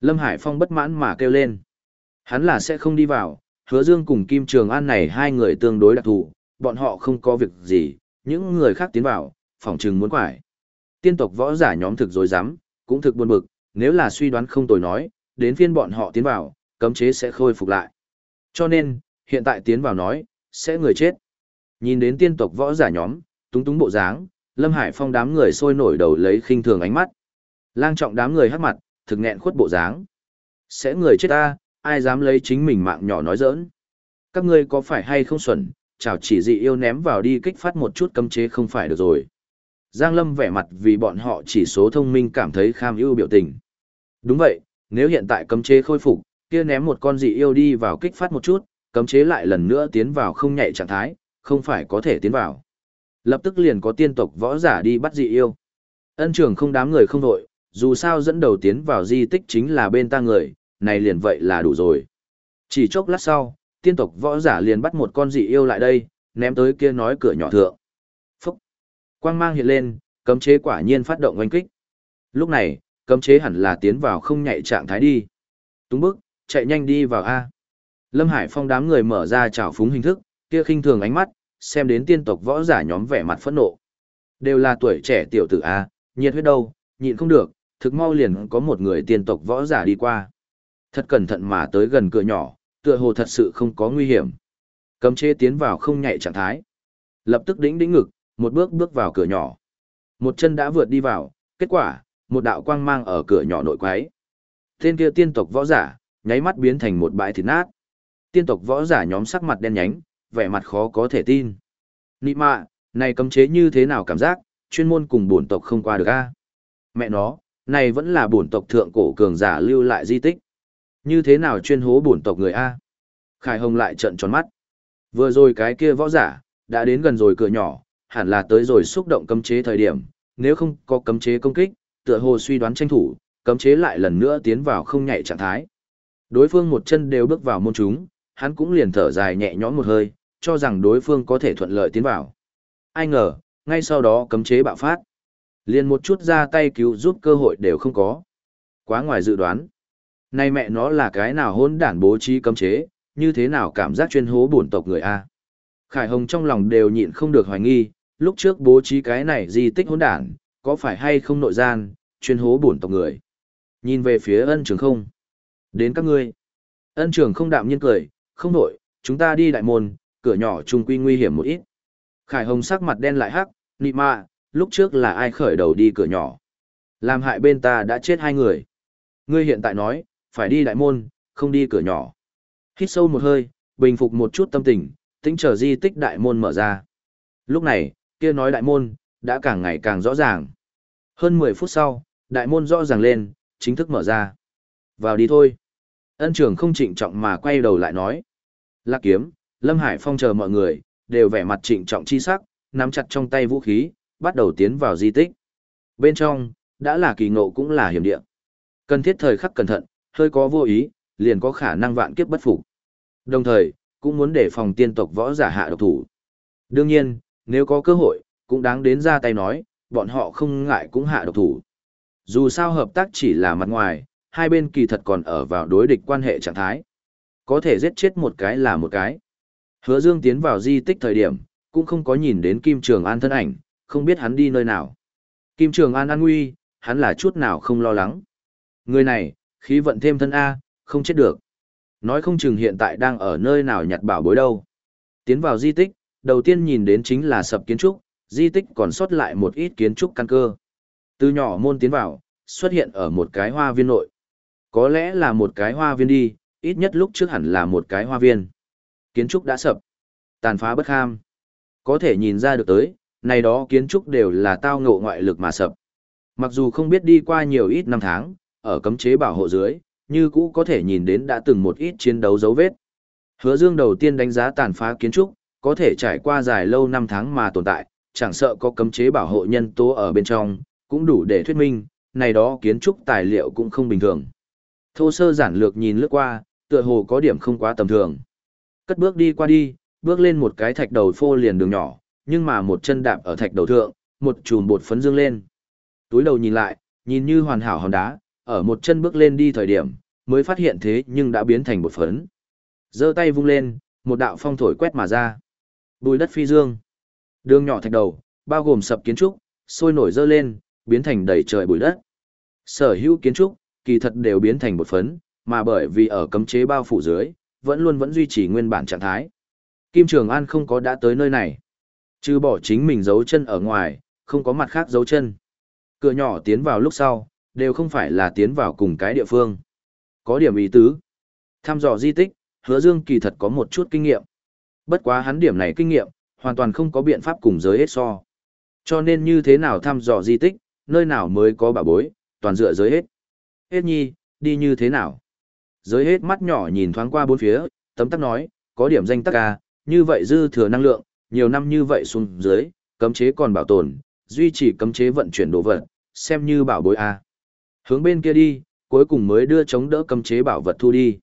Lâm Hải Phong bất mãn mà kêu lên. Hắn là sẽ không đi vào, hứa dương cùng Kim Trường An này hai người tương đối đặc thù, bọn họ không có việc gì, những người khác tiến vào, phỏng trừng muốn quải. Tiên tộc võ giả nhóm thực dối rắm cũng thực buồn bực, nếu là suy đoán không tồi nói, đến phiên bọn họ tiến vào, cấm chế sẽ khôi phục lại. Cho nên, hiện tại tiến vào nói, sẽ người chết. Nhìn đến tiên tộc võ giả nhóm, túng túng bộ dáng, Lâm Hải Phong đám người sôi nổi đầu lấy khinh thường ánh mắt. Lang trọng đám người hắc mặt, thực nghẹn khuất bộ dáng. Sẽ người chết ta, ai dám lấy chính mình mạng nhỏ nói giỡn. Các ngươi có phải hay không xuẩn, chào chỉ dị yêu ném vào đi kích phát một chút cấm chế không phải được rồi. Giang Lâm vẻ mặt vì bọn họ chỉ số thông minh cảm thấy kham ưu biểu tình. Đúng vậy, nếu hiện tại cấm chế khôi phục, kia ném một con dị yêu đi vào kích phát một chút, cấm chế lại lần nữa tiến vào không nhạy trạng thái, không phải có thể tiến vào. Lập tức liền có tiên tộc võ giả đi bắt dị yêu. Ân trưởng không đám người không đội, dù sao dẫn đầu tiến vào di tích chính là bên ta người, này liền vậy là đủ rồi. Chỉ chốc lát sau, tiên tộc võ giả liền bắt một con dị yêu lại đây, ném tới kia nói cửa nhỏ thượng. Phúc! Quang mang hiện lên, cấm chế quả nhiên phát động oanh kích. Lúc này, cấm chế hẳn là tiến vào không nhạy trạng thái đi. Túng bức, chạy nhanh đi vào A. Lâm Hải Phong đám người mở ra trào phúng hình thức, kia khinh thường ánh mắt, xem đến tiên tộc võ giả nhóm vẻ mặt phẫn nộ. Đều là tuổi trẻ tiểu tử A, nhiệt huyết đâu, nhịn không được, thực mau liền có một người tiên tộc võ giả đi qua. Thật cẩn thận mà tới gần cửa nhỏ, tựa hồ thật sự không có nguy hiểm. Cấm chế tiến vào không nhạy trạng thái. Lập tức đĩnh đĩnh ngực, một bước bước vào cửa nhỏ. Một chân đã vượt đi vào, kết quả, một đạo quang mang ở cửa nhỏ nội quái. Tên kia tiên tộc võ giả, nháy mắt biến thành một bãi thịt nát. Tiên tộc võ giả nhóm sắc mặt đen nhánh, vẻ mặt khó có thể tin. Nị mạ, này cấm chế như thế nào cảm giác, chuyên môn cùng bổn tộc không qua được a Mẹ nó, này vẫn là bổn tộc thượng cổ cường giả lưu lại di tích. Như thế nào chuyên hố bổn tộc người A? Khải Hồng lại trận tròn mắt. Vừa rồi cái kia võ giả, đã đến gần rồi cửa nhỏ, hẳn là tới rồi xúc động cấm chế thời điểm, nếu không có cấm chế công kích, tựa hồ suy đoán tranh thủ, cấm chế lại lần nữa tiến vào không nhạy trạng thái. Đối phương một chân đều bước vào môn chúng, hắn cũng liền thở dài nhẹ nhõm một hơi, cho rằng đối phương có thể thuận lợi tiến vào. Ai ngờ, ngay sau đó cấm chế bạo phát. Liền một chút ra tay cứu giúp cơ hội đều không có. Quá ngoài dự đoán. Này mẹ nó là cái nào hôn đản bố trí cấm chế, như thế nào cảm giác chuyên hố bổn tộc người A. Khải Hồng trong lòng đều nhịn không được hoài nghi, lúc trước bố trí cái này di tích hỗn đản, có phải hay không nội gian, chuyên hố bổn tộc người. Nhìn về phía ân trường không. Đến các ngươi. Ân trường không đạm nhiên cười, không nội, chúng ta đi đại môn, cửa nhỏ trung quy nguy hiểm một ít. Khải Hồng sắc mặt đen lại hắc, nị mạ, lúc trước là ai khởi đầu đi cửa nhỏ. Làm hại bên ta đã chết hai người. Ngươi hiện tại nói, phải đi đại môn, không đi cửa nhỏ. Hít sâu một hơi, bình phục một chút tâm tình, tính chờ di tích đại môn mở ra. Lúc này, kia nói đại môn, đã càng ngày càng rõ ràng. Hơn 10 phút sau, đại môn rõ ràng lên, chính thức mở ra. Vào đi thôi. Ân trưởng không trịnh trọng mà quay đầu lại nói. Lạc kiếm, Lâm Hải Phong chờ mọi người, đều vẻ mặt trịnh trọng chi sắc, nắm chặt trong tay vũ khí, bắt đầu tiến vào di tích. Bên trong, đã là kỳ ngộ cũng là hiểm địa. Cần thiết thời khắc cẩn thận, hơi có vô ý, liền có khả năng vạn kiếp bất phục. Đồng thời, cũng muốn để phòng tiên tộc võ giả hạ độc thủ. Đương nhiên, nếu có cơ hội, cũng đáng đến ra tay nói, bọn họ không ngại cũng hạ độc thủ. Dù sao hợp tác chỉ là mặt ngoài, hai bên kỳ thật còn ở vào đối địch quan hệ trạng thái. Có thể giết chết một cái là một cái. Hứa Dương tiến vào di tích thời điểm, cũng không có nhìn đến Kim Trường An thân ảnh, không biết hắn đi nơi nào. Kim Trường An an nguy, hắn là chút nào không lo lắng. Người này, khí vận thêm thân A, không chết được. Nói không chừng hiện tại đang ở nơi nào nhặt bảo bối đâu. Tiến vào di tích, đầu tiên nhìn đến chính là sập kiến trúc, di tích còn sót lại một ít kiến trúc căn cơ. Từ nhỏ môn tiến vào, xuất hiện ở một cái hoa viên nội. Có lẽ là một cái hoa viên đi, ít nhất lúc trước hẳn là một cái hoa viên. Kiến trúc đã sập, tàn phá bất ham. Có thể nhìn ra được tới, này đó kiến trúc đều là tao ngộ ngoại lực mà sập. Mặc dù không biết đi qua nhiều ít năm tháng, ở cấm chế bảo hộ dưới, như cũ có thể nhìn đến đã từng một ít chiến đấu dấu vết. Hứa Dương đầu tiên đánh giá tàn phá kiến trúc, có thể trải qua dài lâu năm tháng mà tồn tại, chẳng sợ có cấm chế bảo hộ nhân tố ở bên trong, cũng đủ để thuyết minh, này đó kiến trúc tài liệu cũng không bình thường. Thô sơ giản lược nhìn lướt qua, tựa hồ có điểm không quá tầm thường. Cất bước đi qua đi, bước lên một cái thạch đầu phô liền đường nhỏ, nhưng mà một chân đạp ở thạch đầu thượng, một chùm bột phấn dương lên. Túi đầu nhìn lại, nhìn như hoàn hảo hòn đá, ở một chân bước lên đi thời điểm, mới phát hiện thế nhưng đã biến thành bột phấn. giơ tay vung lên, một đạo phong thổi quét mà ra. Bùi đất phi dương. Đường nhỏ thạch đầu, bao gồm sập kiến trúc, sôi nổi dơ lên, biến thành đầy trời bụi đất. Sở hữu kiến trúc, kỳ thật đều biến thành bột phấn, mà bởi vì ở cấm chế bao phủ dưới, vẫn luôn vẫn duy trì nguyên bản trạng thái. Kim Trường An không có đã tới nơi này. Trừ bỏ chính mình giấu chân ở ngoài, không có mặt khác giấu chân. Cửa nhỏ tiến vào lúc sau, đều không phải là tiến vào cùng cái địa phương. Có điểm ý tứ. Tham dò di tích, hứa dương kỳ thật có một chút kinh nghiệm. Bất quá hắn điểm này kinh nghiệm, hoàn toàn không có biện pháp cùng giới hết so. Cho nên như thế nào thăm dò di tích, nơi nào mới có bảo bối, toàn dựa giới hết. Hết nhi, đi như thế nào? Giới hết mắt nhỏ nhìn thoáng qua bốn phía, tấm tắc nói, có điểm danh tắc ca, như vậy dư thừa năng lượng, nhiều năm như vậy xuống dưới, cấm chế còn bảo tồn, duy trì cấm chế vận chuyển đồ vật, xem như bảo bối A. Hướng bên kia đi, cuối cùng mới đưa chống đỡ cấm chế bảo vật thu đi.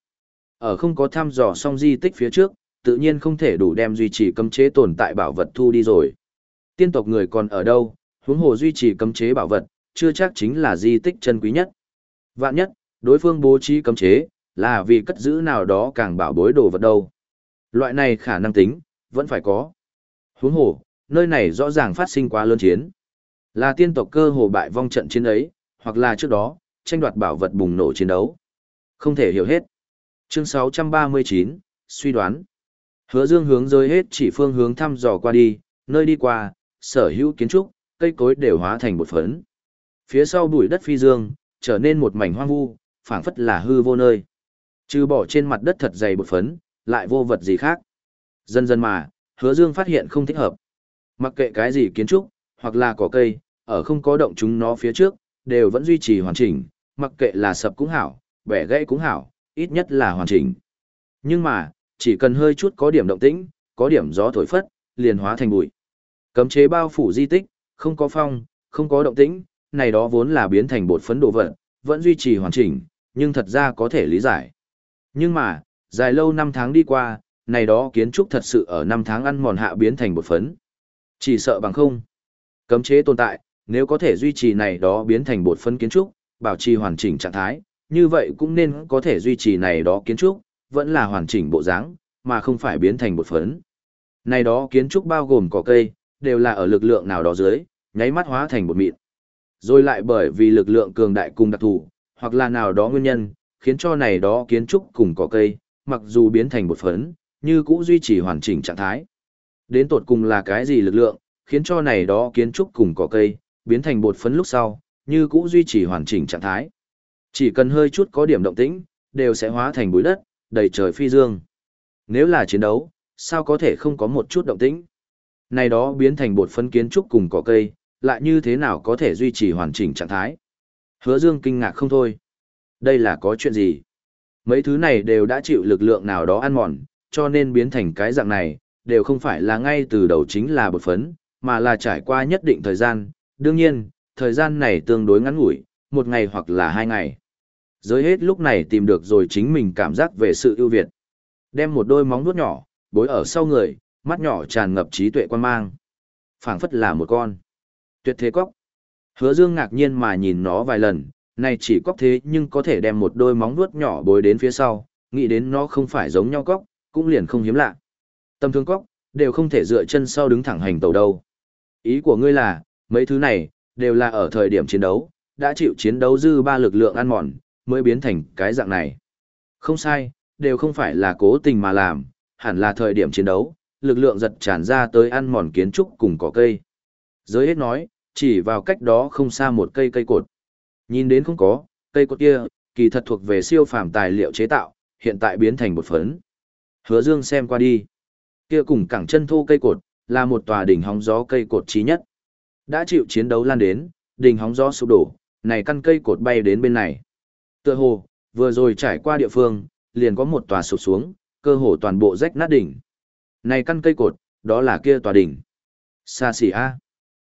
Ở không có thăm dò xong di tích phía trước, tự nhiên không thể đủ đem duy trì cấm chế tồn tại bảo vật thu đi rồi. Tiên tộc người còn ở đâu, huống hồ duy trì cấm chế bảo vật, chưa chắc chính là di tích chân quý nhất. Vạn nhất, đối phương bố trí cấm chế, là vì cất giữ nào đó càng bảo bối đồ vật đâu. Loại này khả năng tính, vẫn phải có. Huống hồ, nơi này rõ ràng phát sinh quá lớn chiến. Là tiên tộc cơ hồ bại vong trận chiến ấy, hoặc là trước đó, tranh đoạt bảo vật bùng nổ chiến đấu. Không thể hiểu hết. Chương 639, suy đoán. Hứa Dương hướng rơi hết chỉ phương hướng thăm dò qua đi, nơi đi qua, sở hữu kiến trúc, cây cối đều hóa thành một phấn. Phía sau bụi đất phi dương, trở nên một mảnh hoang vu, phảng phất là hư vô nơi. Trừ bỏ trên mặt đất thật dày bột phấn, lại vô vật gì khác. Dần dần mà, hứa dương phát hiện không thích hợp. Mặc kệ cái gì kiến trúc, hoặc là cỏ cây, ở không có động chúng nó phía trước, đều vẫn duy trì hoàn chỉnh, mặc kệ là sập cũng hảo, bẻ gãy cũng hảo, ít nhất là hoàn chỉnh. Nhưng mà, chỉ cần hơi chút có điểm động tĩnh, có điểm gió thổi phất, liền hóa thành bụi. Cấm chế bao phủ di tích, không có phong, không có động tĩnh, này đó vốn là biến thành bột phấn đồ vật, vẫn duy trì hoàn chỉnh, nhưng thật ra có thể lý giải. Nhưng mà, dài lâu năm tháng đi qua, này đó kiến trúc thật sự ở năm tháng ăn mòn hạ biến thành bột phấn. Chỉ sợ bằng không. Cấm chế tồn tại, nếu có thể duy trì này đó biến thành bột phấn kiến trúc, bảo trì hoàn chỉnh trạng thái, như vậy cũng nên có thể duy trì này đó kiến trúc, vẫn là hoàn chỉnh bộ dáng, mà không phải biến thành bột phấn. Này đó kiến trúc bao gồm cỏ cây, đều là ở lực lượng nào đó dưới, nháy mắt hóa thành bột mịn. Rồi lại bởi vì lực lượng cường đại cùng đặc thù, hoặc là nào đó nguyên nhân, khiến cho này đó kiến trúc cùng cỏ cây, mặc dù biến thành bột phấn, như cũ duy trì hoàn chỉnh trạng thái. Đến tột cùng là cái gì lực lượng, khiến cho này đó kiến trúc cùng cỏ cây, biến thành bột phấn lúc sau, như cũ duy trì hoàn chỉnh trạng thái. Chỉ cần hơi chút có điểm động tĩnh, đều sẽ hóa thành bụi đất, đầy trời phi dương. Nếu là chiến đấu, sao có thể không có một chút động tĩnh? Này đó biến thành bột phấn kiến trúc cùng cỏ cây, lại như thế nào có thể duy trì hoàn chỉnh trạng thái? Hứa Dương kinh ngạc không thôi. Đây là có chuyện gì? Mấy thứ này đều đã chịu lực lượng nào đó ăn mòn, cho nên biến thành cái dạng này, đều không phải là ngay từ đầu chính là bột phấn, mà là trải qua nhất định thời gian. Đương nhiên, thời gian này tương đối ngắn ngủi, một ngày hoặc là hai ngày. Giới hết lúc này tìm được rồi chính mình cảm giác về sự ưu việt. Đem một đôi móng vuốt nhỏ, bối ở sau người, mắt nhỏ tràn ngập trí tuệ quan mang. phảng phất là một con. Tuyệt thế cóc. Hứa dương ngạc nhiên mà nhìn nó vài lần, này chỉ cóc thế nhưng có thể đem một đôi móng vuốt nhỏ bối đến phía sau, nghĩ đến nó không phải giống nhau cóc, cũng liền không hiếm lạ. Tâm thương cóc, đều không thể dựa chân sau đứng thẳng hành tàu đâu. Ý của ngươi là, mấy thứ này, đều là ở thời điểm chiến đấu, đã chịu chiến đấu dư ba lực lượng ăn mòn, mới biến thành cái dạng này. Không sai, đều không phải là cố tình mà làm, hẳn là thời điểm chiến đấu, lực lượng giật tràn ra tới ăn mòn kiến trúc cùng cỏ cây. Giới hết nói, chỉ vào cách đó không xa một cây cây cột. Nhìn đến không có, cây cột kia, kỳ thật thuộc về siêu phàm tài liệu chế tạo, hiện tại biến thành một phấn. Hứa Dương xem qua đi. Kia cùng cẳng chân thô cây cột, là một tòa đỉnh hóng gió cây cột chí nhất. Đã chịu chiến đấu lan đến, đỉnh hóng gió sụp đổ, này căn cây cột bay đến bên này. Tựa hồ, vừa rồi trải qua địa phương, liền có một tòa sụp xuống, cơ hồ toàn bộ rách nát đỉnh. Này căn cây cột, đó là kia tòa đỉnh. Xa xỉ A.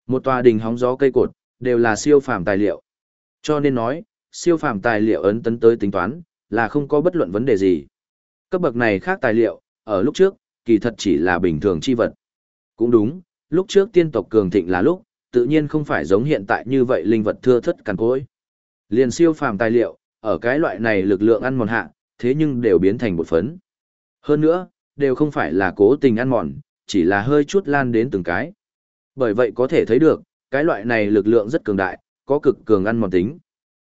Một tòa đỉnh hóng gió cây cột, đều là siêu phàm tài liệu. Cho nên nói, siêu phàm tài liệu ấn tấn tới tính toán, là không có bất luận vấn đề gì. Cấp bậc này khác tài liệu, ở lúc trước, kỳ thật chỉ là bình thường chi vật. Cũng đúng, lúc trước tiên tộc cường thịnh là lúc, tự nhiên không phải giống hiện tại như vậy linh vật thưa thất cằn cối. Liền siêu phàm tài liệu, ở cái loại này lực lượng ăn mòn hạ, thế nhưng đều biến thành bột phấn. Hơn nữa, đều không phải là cố tình ăn mòn, chỉ là hơi chút lan đến từng cái. Bởi vậy có thể thấy được, cái loại này lực lượng rất cường đại, có cực cường ăn mòn tính.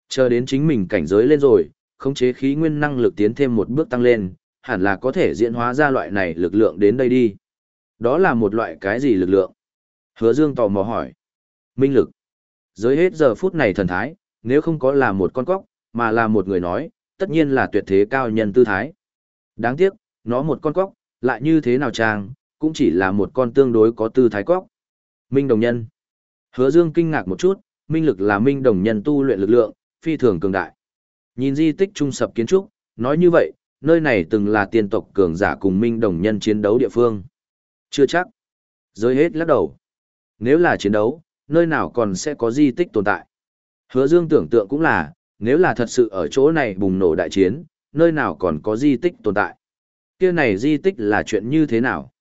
Chờ đến chính mình cảnh giới lên rồi, khống chế khí nguyên năng lực tiến thêm một bước tăng lên, hẳn là có thể diễn hóa ra loại này lực lượng đến đây đi. Đó là một loại cái gì lực lượng? Hứa Dương tò mò hỏi. Minh lực. Giới hết giờ phút này thần thái, nếu không có là một con cóc, mà là một người nói, tất nhiên là tuyệt thế cao nhân tư thái. Đáng tiếc, nó một con cóc, lại như thế nào chàng, cũng chỉ là một con tương đối có tư thái cóc. Minh đồng nhân. Hứa Dương kinh ngạc một chút, minh lực là minh đồng nhân tu luyện lực lượng, phi thường cường đại. Nhìn di tích trung sập kiến trúc, nói như vậy, nơi này từng là tiên tộc cường giả cùng minh đồng nhân chiến đấu địa phương. Chưa chắc. Giới hết lắc đầu. Nếu là chiến đấu, nơi nào còn sẽ có di tích tồn tại. Hứa Dương tưởng tượng cũng là, nếu là thật sự ở chỗ này bùng nổ đại chiến, nơi nào còn có di tích tồn tại. Kia này di tích là chuyện như thế nào?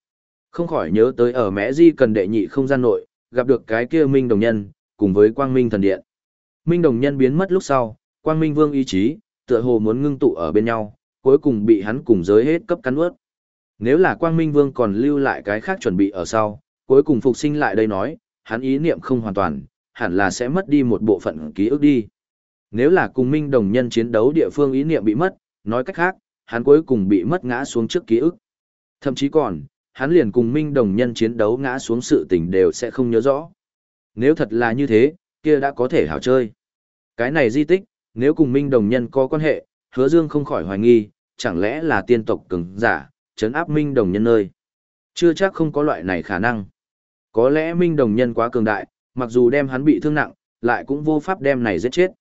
Không khỏi nhớ tới ở mẽ di cần đệ nhị không gian nội, gặp được cái kia Minh Đồng Nhân, cùng với Quang Minh Thần Điện. Minh Đồng Nhân biến mất lúc sau, Quang Minh Vương ý chí, tựa hồ muốn ngưng tụ ở bên nhau, cuối cùng bị hắn cùng giới hết cấp cắn ướt. Nếu là Quang Minh Vương còn lưu lại cái khác chuẩn bị ở sau, cuối cùng phục sinh lại đây nói, hắn ý niệm không hoàn toàn, hẳn là sẽ mất đi một bộ phận ký ức đi. Nếu là cùng Minh Đồng Nhân chiến đấu địa phương ý niệm bị mất, nói cách khác, hắn cuối cùng bị mất ngã xuống trước ký ức. Thậm chí còn, hắn liền cùng Minh Đồng Nhân chiến đấu ngã xuống sự tình đều sẽ không nhớ rõ. Nếu thật là như thế, kia đã có thể hảo chơi. Cái này di tích, nếu cùng Minh Đồng Nhân có quan hệ, hứa dương không khỏi hoài nghi, chẳng lẽ là tiên tộc cường giả, chấn áp Minh Đồng Nhân nơi. Chưa chắc không có loại này khả năng. Có lẽ Minh Đồng Nhân quá cường đại, mặc dù đem hắn bị thương nặng, lại cũng vô pháp đem này giết chết.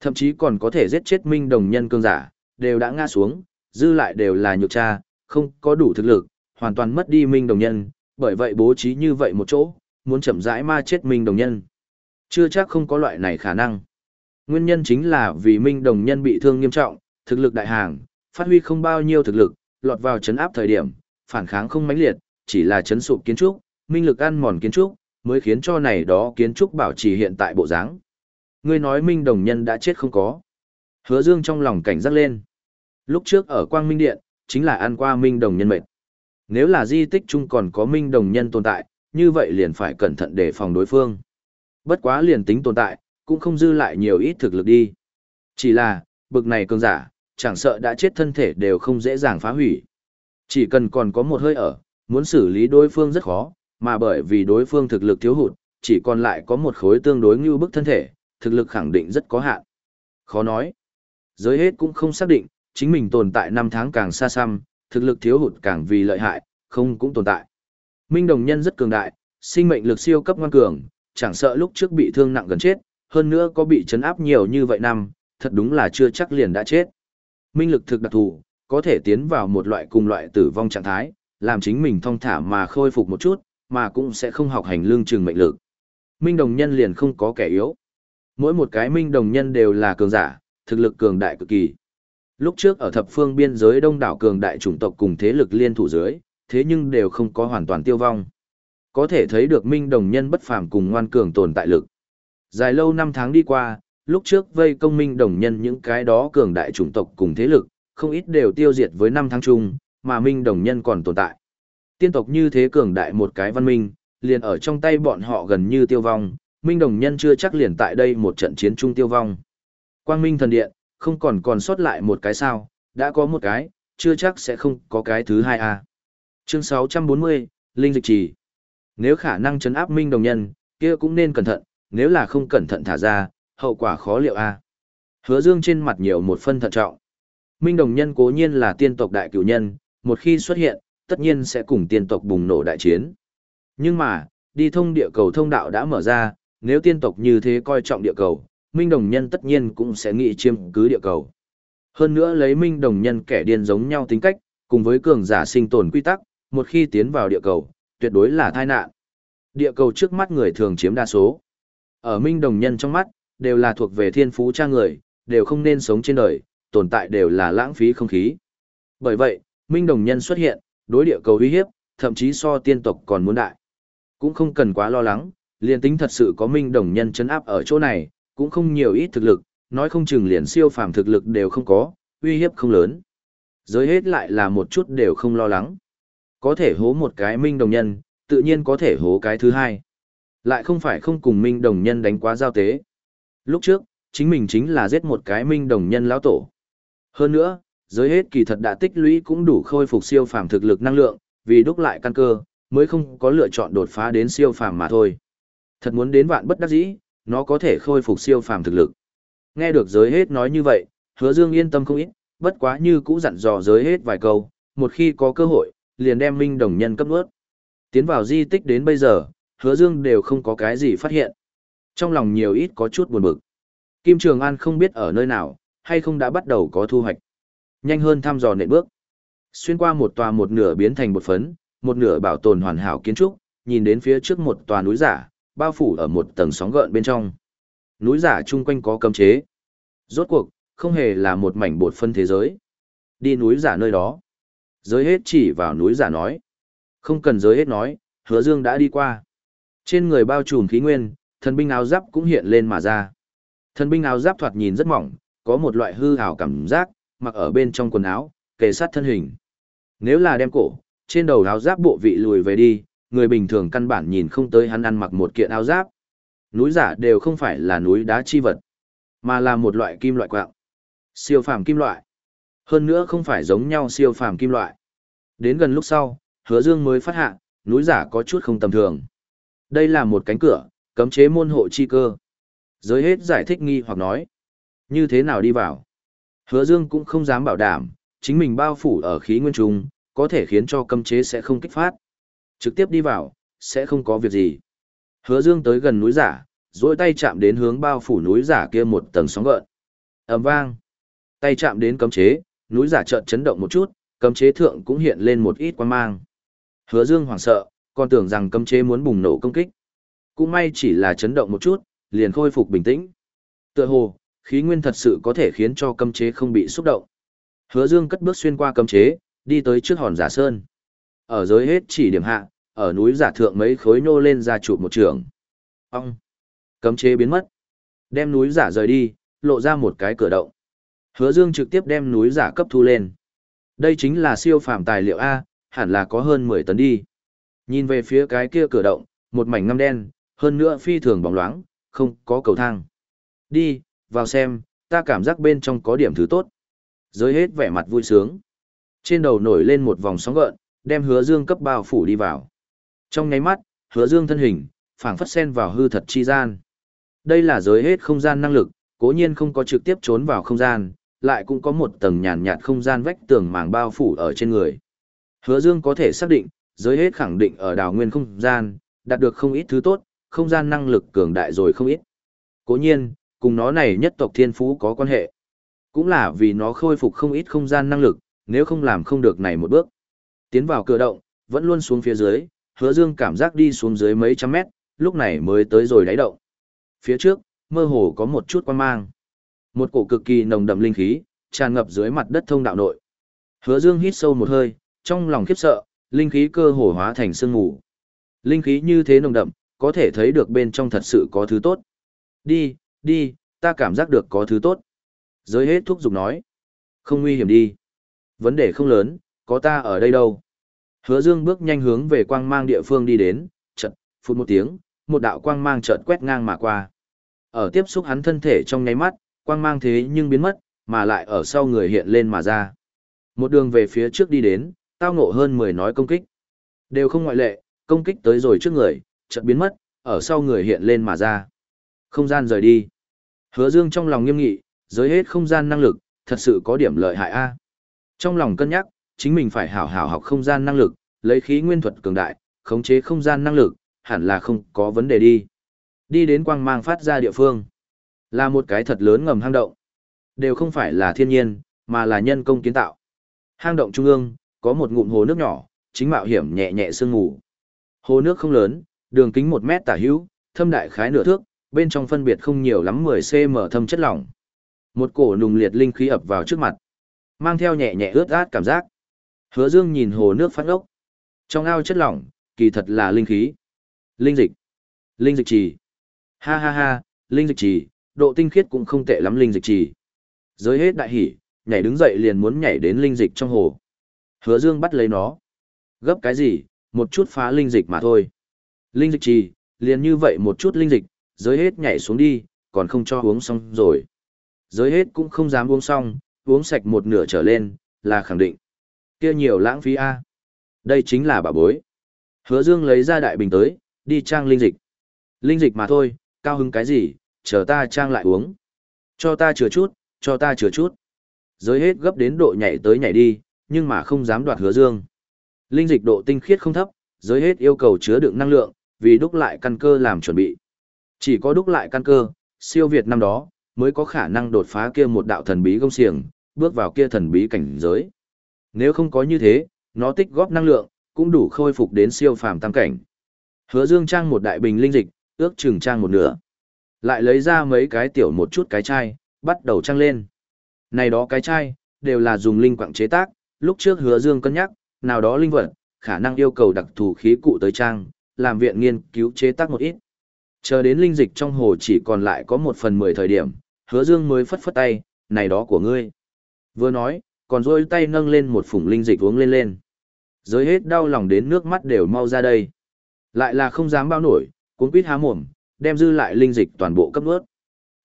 Thậm chí còn có thể giết chết Minh Đồng Nhân cường giả, đều đã ngã xuống, dư lại đều là nhược cha, không có đủ thực lực, hoàn toàn mất đi Minh Đồng Nhân, bởi vậy bố trí như vậy một chỗ, muốn chậm rãi ma chết Minh Đồng Nhân. Chưa chắc không có loại này khả năng. Nguyên nhân chính là vì Minh Đồng Nhân bị thương nghiêm trọng, thực lực đại hàng, phát huy không bao nhiêu thực lực, lọt vào chấn áp thời điểm, phản kháng không mãnh liệt, chỉ là chấn sụp kiến trúc, minh lực ăn mòn kiến trúc, mới khiến cho này đó kiến trúc bảo trì hiện tại bộ dáng. Ngươi nói Minh Đồng Nhân đã chết không có. Hứa Dương trong lòng cảnh giác lên. Lúc trước ở Quang Minh Điện, chính là ăn qua Minh Đồng Nhân mệt. Nếu là di tích chung còn có Minh Đồng Nhân tồn tại, như vậy liền phải cẩn thận để phòng đối phương. Bất quá liền tính tồn tại, cũng không dư lại nhiều ít thực lực đi. Chỉ là, bực này cường giả, chẳng sợ đã chết thân thể đều không dễ dàng phá hủy. Chỉ cần còn có một hơi ở, muốn xử lý đối phương rất khó, mà bởi vì đối phương thực lực thiếu hụt, chỉ còn lại có một khối tương đối như bức thân thể, thực lực khẳng định rất có hạn. Khó nói. Giới hết cũng không xác định, chính mình tồn tại năm tháng càng xa xăm, thực lực thiếu hụt càng vì lợi hại, không cũng tồn tại. Minh đồng nhân rất cường đại, sinh mệnh lực siêu cấp ngoan cường, chẳng sợ lúc trước bị thương nặng gần chết, hơn nữa có bị chấn áp nhiều như vậy năm, thật đúng là chưa chắc liền đã chết. Minh lực thực đặc thù, có thể tiến vào một loại cùng loại tử vong trạng thái, làm chính mình thong thả mà khôi phục một chút, mà cũng sẽ không học hành lương trường mệnh lực. Minh đồng nhân liền không có kẻ yếu. Mỗi một cái minh đồng nhân đều là cường giả, thực lực cường đại cực kỳ. Lúc trước ở thập phương biên giới đông đảo cường đại chủng tộc cùng thế lực liên thủ dưới, thế nhưng đều không có hoàn toàn tiêu vong. Có thể thấy được minh đồng nhân bất phàm cùng ngoan cường tồn tại lực. Dài lâu năm tháng đi qua, lúc trước vây công minh đồng nhân những cái đó cường đại chủng tộc cùng thế lực, không ít đều tiêu diệt với năm tháng chung, mà minh đồng nhân còn tồn tại. Tiên tộc như thế cường đại một cái văn minh, liền ở trong tay bọn họ gần như tiêu vong, minh đồng nhân chưa chắc liền tại đây một trận chiến chung tiêu vong. Quang minh thần điện, không còn còn sót lại một cái sao, đã có một cái, chưa chắc sẽ không có cái thứ hai a. Chương 640, Linh Dịch Trì. Nếu khả năng chấn áp minh đồng nhân, kia cũng nên cẩn thận, nếu là không cẩn thận thả ra, hậu quả khó liệu a. Hứa Dương trên mặt nhiều một phân thận trọng. Minh đồng nhân cố nhiên là tiên tộc đại cửu nhân, một khi xuất hiện, tất nhiên sẽ cùng tiên tộc bùng nổ đại chiến. Nhưng mà, đi thông địa cầu thông đạo đã mở ra, nếu tiên tộc như thế coi trọng địa cầu, Minh Đồng Nhân tất nhiên cũng sẽ nghĩ chiếm cứ địa cầu. Hơn nữa lấy Minh Đồng Nhân kẻ điên giống nhau tính cách, cùng với cường giả sinh tồn quy tắc, một khi tiến vào địa cầu, tuyệt đối là tai nạn. Địa cầu trước mắt người thường chiếm đa số. Ở Minh Đồng Nhân trong mắt, đều là thuộc về thiên phú cha người, đều không nên sống trên đời, tồn tại đều là lãng phí không khí. Bởi vậy, Minh Đồng Nhân xuất hiện, đối địa cầu uy hiếp, thậm chí so tiên tộc còn muốn đại. Cũng không cần quá lo lắng, liền tính thật sự có Minh Đồng Nhân chấn áp ở chỗ này, cũng không nhiều ít thực lực, nói không chừng liền siêu phàm thực lực đều không có, uy hiếp không lớn. Giới hết lại là một chút đều không lo lắng. Có thể hố một cái minh đồng nhân, tự nhiên có thể hố cái thứ hai. Lại không phải không cùng minh đồng nhân đánh quá giao tế. Lúc trước, chính mình chính là giết một cái minh đồng nhân lão tổ. Hơn nữa, giới hết kỳ thật đã tích lũy cũng đủ khôi phục siêu phàm thực lực năng lượng, vì đúc lại căn cơ, mới không có lựa chọn đột phá đến siêu phàm mà thôi. Thật muốn đến vạn bất đắc dĩ, nó có thể khôi phục siêu phàm thực lực. Nghe được giới hết nói như vậy, hứa dương yên tâm không ít, bất quá như cũ dặn dò giới hết vài câu, một khi có cơ hội, liền đem minh đồng nhân cấp nuốt. Tiến vào di tích đến bây giờ, hứa dương đều không có cái gì phát hiện. Trong lòng nhiều ít có chút buồn bực. Kim Trường An không biết ở nơi nào, hay không đã bắt đầu có thu hoạch. Nhanh hơn thăm dò nện bước. Xuyên qua một tòa một nửa biến thành một phấn, một nửa bảo tồn hoàn hảo kiến trúc, nhìn đến phía trước một tòa núi giả, bao phủ ở một tầng sóng gợn bên trong. Núi giả chung quanh có cấm chế. Rốt cuộc, không hề là một mảnh bột phân thế giới. Đi núi giả nơi đó. Giới hết chỉ vào núi giả nói. Không cần giới hết nói, hứa dương đã đi qua. Trên người bao trùm khí nguyên, thần binh áo giáp cũng hiện lên mà ra. Thần binh áo giáp thoạt nhìn rất mỏng, có một loại hư hào cảm giác, mặc ở bên trong quần áo, kề sát thân hình. Nếu là đem cổ, trên đầu áo giáp bộ vị lùi về đi, người bình thường căn bản nhìn không tới hắn ăn mặc một kiện áo giáp. Núi giả đều không phải là núi đá chi vật, mà là một loại kim loại quạng. Siêu phàm kim loại. Hơn nữa không phải giống nhau siêu phàm kim loại. Đến gần lúc sau, hứa dương mới phát hạ, núi giả có chút không tầm thường. Đây là một cánh cửa, cấm chế môn hộ chi cơ. Giới hết giải thích nghi hoặc nói. Như thế nào đi vào? Hứa dương cũng không dám bảo đảm, chính mình bao phủ ở khí nguyên trung, có thể khiến cho cấm chế sẽ không kích phát. Trực tiếp đi vào, sẽ không có việc gì. Hứa dương tới gần núi giả, duỗi tay chạm đến hướng bao phủ núi giả kia một tầng sóng gợn. ầm vang. Tay chạm đến cấm chế, núi giả chợt chấn động một chút, cấm chế thượng cũng hiện lên một ít quan mang. Hứa Dương hoảng sợ, còn tưởng rằng cấm chế muốn bùng nổ công kích. Cũng may chỉ là chấn động một chút, liền khôi phục bình tĩnh. Tựa hồ, khí nguyên thật sự có thể khiến cho cấm chế không bị xúc động. Hứa Dương cất bước xuyên qua cấm chế, đi tới trước hòn giả sơn. Ở dưới hết chỉ điểm hạ, ở núi giả thượng mấy khối nô lên ra chụp một trường. Ông! Cấm chế biến mất. Đem núi giả rời đi, lộ ra một cái cửa động. Hứa Dương trực tiếp đem núi giả cấp thu lên. Đây chính là siêu phàm tài liệu A, hẳn là có hơn 10 tấn đi. Nhìn về phía cái kia cửa động, một mảnh ngăm đen, hơn nữa phi thường bóng loáng, không có cầu thang. Đi, vào xem, ta cảm giác bên trong có điểm thứ tốt. Giới hết vẻ mặt vui sướng. Trên đầu nổi lên một vòng sóng gợn, đem hứa dương cấp bao phủ đi vào. Trong nháy mắt, hứa dương thân hình, phảng phất sen vào hư thật chi gian. Đây là giới hết không gian năng lực, cố nhiên không có trực tiếp trốn vào không gian, lại cũng có một tầng nhàn nhạt không gian vách tường màng bao phủ ở trên người. Hứa Dương có thể xác định, giới hết khẳng định ở đào nguyên không gian, đạt được không ít thứ tốt, không gian năng lực cường đại rồi không ít. Cố nhiên, cùng nó này nhất tộc thiên phú có quan hệ. Cũng là vì nó khôi phục không ít không gian năng lực, nếu không làm không được này một bước. Tiến vào cửa động, vẫn luôn xuống phía dưới, hứa dương cảm giác đi xuống dưới mấy trăm mét, lúc này mới tới rồi đáy động. Phía trước, mơ hồ có một chút quan mang. Một cổ cực kỳ nồng đậm linh khí, tràn ngập dưới mặt đất thông đạo nội. Hứa Dương hít sâu một hơi, trong lòng khiếp sợ, linh khí cơ hồ hóa thành sương mù. Linh khí như thế nồng đậm, có thể thấy được bên trong thật sự có thứ tốt. Đi, đi, ta cảm giác được có thứ tốt. Giới hết thuốc dục nói. Không nguy hiểm đi. Vấn đề không lớn, có ta ở đây đâu. Hứa Dương bước nhanh hướng về quang mang địa phương đi đến, chật, phút một tiếng, một đạo quang mang chợt quét ngang mà qua. Ở tiếp xúc hắn thân thể trong nháy mắt, quang mang thế nhưng biến mất, mà lại ở sau người hiện lên mà ra. Một đường về phía trước đi đến, tao ngộ hơn 10 nói công kích. Đều không ngoại lệ, công kích tới rồi trước người, chợt biến mất, ở sau người hiện lên mà ra. Không gian rời đi. Hứa Dương trong lòng nghiêm nghị, giới hết không gian năng lực, thật sự có điểm lợi hại a. Trong lòng cân nhắc, chính mình phải hảo hảo học không gian năng lực, lấy khí nguyên thuật cường đại, khống chế không gian năng lực, hẳn là không có vấn đề đi. Đi đến quang mang phát ra địa phương. Là một cái thật lớn ngầm hang động. Đều không phải là thiên nhiên, mà là nhân công kiến tạo. Hang động trung ương, có một ngụm hồ nước nhỏ, chính mạo hiểm nhẹ nhẹ sương ngủ. Hồ nước không lớn, đường kính một mét tả hữu, thâm đại khái nửa thước, bên trong phân biệt không nhiều lắm 10cm thâm chất lỏng. Một cổ nùng liệt linh khí ập vào trước mặt, mang theo nhẹ nhẹ ướt át cảm giác. Hứa Dương nhìn hồ nước phát ốc. Trong ao chất lỏng, kỳ thật là linh khí. Linh dịch. Linh dịch trì. Ha ha ha, linh dịch trì, độ tinh khiết cũng không tệ lắm linh dịch trì. Giới hết đại hỉ, nhảy đứng dậy liền muốn nhảy đến linh dịch trong hồ. Hứa Dương bắt lấy nó. Gấp cái gì, một chút phá linh dịch mà thôi. Linh dịch trì, liền như vậy một chút linh dịch, giới hết nhảy xuống đi, còn không cho uống xong rồi. Giới hết cũng không dám uống xong, uống sạch một nửa trở lên, là khẳng định. Kia nhiều lãng phí A. Đây chính là bà bối. Hứa Dương lấy ra đại bình tới, đi trang linh dịch. Linh dịch mà thôi, cao hứng cái gì, chờ ta trang lại uống. Cho ta chừa chút, cho ta chừa chút. Giới hết gấp đến độ nhảy tới nhảy đi, nhưng mà không dám đoạt hứa dương. Linh dịch độ tinh khiết không thấp, giới hết yêu cầu chứa đựng năng lượng, vì đúc lại căn cơ làm chuẩn bị. Chỉ có đúc lại căn cơ, siêu việt năm đó, mới có khả năng đột phá kia một đạo thần bí gông xiềng, bước vào kia thần bí cảnh giới. Nếu không có như thế, nó tích góp năng lượng, cũng đủ khôi phục đến siêu phàm tam cảnh. Hứa Dương trang một đại bình linh dịch, ước chừng trang một nửa. Lại lấy ra mấy cái tiểu một chút cái chai, bắt đầu trang lên. Này đó cái chai, đều là dùng linh quặng chế tác, lúc trước hứa dương cân nhắc, nào đó linh vật, khả năng yêu cầu đặc thù khí cụ tới trang, làm viện nghiên cứu chế tác một ít. Chờ đến linh dịch trong hồ chỉ còn lại có một phần mười thời điểm, hứa dương mới phất phất tay, này đó của ngươi. Vừa nói, còn rôi tay nâng lên một phủng linh dịch uống lên lên. Giới hết đau lòng đến nước mắt đều mau ra đây. Lại là không dám bao nổi, cuốn quýt há mồm, đem dư lại linh dịch toàn bộ cấp ướt.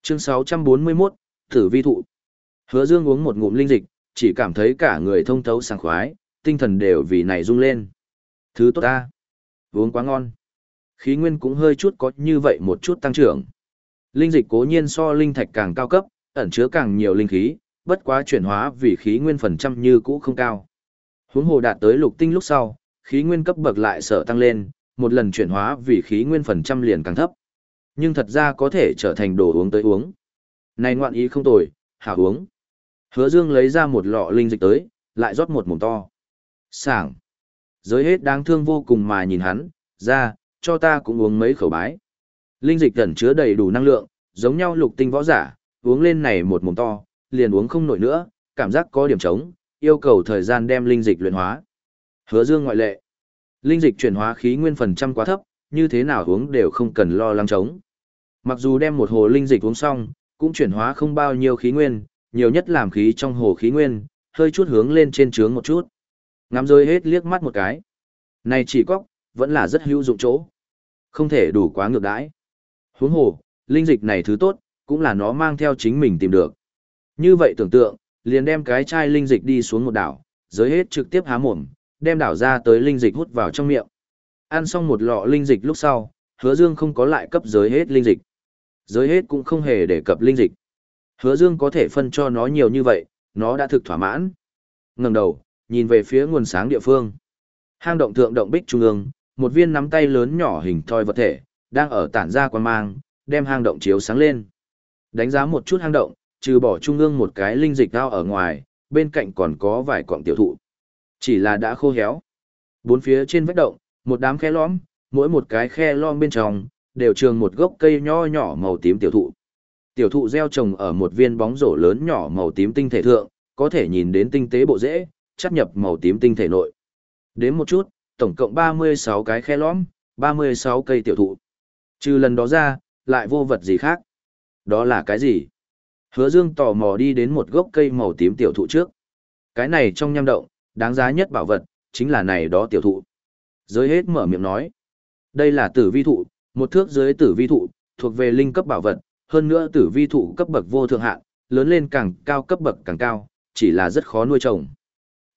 Chương 641, thử vi thụ. Hứa Dương uống một ngụm linh dịch, chỉ cảm thấy cả người thông thấu sảng khoái, tinh thần đều vì này rung lên. Thứ tốt ta. Uống quá ngon. Khí nguyên cũng hơi chút có như vậy một chút tăng trưởng. Linh dịch cố nhiên so linh thạch càng cao cấp, ẩn chứa càng nhiều linh khí, bất quá chuyển hóa vì khí nguyên phần trăm như cũ không cao. Huống hồ đạt tới lục tinh lúc sau, khí nguyên cấp bậc lại sở tăng lên, một lần chuyển hóa vì khí nguyên phần trăm liền càng thấp. Nhưng thật ra có thể trở thành đồ uống tới uống. Này ngoạn ý không tồi, hảo uống. Hứa Dương lấy ra một lọ linh dịch tới, lại rót một mồm to. Sảng. Giới hết đáng thương vô cùng mà nhìn hắn, ra, cho ta cũng uống mấy khẩu bái. Linh dịch ẩn chứa đầy đủ năng lượng, giống nhau lục tinh võ giả, uống lên này một mồm to, liền uống không nổi nữa, cảm giác có điểm trống, yêu cầu thời gian đem linh dịch luyện hóa. Hứa Dương ngoại lệ. Linh dịch chuyển hóa khí nguyên phần trăm quá thấp, như thế nào uống đều không cần lo lắng trống. Mặc dù đem một hồ linh dịch uống xong, cũng chuyển hóa không bao nhiêu khí nguyên, nhiều nhất làm khí trong hồ khí nguyên, hơi chút hướng lên trên trướng một chút. Ngắm rơi hết liếc mắt một cái. Này chỉ có, vẫn là rất hữu dụng chỗ. Không thể đủ quá ngược đãi. Huống hồ, linh dịch này thứ tốt, cũng là nó mang theo chính mình tìm được. Như vậy tưởng tượng, liền đem cái chai linh dịch đi xuống một đảo, giới hết trực tiếp há mồm, đem đảo ra tới linh dịch hút vào trong miệng. Ăn xong một lọ linh dịch lúc sau, hứa dương không có lại cấp giới hết linh dịch. Giới hết cũng không hề để cập linh dịch. Hứa Dương có thể phân cho nó nhiều như vậy, nó đã thực thỏa mãn. Ngẩng đầu, nhìn về phía nguồn sáng địa phương. Hang động thượng động bích trung ương, một viên nắm tay lớn nhỏ hình thoi vật thể, đang ở tản ra quan mang, đem hang động chiếu sáng lên. Đánh giá một chút hang động, trừ bỏ trung ương một cái linh dịch cao ở ngoài, bên cạnh còn có vài quặng tiểu thụ. Chỉ là đã khô héo. Bốn phía trên vách động, một đám khe lõm, mỗi một cái khe lõm bên trong, đều trường một gốc cây nho nhỏ màu tím tiểu thụ. Tiểu thụ gieo trồng ở một viên bóng rổ lớn nhỏ màu tím tinh thể thượng, có thể nhìn đến tinh tế bộ rễ, chấp nhập màu tím tinh thể nội. Đến một chút, tổng cộng 36 cái khe lõm, 36 cây tiểu thụ. Trừ lần đó ra, lại vô vật gì khác. Đó là cái gì? Hứa Dương tò mò đi đến một gốc cây màu tím tiểu thụ trước. Cái này trong nham động, đáng giá nhất bảo vật, chính là này đó tiểu thụ. Giới hết mở miệng nói. Đây là tử vi thụ, một thước dưới tử vi thụ, thuộc về linh cấp bảo vật, hơn nữa tử vi thụ cấp bậc vô thượng hạn, lớn lên càng cao cấp bậc càng cao, chỉ là rất khó nuôi trồng.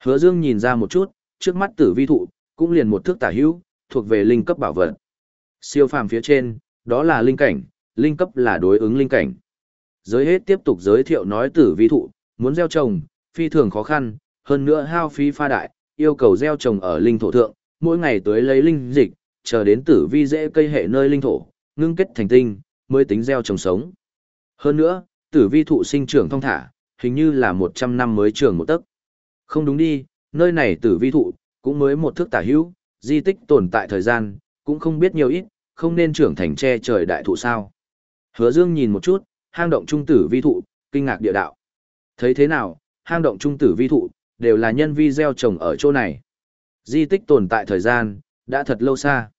Hứa Dương nhìn ra một chút, trước mắt tử vi thụ, cũng liền một thước tả hữu, thuộc về linh cấp bảo vật. Siêu phàm phía trên, đó là linh cảnh, linh cấp là đối ứng linh cảnh. Giới hết tiếp tục giới thiệu nói tử vi thụ, muốn gieo trồng, phi thường khó khăn, hơn nữa hao phí pha đại, yêu cầu gieo trồng ở linh thổ thượng, mỗi ngày tưới lấy linh dịch, chờ đến tử vi dễ cây hệ nơi linh thổ, ngưng kết thành tinh, mới tính gieo trồng sống. Hơn nữa, tử vi thụ sinh trưởng thông thả, hình như là 100 năm mới trưởng một tấc. Không đúng đi, nơi này tử vi thụ, cũng mới một thước tả hữu, di tích tồn tại thời gian, cũng không biết nhiều ít, không nên trưởng thành che trời đại thụ sao. Hứa Dương nhìn một chút, hang động trung tử vi thụ, kinh ngạc địa đạo. Thấy thế nào, hang động trung tử vi thụ, đều là nhân vi gieo trồng ở chỗ này. Di tích tồn tại thời gian, đã thật lâu xa.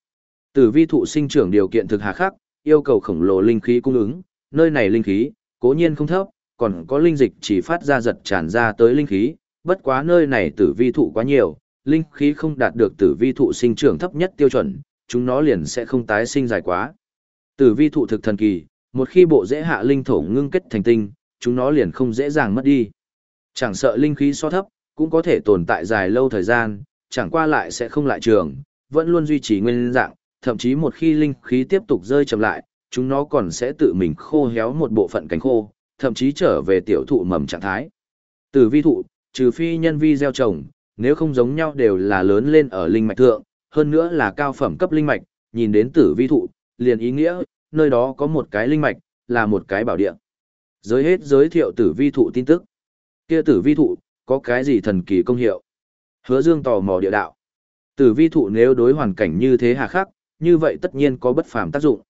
Tử vi thụ sinh trưởng điều kiện thực hà khắc, yêu cầu khổng lồ linh khí cung ứng, nơi này linh khí, cố nhiên không thấp, còn có linh dịch chỉ phát ra giật tràn ra tới linh khí, bất quá nơi này tử vi thụ quá nhiều, linh khí không đạt được tử vi thụ sinh trưởng thấp nhất tiêu chuẩn, chúng nó liền sẽ không tái sinh dài quá. Tử vi thụ thực thần kỳ, một khi bộ dễ hạ linh thổ ngưng kết thành tinh, chúng nó liền không dễ dàng mất đi. Chẳng sợ linh khí so thấp, cũng có thể tồn tại dài lâu thời gian, chẳng qua lại sẽ không lại trường, vẫn luôn duy trì nguyên dạng, thậm chí một khi linh khí tiếp tục rơi chậm lại, chúng nó còn sẽ tự mình khô héo một bộ phận cánh khô, thậm chí trở về tiểu thụ mầm trạng thái. Tử vi thụ, trừ phi nhân vi gieo trồng, nếu không giống nhau đều là lớn lên ở linh mạch thượng, hơn nữa là cao phẩm cấp linh mạch, nhìn đến tử vi thụ, liền ý nghĩa, nơi đó có một cái linh mạch, là một cái bảo địa. Giới hết giới thiệu tử vi thụ tin tức. Kia tử vi thụ, có cái gì thần kỳ công hiệu? Hứa Dương tò mò địa đạo. Tử vi thụ nếu đối hoàn cảnh như thế hà khắc, như vậy tất nhiên có bất phàm tác dụng.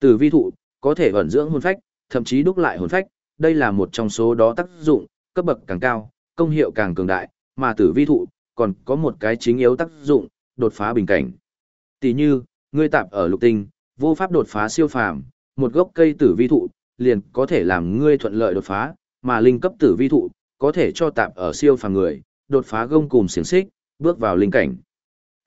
Tử vi thụ, có thể ẩn dưỡng hồn phách, thậm chí đúc lại hồn phách, đây là một trong số đó tác dụng, cấp bậc càng cao, công hiệu càng cường đại, mà tử vi thụ, còn có một cái chính yếu tác dụng, đột phá bình cảnh. Tỷ như, ngươi tạp ở lục tinh, vô pháp đột phá siêu phàm, một gốc cây tử vi thụ, liền có thể làm ngươi thuận lợi đột phá, mà linh cấp tử vi thụ, có thể cho tạp ở siêu phàm người, đột phá gông cùng xiềng xích, bước vào linh cảnh.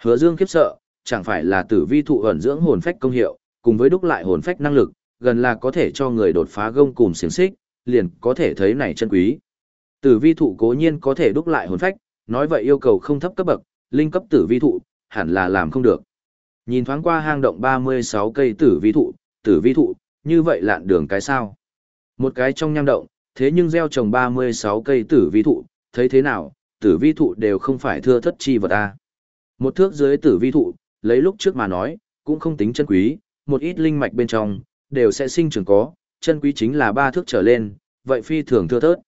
Hứa Dương khiếp sợ, chẳng phải là tử vi thụ ẩn dưỡng hồn phách công hiệu, cùng với đúc lại hồn phách năng lực, gần là có thể cho người đột phá gông cùng xiềng xích, liền có thể thấy này chân quý. Tử vi thụ cố nhiên có thể đúc lại hồn phách, nói vậy yêu cầu không thấp cấp bậc, linh cấp tử vi thụ, hẳn là làm không được. Nhìn thoáng qua hang động 36 cây tử vi thụ, tử vi thụ, như vậy lạn đường cái sao? Một cái trong nham động, thế nhưng gieo trồng 36 cây tử vi thụ, thấy thế nào, tử vi thụ đều không phải thưa thất chi vật a. Một thước dưới tử vi thụ, lấy lúc trước mà nói, cũng không tính chân quý, một ít linh mạch bên trong, đều sẽ sinh trưởng có, chân quý chính là ba thước trở lên, vậy phi thường thưa thớt.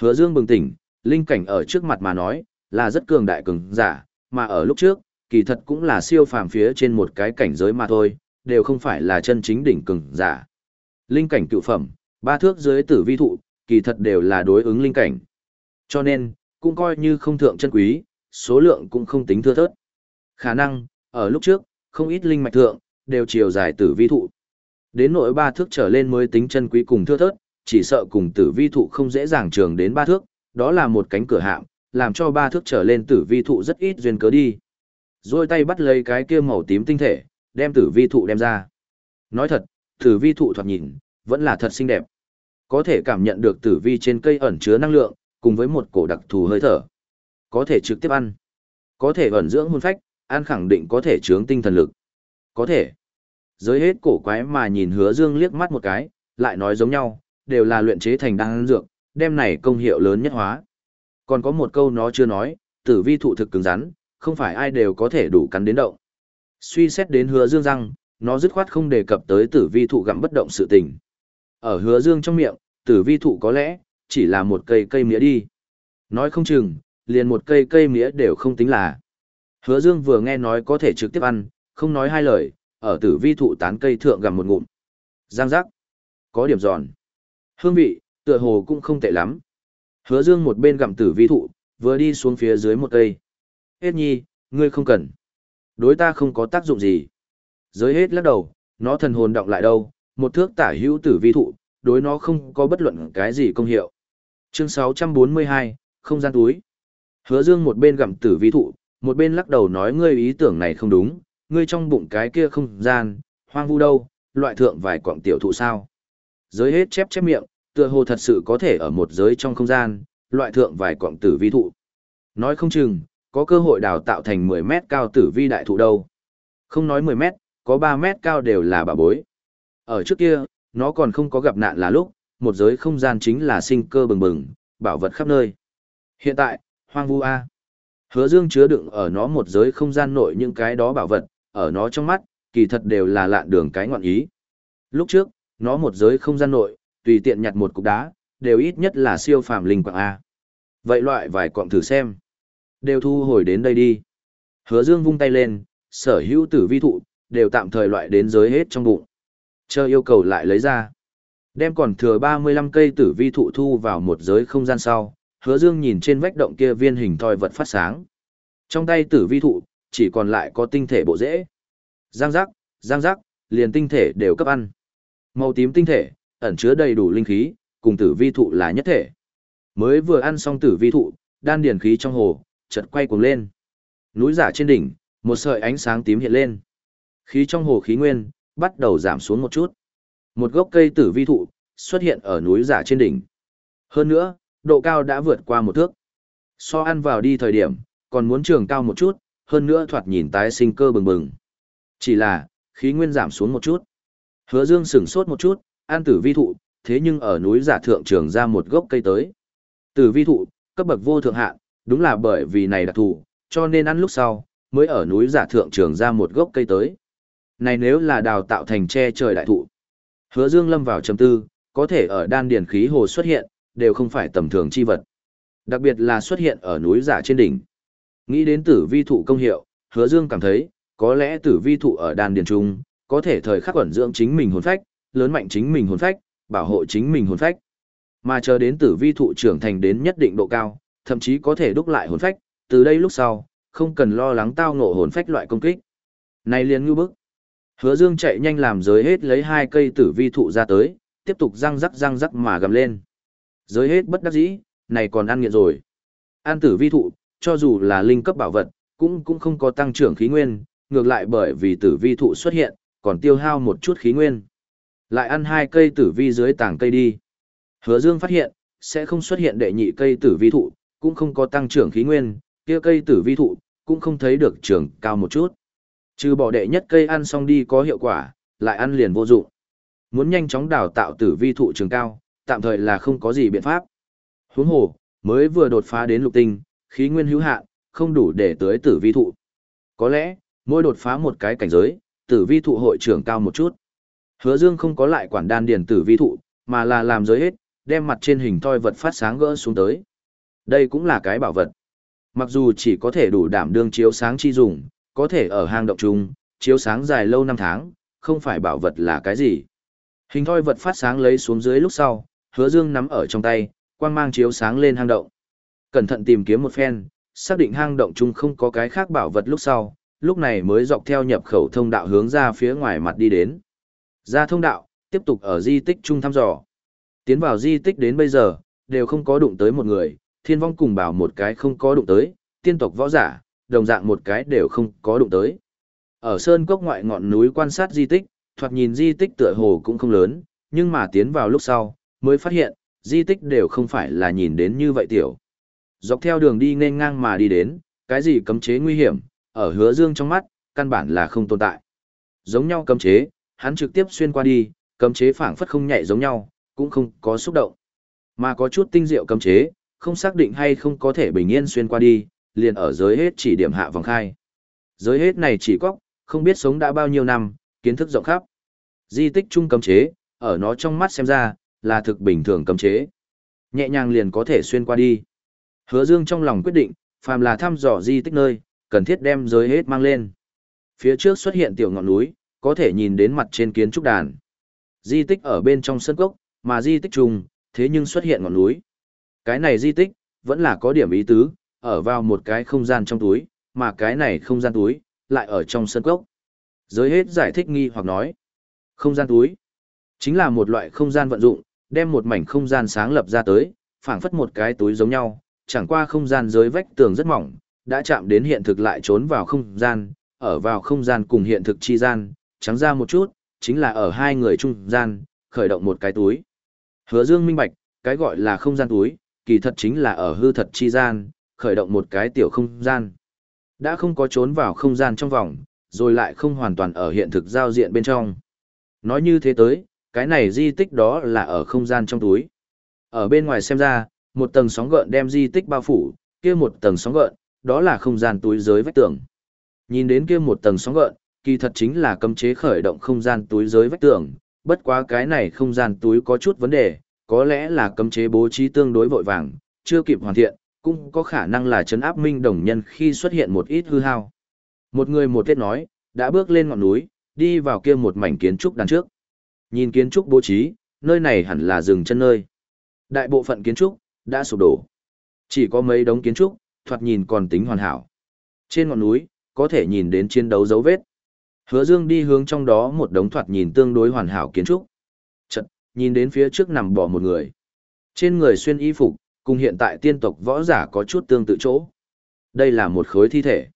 Hứa Dương bừng tỉnh, linh cảnh ở trước mặt mà nói, là rất cường đại cường giả, mà ở lúc trước, kỳ thật cũng là siêu phàm phía trên một cái cảnh giới mà thôi, đều không phải là chân chính đỉnh cường giả. Linh cảnh cựu phẩm, ba thước dưới tử vi thụ, kỳ thật đều là đối ứng linh cảnh. Cho nên, cũng coi như không thượng chân quý, số lượng cũng không tính thưa thớt. Khả năng, ở lúc trước, không ít linh mạch thượng, đều chiều dài tử vi thụ. Đến nỗi ba thước trở lên mới tính chân quý cùng thưa thớt, chỉ sợ cùng tử vi thụ không dễ dàng trường đến ba thước, đó là một cánh cửa hạm, làm cho ba thước trở lên tử vi thụ rất ít duyên cớ đi. Rồi tay bắt lấy cái kia màu tím tinh thể, đem tử vi thụ đem ra. Nói thật, tử vi thụ thoạt nhìn, vẫn là thật xinh đẹp. Có thể cảm nhận được tử vi trên cây ẩn chứa năng lượng, cùng với một cổ đặc thù hơi thở. Có thể trực tiếp ăn. Có thể ẩn dưỡng hồn phách, ăn khẳng định có thể chướng tinh thần lực. Có thể. Giới hết cổ quái mà nhìn hứa dương liếc mắt một cái, lại nói giống nhau, đều là luyện chế thành đan dược, đem này công hiệu lớn nhất hóa. Còn có một câu nó chưa nói, tử vi thụ thực cứng rắn, không phải ai đều có thể đủ cắn đến động. Suy xét đến hứa dương rằng, nó dứt khoát không đề cập tới tử vi thụ gặm bất động sự tình. Ở hứa dương trong miệng, tử vi thụ có lẽ, chỉ là một cây cây mía đi. Nói không chừng, liền một cây cây mía đều không tính là. Hứa dương vừa nghe nói có thể trực tiếp ăn, không nói hai lời, ở tử vi thụ tán cây thượng gặm một ngụm. Giang giác. Có điểm giòn. Hương vị, tựa hồ cũng không tệ lắm. Hứa dương một bên gặm tử vi thụ, vừa đi xuống phía dưới một cây. Hết nhi, ngươi không cần. Đối ta không có tác dụng gì. Giới hết lắc đầu, nó thần hồn động lại đâu, một thước tả hữu tử vi thụ, đối nó không có bất luận cái gì công hiệu. Chương 642, không gian túi. Hứa Dương một bên gặm tử vi thụ, một bên lắc đầu nói ngươi ý tưởng này không đúng, ngươi trong bụng cái kia không gian, hoang vu đâu, loại thượng vài quặng tiểu thụ sao. Giới hết chép chép miệng, tựa hồ thật sự có thể ở một giới trong không gian, loại thượng vài quặng tử vi thụ. Nói không chừng, có cơ hội đào tạo thành 10 mét cao tử vi đại thụ đâu. Không nói 10 mét, có 3 mét cao đều là bà bối. Ở trước kia, nó còn không có gặp nạn là lúc, một giới không gian chính là sinh cơ bừng bừng, bảo vật khắp nơi. Hiện tại, hoang vu A. Hứa dương chứa đựng ở nó một giới không gian nội những cái đó bảo vật, ở nó trong mắt, kỳ thật đều là lạn đường cái ngoạn ý. Lúc trước, nó một giới không gian nội, tùy tiện nhặt một cục đá, đều ít nhất là siêu phàm linh quạng A. Vậy loại vài cọng thử xem. Đều thu hồi đến đây đi. Hứa dương vung tay lên, sở hữu tử vi thụ, đều tạm thời loại đến giới hết trong bụng. Chờ yêu cầu lại lấy ra. Đem còn thừa 35 cây tử vi thụ thu vào một giới không gian sau, hứa dương nhìn trên vách động kia viên hình thoi vật phát sáng. Trong tay tử vi thụ, chỉ còn lại có tinh thể bộ rễ. Giang giác, giang giác, liền tinh thể đều cấp ăn. Màu tím tinh thể, ẩn chứa đầy đủ linh khí, cùng tử vi thụ là nhất thể. Mới vừa ăn xong tử vi thụ, đan điền khí trong hồ, chợt quay cuồng lên. Núi giả trên đỉnh, một sợi ánh sáng tím hiện lên. Khí trong hồ khí nguyên, bắt đầu giảm xuống một chút. Một gốc cây tử vi thụ, xuất hiện ở núi giả trên đỉnh. Hơn nữa, độ cao đã vượt qua một thước. So ăn vào đi thời điểm, còn muốn trường cao một chút, hơn nữa thoạt nhìn tái sinh cơ bừng bừng. Chỉ là, khí nguyên giảm xuống một chút. Hứa Dương sửng sốt một chút, an tử vi thụ, thế nhưng ở núi giả thượng trường ra một gốc cây tới. Tử vi thụ, cấp bậc vô thượng hạn, đúng là bởi vì này đặc thù, cho nên ăn lúc sau, mới ở núi giả thượng trường ra một gốc cây tới. Này nếu là đào tạo thành tre trời đại thụ. Hứa Dương lâm vào trầm tư, có thể ở đan điển khí hồ xuất hiện, đều không phải tầm thường chi vật. Đặc biệt là xuất hiện ở núi giả trên đỉnh. Nghĩ đến tử vi thụ công hiệu, hứa dương cảm thấy, có lẽ tử vi thụ ở đan điển trung, có thể thời khắc ẩn dưỡng chính mình hồn phách, lớn mạnh chính mình hồn phách, bảo hộ chính mình hồn phách. Mà chờ đến tử vi thụ trưởng thành đến nhất định độ cao, thậm chí có thể đúc lại hồn phách, từ đây lúc sau, không cần lo lắng tao ngộ hồn phách loại công kích. Này liền ngư bức. Hứa Dương chạy nhanh làm giới hết lấy hai cây tử vi thụ ra tới, tiếp tục răng rắc răng rắc mà gầm lên. Giới hết bất đắc dĩ, này còn ăn nghiện rồi. An tử vi thụ, cho dù là linh cấp bảo vật, cũng cũng không có tăng trưởng khí nguyên, ngược lại bởi vì tử vi thụ xuất hiện, còn tiêu hao một chút khí nguyên. Lại ăn hai cây tử vi dưới tảng cây đi. Hứa Dương phát hiện, sẽ không xuất hiện đệ nhị cây tử vi thụ, cũng không có tăng trưởng khí nguyên, kia cây tử vi thụ, cũng không thấy được trưởng cao một chút. Trừ bỏ đệ nhất cây ăn xong đi có hiệu quả, lại ăn liền vô dụng. Muốn nhanh chóng đào tạo tử vi thụ trường cao, tạm thời là không có gì biện pháp. Huống hồ, mới vừa đột phá đến lục tinh, khí nguyên hữu hạn, không đủ để tới tử vi thụ. Có lẽ, mỗi đột phá một cái cảnh giới, tử vi thụ hội trưởng cao một chút. Hứa Dương không có lại quản đan điền tử vi thụ, mà là làm giới hết, đem mặt trên hình thoi vật phát sáng gỡ xuống tới. Đây cũng là cái bảo vật. Mặc dù chỉ có thể đủ đảm đương chiếu sáng chi dùng, có thể ở hang động chung, chiếu sáng dài lâu năm tháng, không phải bảo vật là cái gì. Hình thoi vật phát sáng lấy xuống dưới lúc sau, hứa dương nắm ở trong tay, quang mang chiếu sáng lên hang động. Cẩn thận tìm kiếm một phen, xác định hang động chung không có cái khác bảo vật lúc sau, lúc này mới dọc theo nhập khẩu thông đạo hướng ra phía ngoài mặt đi đến. Ra thông đạo, tiếp tục ở di tích chung thăm dò. Tiến vào di tích đến bây giờ, đều không có đụng tới một người, thiên vong cùng bảo một cái không có đụng tới, tiên tộc võ giả, đồng dạng một cái đều không có đụng tới. Ở sơn cốc ngoại ngọn núi quan sát di tích, thoạt nhìn di tích tựa hồ cũng không lớn, nhưng mà tiến vào lúc sau, mới phát hiện, di tích đều không phải là nhìn đến như vậy tiểu. Dọc theo đường đi nên ngang mà đi đến, cái gì cấm chế nguy hiểm, ở hứa dương trong mắt, căn bản là không tồn tại. Giống nhau cấm chế, hắn trực tiếp xuyên qua đi, cấm chế phảng phất không nhạy giống nhau, cũng không có xúc động. Mà có chút tinh diệu cấm chế, không xác định hay không có thể bình yên xuyên qua đi, liền ở giới hết chỉ điểm hạ vòng khai. Giới hết này chỉ có, không biết sống đã bao nhiêu năm, kiến thức rộng khắp. Di tích trung cấm chế, ở nó trong mắt xem ra, là thực bình thường cấm chế. Nhẹ nhàng liền có thể xuyên qua đi. Hứa Dương trong lòng quyết định, phàm là thăm dò di tích nơi, cần thiết đem giới hết mang lên. Phía trước xuất hiện tiểu ngọn núi, có thể nhìn đến mặt trên kiến trúc đàn. Di tích ở bên trong sân cốc, mà di tích trùng, thế nhưng xuất hiện ngọn núi. Cái này di tích, vẫn là có điểm ý tứ, ở vào một cái không gian trong túi, mà cái này không gian túi, lại ở trong sân cốc. Giới hết giải thích nghi hoặc nói, không gian túi, chính là một loại không gian vận dụng, đem một mảnh không gian sáng lập ra tới, phảng phất một cái túi giống nhau, chẳng qua không gian giới vách tường rất mỏng, đã chạm đến hiện thực lại trốn vào không gian, ở vào không gian cùng hiện thực chi gian, trắng ra một chút, chính là ở hai người trung gian, khởi động một cái túi. Hứa Dương minh bạch, cái gọi là không gian túi, kỳ thật chính là ở hư thật chi gian, khởi động một cái tiểu không gian. Đã không có trốn vào không gian trong vòng, rồi lại không hoàn toàn ở hiện thực giao diện bên trong. Nói như thế tới, cái này di tích đó là ở không gian trong túi. Ở bên ngoài xem ra, một tầng sóng gợn đem di tích bao phủ, kia một tầng sóng gợn, đó là không gian túi giới vách tường. Nhìn đến kia một tầng sóng gợn, kỳ thật chính là cấm chế khởi động không gian túi giới vách tường, bất quá cái này không gian túi có chút vấn đề, có lẽ là cấm chế bố trí tương đối vội vàng, chưa kịp hoàn thiện, cũng có khả năng là chấn áp minh đồng nhân khi xuất hiện một ít hư hao. Một người một tiết nói, đã bước lên ngọn núi, đi vào kia một mảnh kiến trúc đằng trước. Nhìn kiến trúc bố trí, nơi này hẳn là dừng chân nơi. Đại bộ phận kiến trúc đã sụp đổ. Chỉ có mấy đống kiến trúc, thoạt nhìn còn tính hoàn hảo. Trên ngọn núi, có thể nhìn đến chiến đấu dấu vết. Hứa Dương đi hướng trong đó một đống thoạt nhìn tương đối hoàn hảo kiến trúc. Chật, nhìn đến phía trước nằm bỏ một người. Trên người xuyên y phục, cùng hiện tại tiên tộc võ giả có chút tương tự chỗ. Đây là một khối thi thể.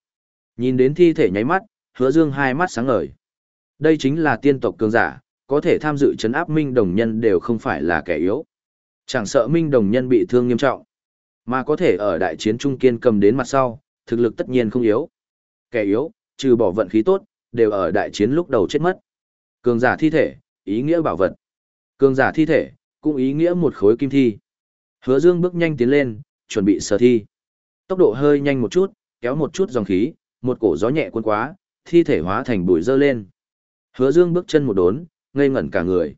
Nhìn đến thi thể nháy mắt, hứa dương hai mắt sáng ngời. Đây chính là tiên tộc cường giả, có thể tham dự chấn áp minh đồng nhân đều không phải là kẻ yếu. Chẳng sợ minh đồng nhân bị thương nghiêm trọng, mà có thể ở đại chiến trung kiên cầm đến mặt sau, thực lực tất nhiên không yếu. Kẻ yếu, trừ bỏ vận khí tốt, đều ở đại chiến lúc đầu chết mất. Cường giả thi thể, ý nghĩa bảo vật. Cường giả thi thể, cũng ý nghĩa một khối kim thi. Hứa Dương bước nhanh tiến lên, chuẩn bị sở thi. Tốc độ hơi nhanh một chút, kéo một chút dòng khí, một cổ gió nhẹ cuốn quá, thi thể hóa thành bụi dơ lên. Hứa Dương bước chân một đốn, ngây ngẩn cả người.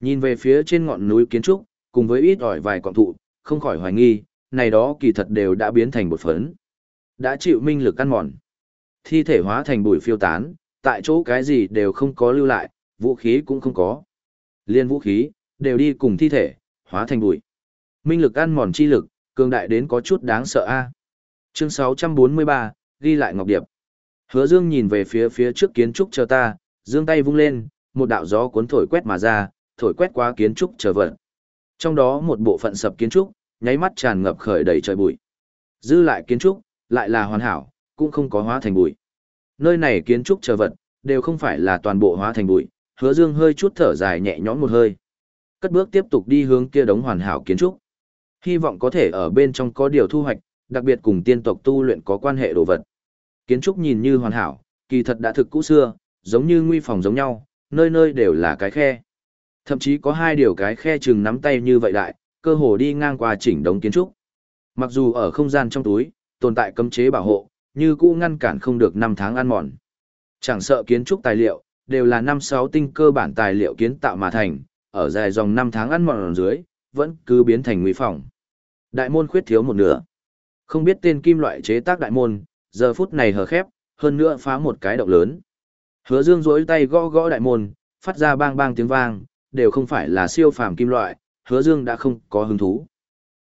Nhìn về phía trên ngọn núi kiến trúc, cùng với ít ỏi vài cọng thụ, không khỏi hoài nghi, này đó kỳ thật đều đã biến thành bột phấn. Đã chịu minh lực ăn mòn. Thi thể hóa thành bụi phiêu tán, tại chỗ cái gì đều không có lưu lại, vũ khí cũng không có. Liên vũ khí, đều đi cùng thi thể, hóa thành bụi. Minh lực ăn mòn chi lực, cường đại đến có chút đáng sợ a. Chương 643, ghi lại Ngọc Điệp. Hứa Dương nhìn về phía phía trước kiến trúc chờ ta, dương tay vung lên, một đạo gió cuốn thổi quét mà ra, thổi quét qua kiến trúc chờ vận. Trong đó một bộ phận sập kiến trúc, nháy mắt tràn ngập khởi đầy trời bụi. Dư lại kiến trúc, lại là hoàn hảo, cũng không có hóa thành bụi. Nơi này kiến trúc chờ vật, đều không phải là toàn bộ hóa thành bụi, hứa dương hơi chút thở dài nhẹ nhõm một hơi. Cất bước tiếp tục đi hướng kia đống hoàn hảo kiến trúc. Hy vọng có thể ở bên trong có điều thu hoạch, đặc biệt cùng tiên tộc tu luyện có quan hệ đồ vật. Kiến trúc nhìn như hoàn hảo, kỳ thật đã thực cũ xưa, giống như nguy phòng giống nhau, nơi nơi đều là cái khe. Thậm chí có hai điều cái khe chừng nắm tay như vậy đại, cơ hồ đi ngang qua chỉnh đống kiến trúc. Mặc dù ở không gian trong túi, tồn tại cấm chế bảo hộ, như cũ ngăn cản không được năm tháng ăn mòn. Chẳng sợ kiến trúc tài liệu, đều là năm sáu tinh cơ bản tài liệu kiến tạo mà thành, ở dài dòng năm tháng ăn mòn dưới, vẫn cứ biến thành nguy phòng. Đại môn khuyết thiếu một nửa. Không biết tên kim loại chế tác đại môn, giờ phút này hở khép, hơn nữa phá một cái động lớn. Hứa Dương rỗi tay gõ gõ đại môn, phát ra bang bang tiếng vang, đều không phải là siêu phàm kim loại, Hứa Dương đã không có hứng thú.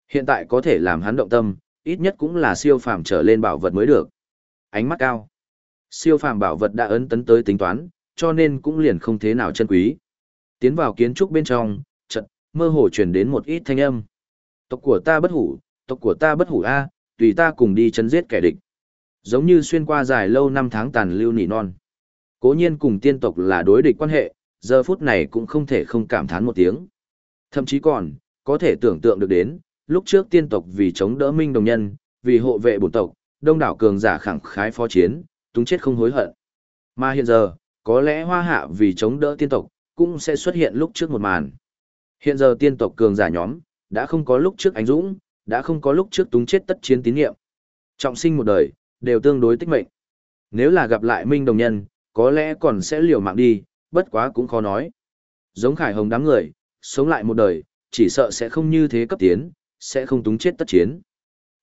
Hiện tại có thể làm hắn động tâm, ít nhất cũng là siêu phàm trở lên bảo vật mới được. Ánh mắt cao. Siêu phàm bảo vật đã ấn tấn tới tính toán, cho nên cũng liền không thế nào chân quý. Tiến vào kiến trúc bên trong, chợt mơ hồ truyền đến một ít thanh âm. Tộc của ta bất hủ, tộc của ta bất hủ a, tùy ta cùng đi chấn giết kẻ địch. Giống như xuyên qua dài lâu năm tháng tàn lưu nỉ non. Cố nhiên cùng tiên tộc là đối địch quan hệ, giờ phút này cũng không thể không cảm thán một tiếng. Thậm chí còn, có thể tưởng tượng được đến, lúc trước tiên tộc vì chống đỡ minh đồng nhân, vì hộ vệ bổn tộc, đông đảo cường giả khẳng khái phó chiến, túng chết không hối hận. Mà hiện giờ, có lẽ hoa hạ vì chống đỡ tiên tộc, cũng sẽ xuất hiện lúc trước một màn. Hiện giờ tiên tộc cường giả nhóm, đã không có lúc trước anh dũng, đã không có lúc trước túng chết tất chiến tín nhiệm. Trọng sinh một đời, đều tương đối tích mệnh. Nếu là gặp lại minh đồng nhân, có lẽ còn sẽ liều mạng đi, bất quá cũng khó nói. Giống Khải Hồng đám người, sống lại một đời, chỉ sợ sẽ không như thế cấp tiến, sẽ không túng chết tất chiến.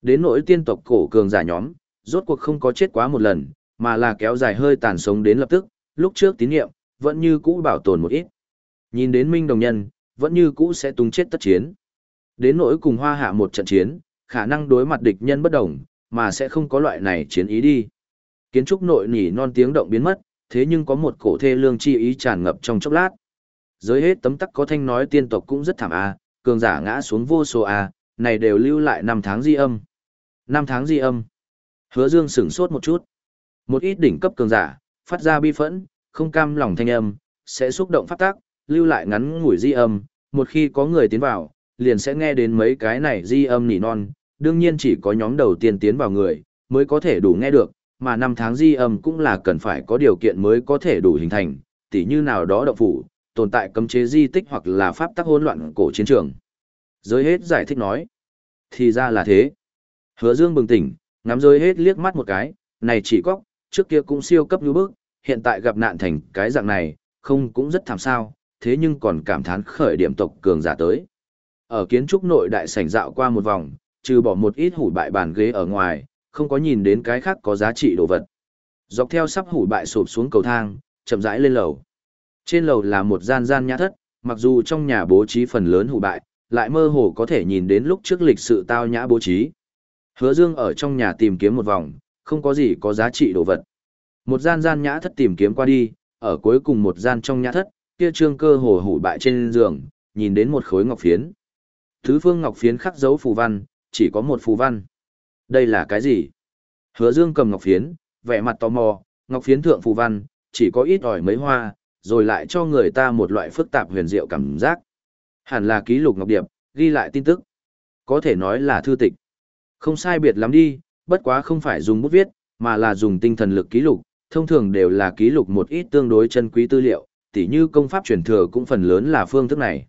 Đến nỗi tiên tộc cổ cường giả nhóm, rốt cuộc không có chết quá một lần, mà là kéo dài hơi tàn sống đến lập tức, lúc trước tín nhiệm, vẫn như cũ bảo tồn một ít. Nhìn đến Minh Đồng Nhân, vẫn như cũ sẽ túng chết tất chiến. Đến nỗi cùng hoa hạ một trận chiến, khả năng đối mặt địch nhân bất đồng, mà sẽ không có loại này chiến ý đi. Kiến trúc nội nỉ non tiếng động biến mất, thế nhưng có một cổ thê lương chi ý tràn ngập trong chốc lát dưới hết tấm tắc có thanh nói tiên tộc cũng rất thảm a, cường giả ngã xuống vô số a, này đều lưu lại năm tháng di âm. Năm tháng di âm. Hứa Dương sửng sốt một chút. Một ít đỉnh cấp cường giả, phát ra bi phẫn, không cam lòng thanh âm, sẽ xúc động phát tác, lưu lại ngắn ngủi di âm, một khi có người tiến vào, liền sẽ nghe đến mấy cái này di âm nỉ non, đương nhiên chỉ có nhóm đầu tiên tiến vào người, mới có thể đủ nghe được, mà năm tháng di âm cũng là cần phải có điều kiện mới có thể đủ hình thành, tỉ như nào đó động phủ, tồn tại cấm chế di tích hoặc là pháp tắc hỗn loạn cổ chiến trường. Giới hết giải thích nói. Thì ra là thế. Hứa Dương bừng tỉnh, ngắm giới hết liếc mắt một cái, này chỉ có, trước kia cũng siêu cấp như bước, hiện tại gặp nạn thành cái dạng này, không cũng rất thảm sao, thế nhưng còn cảm thán khởi điểm tộc cường giả tới. Ở kiến trúc nội đại sảnh dạo qua một vòng, trừ bỏ một ít hủ bại bàn ghế ở ngoài, không có nhìn đến cái khác có giá trị đồ vật. Dọc theo sắp hủ bại sụp xuống cầu thang, chậm rãi lên lầu. Trên lầu là một gian gian nhã thất, mặc dù trong nhà bố trí phần lớn hủ bại, lại mơ hồ có thể nhìn đến lúc trước lịch sự tao nhã bố trí. Hứa Dương ở trong nhà tìm kiếm một vòng, không có gì có giá trị đồ vật. Một gian gian nhã thất tìm kiếm qua đi, ở cuối cùng một gian trong nhã thất, kia trương cơ hồ hủ bại trên giường, nhìn đến một khối ngọc phiến. Thứ phương ngọc phiến khắc dấu phù văn, chỉ có một phù văn. Đây là cái gì? Hứa Dương cầm ngọc phiến, vẻ mặt tò mò, ngọc phiến thượng phù văn, chỉ có ít ỏi mấy hoa, rồi lại cho người ta một loại phức tạp huyền diệu cảm giác. Hẳn là ký lục ngọc điệp, ghi lại tin tức. Có thể nói là thư tịch. Không sai biệt lắm đi, bất quá không phải dùng bút viết, mà là dùng tinh thần lực ký lục, thông thường đều là ký lục một ít tương đối chân quý tư liệu, tỉ như công pháp truyền thừa cũng phần lớn là phương thức này.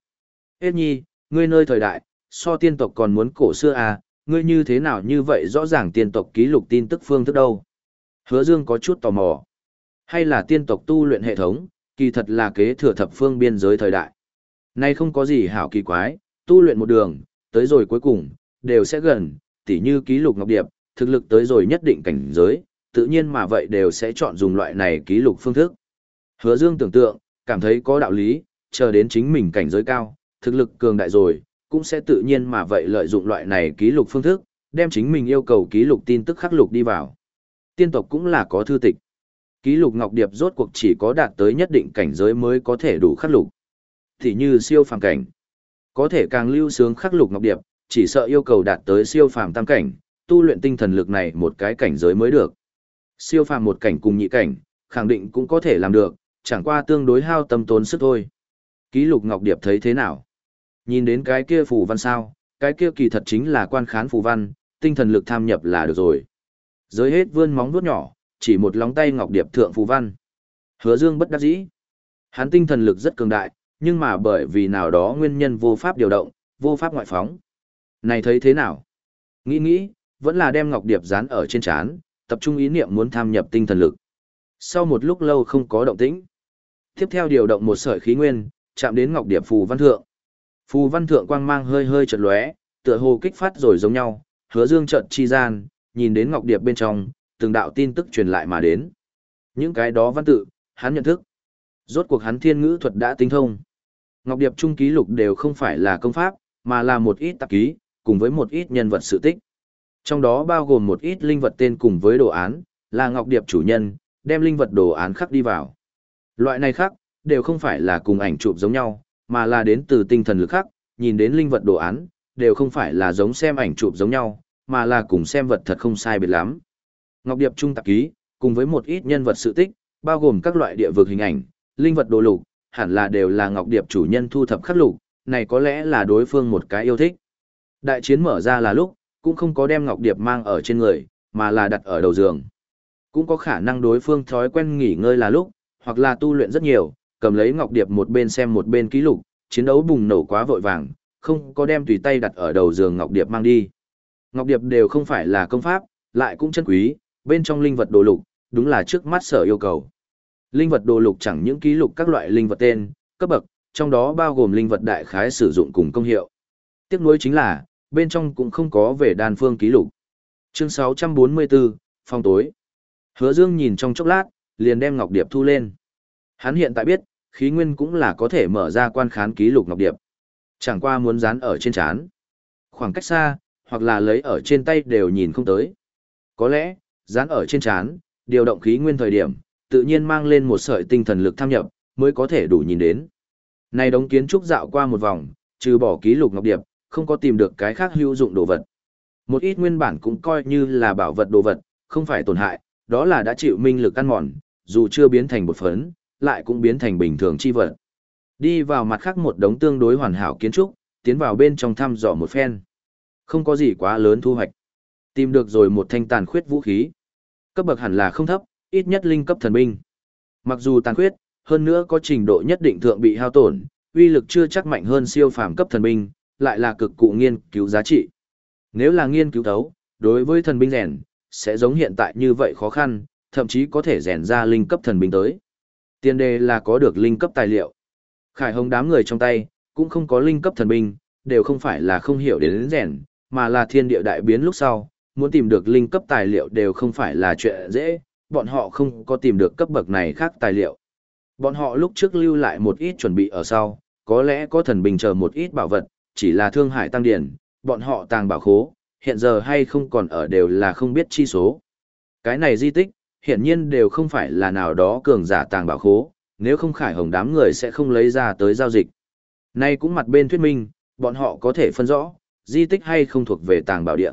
Hết nhi, ngươi nơi thời đại, so tiên tộc còn muốn cổ xưa à, ngươi như thế nào như vậy rõ ràng tiên tộc ký lục tin tức phương thức đâu. Hứa Dương có chút tò mò. Hay là tiên tộc tu luyện hệ thống, kỳ thật là kế thừa thập phương biên giới thời đại. Nay không có gì hảo kỳ quái, tu luyện một đường, tới rồi cuối cùng, đều sẽ gần, tỉ như ký lục ngọc điệp, thực lực tới rồi nhất định cảnh giới, tự nhiên mà vậy đều sẽ chọn dùng loại này ký lục phương thức. Hứa Dương tưởng tượng, cảm thấy có đạo lý, chờ đến chính mình cảnh giới cao, thực lực cường đại rồi, cũng sẽ tự nhiên mà vậy lợi dụng loại này ký lục phương thức, đem chính mình yêu cầu ký lục tin tức khắc lục đi vào. Tiên tộc cũng là có thư tịch. Ký lục ngọc điệp rốt cuộc chỉ có đạt tới nhất định cảnh giới mới có thể đủ khắc lục. Thì như siêu phàm cảnh, có thể càng lưu sướng khắc lục ngọc điệp, chỉ sợ yêu cầu đạt tới siêu phàm tam cảnh, tu luyện tinh thần lực này một cái cảnh giới mới được. Siêu phàm một cảnh cùng nhị cảnh, khẳng định cũng có thể làm được, chẳng qua tương đối hao tâm tốn sức thôi. Ký lục ngọc điệp thấy thế nào? Nhìn đến cái kia phù văn sao, cái kia kỳ thật chính là quan khán phù văn, tinh thần lực tham nhập là được rồi. Giới hết vươn móng vuốt nhỏ, chỉ một lóng tay ngọc điệp thượng phù văn. Hứa Dương bất đắc dĩ. Hắn tinh thần lực rất cường đại, nhưng mà bởi vì nào đó nguyên nhân vô pháp điều động, vô pháp ngoại phóng. Này thấy thế nào? Nghĩ nghĩ, vẫn là đem ngọc điệp dán ở trên trán, tập trung ý niệm muốn tham nhập tinh thần lực. Sau một lúc lâu không có động tĩnh, tiếp theo điều động một sợi khí nguyên, chạm đến ngọc điệp phù văn thượng. Phù văn thượng quang mang hơi hơi chợt lóe, tựa hồ kích phát rồi giống nhau, Hứa Dương chợt chi gian, nhìn đến ngọc điệp bên trong, từng đạo tin tức truyền lại mà đến. Những cái đó văn tự, hắn nhận thức. Rốt cuộc hắn thiên ngữ thuật đã tinh thông. Ngọc điệp trung ký lục đều không phải là công pháp, mà là một ít tạp ký, cùng với một ít nhân vật sự tích. Trong đó bao gồm một ít linh vật tên cùng với đồ án, là Ngọc Điệp chủ nhân, đem linh vật đồ án khắc đi vào. Loại này khác, đều không phải là cùng ảnh chụp giống nhau, mà là đến từ tinh thần lực khắc, nhìn đến linh vật đồ án, đều không phải là giống xem ảnh chụp giống nhau, mà là cùng xem vật thật không sai biệt lắm. Ngọc Điệp Trung tạp ký, cùng với một ít nhân vật sự tích, bao gồm các loại địa vực hình ảnh, linh vật đồ lục, hẳn là đều là Ngọc Điệp chủ nhân thu thập khắc lục, này có lẽ là đối phương một cái yêu thích. Đại chiến mở ra là lúc, cũng không có đem Ngọc Điệp mang ở trên người, mà là đặt ở đầu giường. Cũng có khả năng đối phương thói quen nghỉ ngơi là lúc, hoặc là tu luyện rất nhiều, cầm lấy Ngọc Điệp một bên xem một bên ký lục, chiến đấu bùng nổ quá vội vàng, không có đem tùy tay đặt ở đầu giường Ngọc Điệp mang đi. Ngọc Điệp đều không phải là công pháp, lại cũng chân quý, bên trong linh vật đồ lục, đúng là trước mắt sở yêu cầu. Linh vật đồ lục chẳng những ký lục các loại linh vật tên, cấp bậc, trong đó bao gồm linh vật đại khái sử dụng cùng công hiệu. Tiếc nuối chính là, bên trong cũng không có về đan phương ký lục. Chương 644, phong tối. Hứa Dương nhìn trong chốc lát, liền đem Ngọc Điệp thu lên. Hắn hiện tại biết, khí nguyên cũng là có thể mở ra quan khán ký lục Ngọc Điệp. Chẳng qua muốn dán ở trên chán. Khoảng cách xa, hoặc là lấy ở trên tay đều nhìn không tới. Có lẽ, dán ở trên chán, điều động khí nguyên thời điểm, tự nhiên mang lên một sợi tinh thần lực tham nhập, mới có thể đủ nhìn đến. Này đống kiến trúc dạo qua một vòng, trừ bỏ ký lục Ngọc Điệp, không có tìm được cái khác hữu dụng đồ vật. Một ít nguyên bản cũng coi như là bảo vật đồ vật, không phải tổn hại, đó là đã chịu minh lực ăn mòn, dù chưa biến thành bột phấn, lại cũng biến thành bình thường chi vật. Đi vào mặt khác một đống tương đối hoàn hảo kiến trúc, tiến vào bên trong thăm dò một phen. Không có gì quá lớn thu hoạch. Tìm được rồi một thanh tàn khuyết vũ khí. Cấp bậc hẳn là không thấp, ít nhất linh cấp thần binh. Mặc dù tàn khuyết, hơn nữa có trình độ nhất định thượng bị hao tổn, uy lực chưa chắc mạnh hơn siêu phàm cấp thần binh, lại là cực cụ nghiên cứu giá trị. Nếu là nghiên cứu thấu, đối với thần binh rèn, sẽ giống hiện tại như vậy khó khăn, thậm chí có thể rèn ra linh cấp thần binh tới. Tiên đề là có được linh cấp tài liệu. Khải hồng đám người trong tay, cũng không có linh cấp thần binh, đều không phải là không hiểu đến rèn, mà là thiên địa đại biến lúc sau, muốn tìm được linh cấp tài liệu đều không phải là chuyện dễ, bọn họ không có tìm được cấp bậc này khác tài liệu. Bọn họ lúc trước lưu lại một ít chuẩn bị ở sau, có lẽ có thần bình chờ một ít bảo vật, chỉ là thương hải tăng điển, bọn họ tàng bảo khố, hiện giờ hay không còn ở đều là không biết chi số. Cái này di tích, hiện nhiên đều không phải là nào đó cường giả tàng bảo khố, nếu không khải hồng đám người sẽ không lấy ra tới giao dịch. Nay cũng mặt bên thuyết minh, bọn họ có thể phân rõ, di tích hay không thuộc về tàng bảo địa.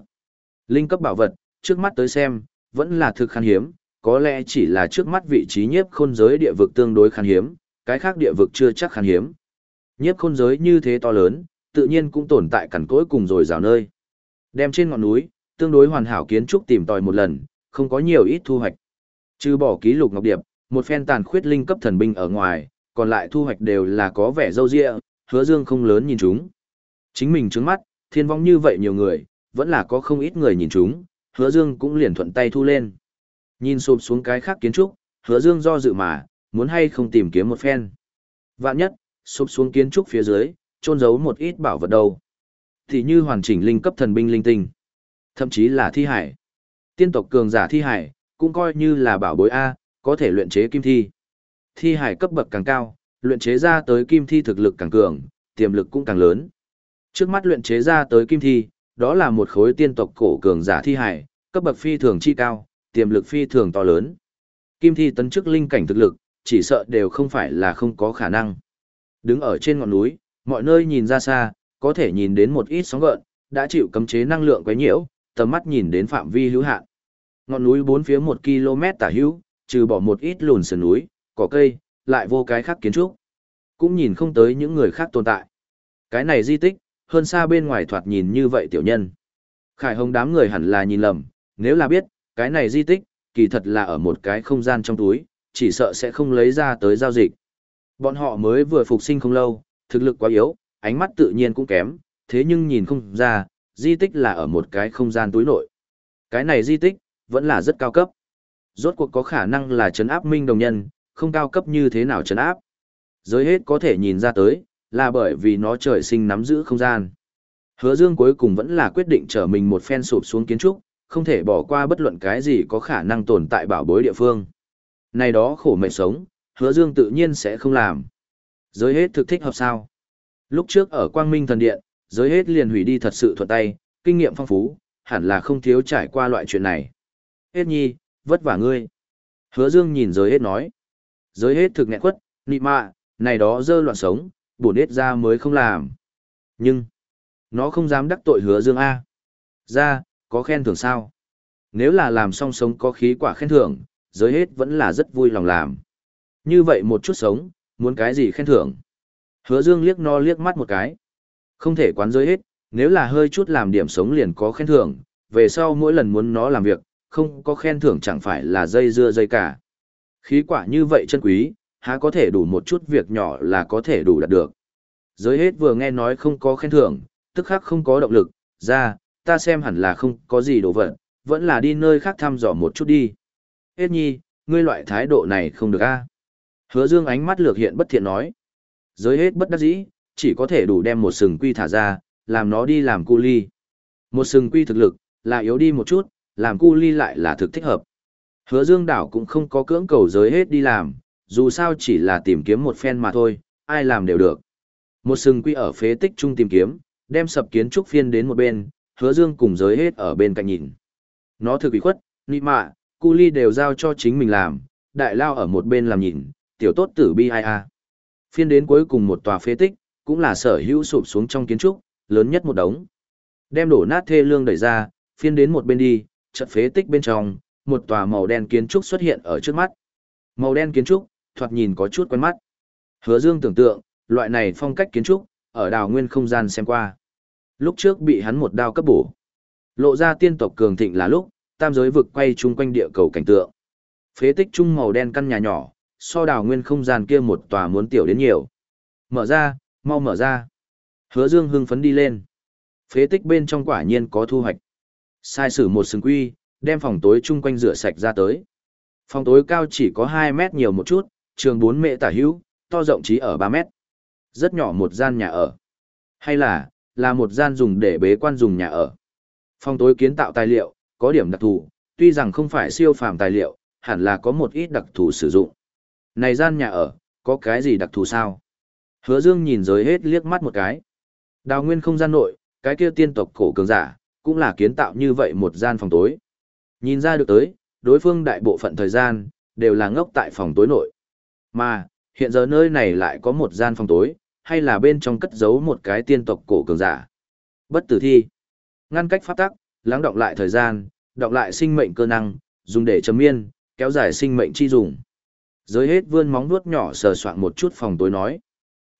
Linh cấp bảo vật, trước mắt tới xem, vẫn là thực khan hiếm, có lẽ chỉ là trước mắt vị trí nhiếp khôn giới địa vực tương đối khan hiếm, cái khác địa vực chưa chắc khan hiếm. Nhiếp khôn giới như thế to lớn, tự nhiên cũng tồn tại cẩn cỗi cùng rồi rào nơi. Đem trên ngọn núi, tương đối hoàn hảo kiến trúc tìm tòi một lần, không có nhiều ít thu hoạch. Trừ bỏ ký lục ngọc điệp, một phen tàn khuyết linh cấp thần binh ở ngoài, còn lại thu hoạch đều là có vẻ dâu dịa, hứa dương không lớn nhìn chúng. Chính mình trứng mắt, thiên vong như vậy nhiều người, vẫn là có không ít người nhìn chúng, hứa dương cũng liền thuận tay thu lên. Nhìn sụp xuống cái khác kiến trúc, hứa dương do dự mà, muốn hay không tìm kiếm một phen. Vạn nhất, sụp xuống kiến trúc phía dưới, trôn giấu một ít bảo vật đâu. Thì như hoàn chỉnh linh cấp thần binh linh tinh, thậm chí là thi hải. Tiên tộc cường giả thi hải, cũng coi như là bảo bối A, có thể luyện chế kim thi. Thi hải cấp bậc càng cao, luyện chế ra tới kim thi thực lực càng cường, tiềm lực cũng càng lớn. Trước mắt luyện chế ra tới kim thi, đó là một khối tiên tộc cổ cường giả thi hải, cấp bậc phi thường chi cao, tiềm lực phi thường to lớn. Kim thi tấn chức linh cảnh thực lực, chỉ sợ đều không phải là không có khả năng. Đứng ở trên ngọn núi, mọi nơi nhìn ra xa, có thể nhìn đến một ít sóng gợn, đã chịu cấm chế năng lượng quấy nhiễu, tầm mắt nhìn đến phạm vi hữu hạn. Ngọn núi bốn phía một km tả hữu, trừ bỏ một ít lùn sườn núi, cỏ cây, lại vô cái khác kiến trúc. Cũng nhìn không tới những người khác tồn tại. Cái này di tích, hơn xa bên ngoài thoạt nhìn như vậy tiểu nhân. Khải Hồng đám người hẳn là nhìn lầm, nếu là biết, cái này di tích, kỳ thật là ở một cái không gian trong túi, chỉ sợ sẽ không lấy ra tới giao dịch. Bọn họ mới vừa phục sinh không lâu, thực lực quá yếu, ánh mắt tự nhiên cũng kém, thế nhưng nhìn không ra, di tích là ở một cái không gian túi nội. Cái này di tích, vẫn là rất cao cấp. Rốt cuộc có khả năng là chấn áp minh đồng nhân, không cao cấp như thế nào chấn áp. Giới hết có thể nhìn ra tới, là bởi vì nó trời sinh nắm giữ không gian. Hứa Dương cuối cùng vẫn là quyết định trở mình một phen sụp xuống kiến trúc, không thể bỏ qua bất luận cái gì có khả năng tồn tại bảo bối địa phương. Này đó khổ mệnh sống, Hứa Dương tự nhiên sẽ không làm. Giới hết thực thích hợp sao? Lúc trước ở Quang Minh Thần Điện, giới hết liền hủy đi thật sự thuận tay, kinh nghiệm phong phú, hẳn là không thiếu trải qua loại chuyện này. Hết nhi, vất vả ngươi. Hứa Dương nhìn giới hết nói. Giới hết thực nghẹn quất, nị mạ, này đó dơ loạn sống, bổn hết ra mới không làm. Nhưng, nó không dám đắc tội hứa Dương A. Ra, có khen thưởng sao? Nếu là làm song sống có khí quả khen thưởng, giới hết vẫn là rất vui lòng làm. Như vậy một chút sống, muốn cái gì khen thưởng? Hứa Dương liếc no liếc mắt một cái. Không thể quán giới hết, nếu là hơi chút làm điểm sống liền có khen thưởng, về sau mỗi lần muốn nó làm việc, không có khen thưởng chẳng phải là dây dưa dây cả. Khí quả như vậy chân quý, há có thể đủ một chút việc nhỏ là có thể đủ đạt được. Giới hết vừa nghe nói không có khen thưởng, tức khắc không có động lực, ra, ta xem hẳn là không có gì đồ vật, vẫn là đi nơi khác thăm dò một chút đi. Hết nhi, ngươi loại thái độ này không được a. Hứa dương ánh mắt lược hiện bất thiện nói. Giới hết bất đắc dĩ, chỉ có thể đủ đem một sừng quy thả ra, làm nó đi làm cu ly. Một sừng quy thực lực, là yếu đi một chút, làm cu ly lại là thực thích hợp. Hứa dương đảo cũng không có cưỡng cầu giới hết đi làm, dù sao chỉ là tìm kiếm một phen mà thôi, ai làm đều được. Một sừng quy ở phế tích trung tìm kiếm, đem sập kiến trúc phiên đến một bên, hứa dương cùng giới hết ở bên cạnh nhìn. Nó thực ý khuất, nị mạ, cu ly đều giao cho chính mình làm, đại lao ở một bên làm nhìn, tiểu tốt tử bi ai a. Phiên đến cuối cùng một tòa phế tích, cũng là sở hữu sụp xuống trong kiến trúc, lớn nhất một đống. Đem đổ nát thê lương đẩy ra, phiên đến một bên đi, trận phế tích bên trong, một tòa màu đen kiến trúc xuất hiện ở trước mắt. Màu đen kiến trúc, thoạt nhìn có chút quen mắt. Hứa Dương tưởng tượng, loại này phong cách kiến trúc, ở đào nguyên không gian xem qua. Lúc trước bị hắn một đao cấp bổ. Lộ ra tiên tộc cường thịnh là lúc, tam giới vực quay chung quanh địa cầu cảnh tượng. Phế tích trung màu đen căn nhà nhỏ, so đào nguyên không gian kia một tòa muốn tiểu đến nhiều. Mở ra, mau mở ra. Hứa Dương hưng phấn đi lên. Phế tích bên trong quả nhiên có thu hoạch. Sai sử một sừng quy, đem phòng tối chung quanh rửa sạch ra tới. Phòng tối cao chỉ có 2 mét nhiều một chút, trường 4 mệ tả hữu, to rộng chỉ ở 3 mét. Rất nhỏ một gian nhà ở. Hay là, là một gian dùng để bế quan dùng nhà ở. Phòng tối kiến tạo tài liệu, có điểm đặc thù, tuy rằng không phải siêu phàm tài liệu, hẳn là có một ít đặc thù sử dụng. Này gian nhà ở, có cái gì đặc thù sao? Hứa Dương nhìn giới hết liếc mắt một cái. Đào nguyên không gian nội, cái kia tiên tộc cổ cường giả, cũng là kiến tạo như vậy một gian phòng tối. Nhìn ra được tới, đối phương đại bộ phận thời gian, đều là ngốc tại phòng tối nội. Mà, hiện giờ nơi này lại có một gian phòng tối, hay là bên trong cất giấu một cái tiên tộc cổ cường giả. Bất tử thi. Ngăn cách pháp tắc, lắng động lại thời gian, động lại sinh mệnh cơ năng, dùng để chấm miên, kéo dài sinh mệnh chi dùng. Giới hết vươn móng vuốt nhỏ sờ soạn một chút phòng tối nói.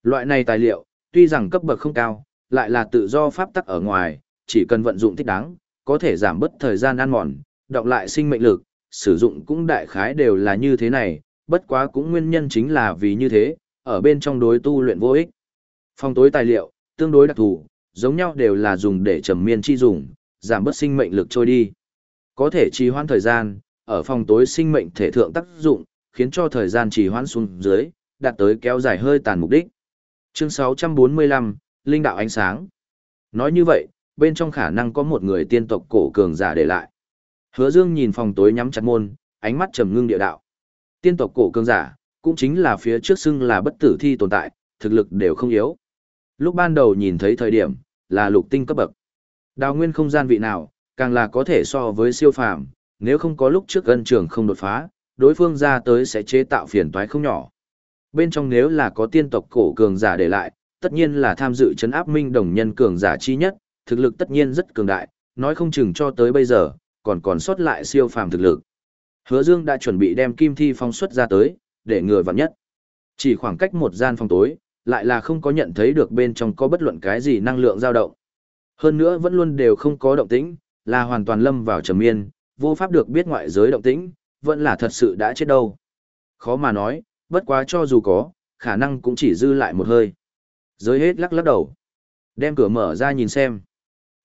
Loại này tài liệu, tuy rằng cấp bậc không cao, lại là tự do pháp tắc ở ngoài, chỉ cần vận dụng thích đáng, có thể giảm bớt thời gian ăn mòn, động lại sinh mệnh lực, sử dụng cũng đại khái đều là như thế này, bất quá cũng nguyên nhân chính là vì như thế, ở bên trong đối tu luyện vô ích. Phòng tối tài liệu, tương đối đặc thù, giống nhau đều là dùng để trầm miên chi dùng, giảm bớt sinh mệnh lực trôi đi. Có thể trì hoãn thời gian, ở phòng tối sinh mệnh thể thượng tác dụng, khiến cho thời gian trì hoãn xuống dưới, đạt tới kéo dài hơi tàn mục đích. Chương 645, Linh đạo ánh sáng. Nói như vậy, bên trong khả năng có một người tiên tộc cổ cường giả để lại. Hứa Dương nhìn phòng tối nhắm chặt môn, ánh mắt trầm ngưng địa đạo. Tiên tộc cổ cường giả, cũng chính là phía trước xưng là bất tử thi tồn tại, thực lực đều không yếu. Lúc ban đầu nhìn thấy thời điểm, là lục tinh cấp bậc. Đào nguyên không gian vị nào, càng là có thể so với siêu phàm, nếu không có lúc trước gân trường không đột phá, đối phương ra tới sẽ chế tạo phiền toái không nhỏ. Bên trong nếu là có tiên tộc cổ cường giả để lại, tất nhiên là tham dự chấn áp minh đồng nhân cường giả chi nhất, thực lực tất nhiên rất cường đại, nói không chừng cho tới bây giờ, còn còn sót lại siêu phàm thực lực. Hứa Dương đã chuẩn bị đem kim thi phong xuất ra tới, để người vặn nhất. Chỉ khoảng cách một gian phòng tối, lại là không có nhận thấy được bên trong có bất luận cái gì năng lượng dao động. Hơn nữa vẫn luôn đều không có động tĩnh, là hoàn toàn lâm vào trầm miên, vô pháp được biết ngoại giới động tĩnh, vẫn là thật sự đã chết đâu. Khó mà nói, bất quá cho dù có, khả năng cũng chỉ dư lại một hơi. Giới hết lắc lắc đầu. Đem cửa mở ra nhìn xem.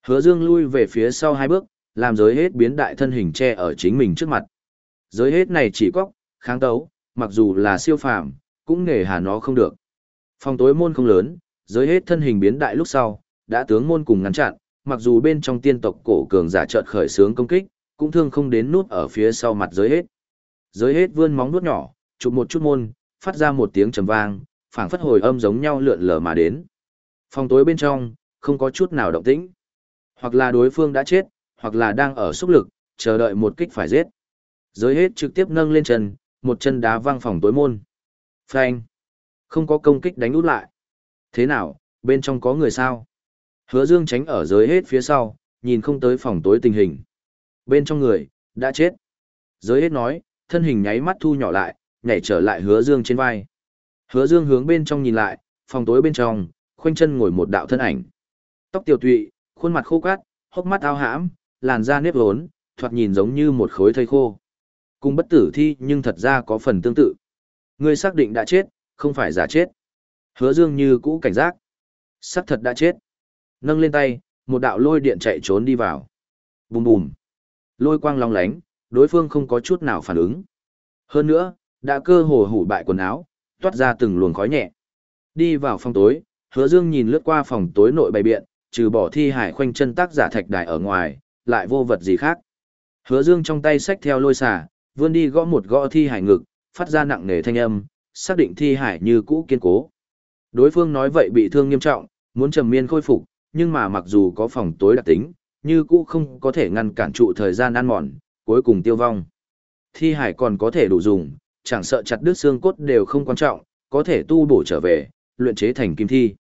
Hứa dương lui về phía sau hai bước, làm giới hết biến đại thân hình che ở chính mình trước mặt. Giới hết này chỉ có, kháng tấu, mặc dù là siêu phàm, cũng nghề hà nó không được. Phòng tối môn không lớn, giới hết thân hình biến đại lúc sau, đã tướng môn cùng ngăn chặn, mặc dù bên trong tiên tộc cổ cường giả chợt khởi sướng công kích, cũng thương không đến nút ở phía sau mặt giới hết. Giới hết vươn móng nuốt nhỏ, chụp một chút môn, phát ra một tiếng trầm vang, phảng phất hồi âm giống nhau lượn lờ mà đến. Phòng tối bên trong, không có chút nào động tĩnh. Hoặc là đối phương đã chết, hoặc là đang ở xúc lực, chờ đợi một kích phải giết. Giới hết trực tiếp nâng lên chân, một chân đá văng phòng tối môn. Phanh. Không có công kích đánh út lại. Thế nào, bên trong có người sao? Hứa Dương tránh ở giới hết phía sau, nhìn không tới phòng tối tình hình. Bên trong người, đã chết. Giới hết nói, thân hình nháy mắt thu nhỏ lại, nhảy trở lại hứa Dương trên vai. Hứa Dương hướng bên trong nhìn lại, phòng tối bên trong, khoanh chân ngồi một đạo thân ảnh. Tóc tiểu tụy, khuôn mặt khô cát, hốc mắt ao hãm, làn da nếp hốn, thoạt nhìn giống như một khối thây khô. Cùng bất tử thi nhưng thật ra có phần tương tự. Ngươi xác định đã chết, không phải giả chết. Hứa Dương như cũ cảnh giác. Sắc thật đã chết. Nâng lên tay, một đạo lôi điện chạy trốn đi vào. Bùm bùm. Lôi quang long lánh, đối phương không có chút nào phản ứng. Hơn nữa, đã cơ hồ hủ bại quần áo, toát ra từng luồng khói nhẹ. Đi vào phòng tối, Hứa Dương nhìn lướt qua phòng tối nội bày biện, trừ bỏ thi hải khoanh chân tác giả thạch đài ở ngoài, lại vô vật gì khác. Hứa Dương trong tay xách theo lôi xả, vươn đi gõ một gõ thi hải ngực, phát ra nặng nề thanh âm, xác định thi hải như cũ kiên cố. Đối phương nói vậy bị thương nghiêm trọng, muốn trầm miên khôi phục, nhưng mà mặc dù có phòng tối đặc tính, như cũ không có thể ngăn cản trụ thời gian ăn mòn, cuối cùng tiêu vong. Thi hải còn có thể đủ dùng, chẳng sợ chặt đứt xương cốt đều không quan trọng, có thể tu bổ trở về, luyện chế thành kim thi.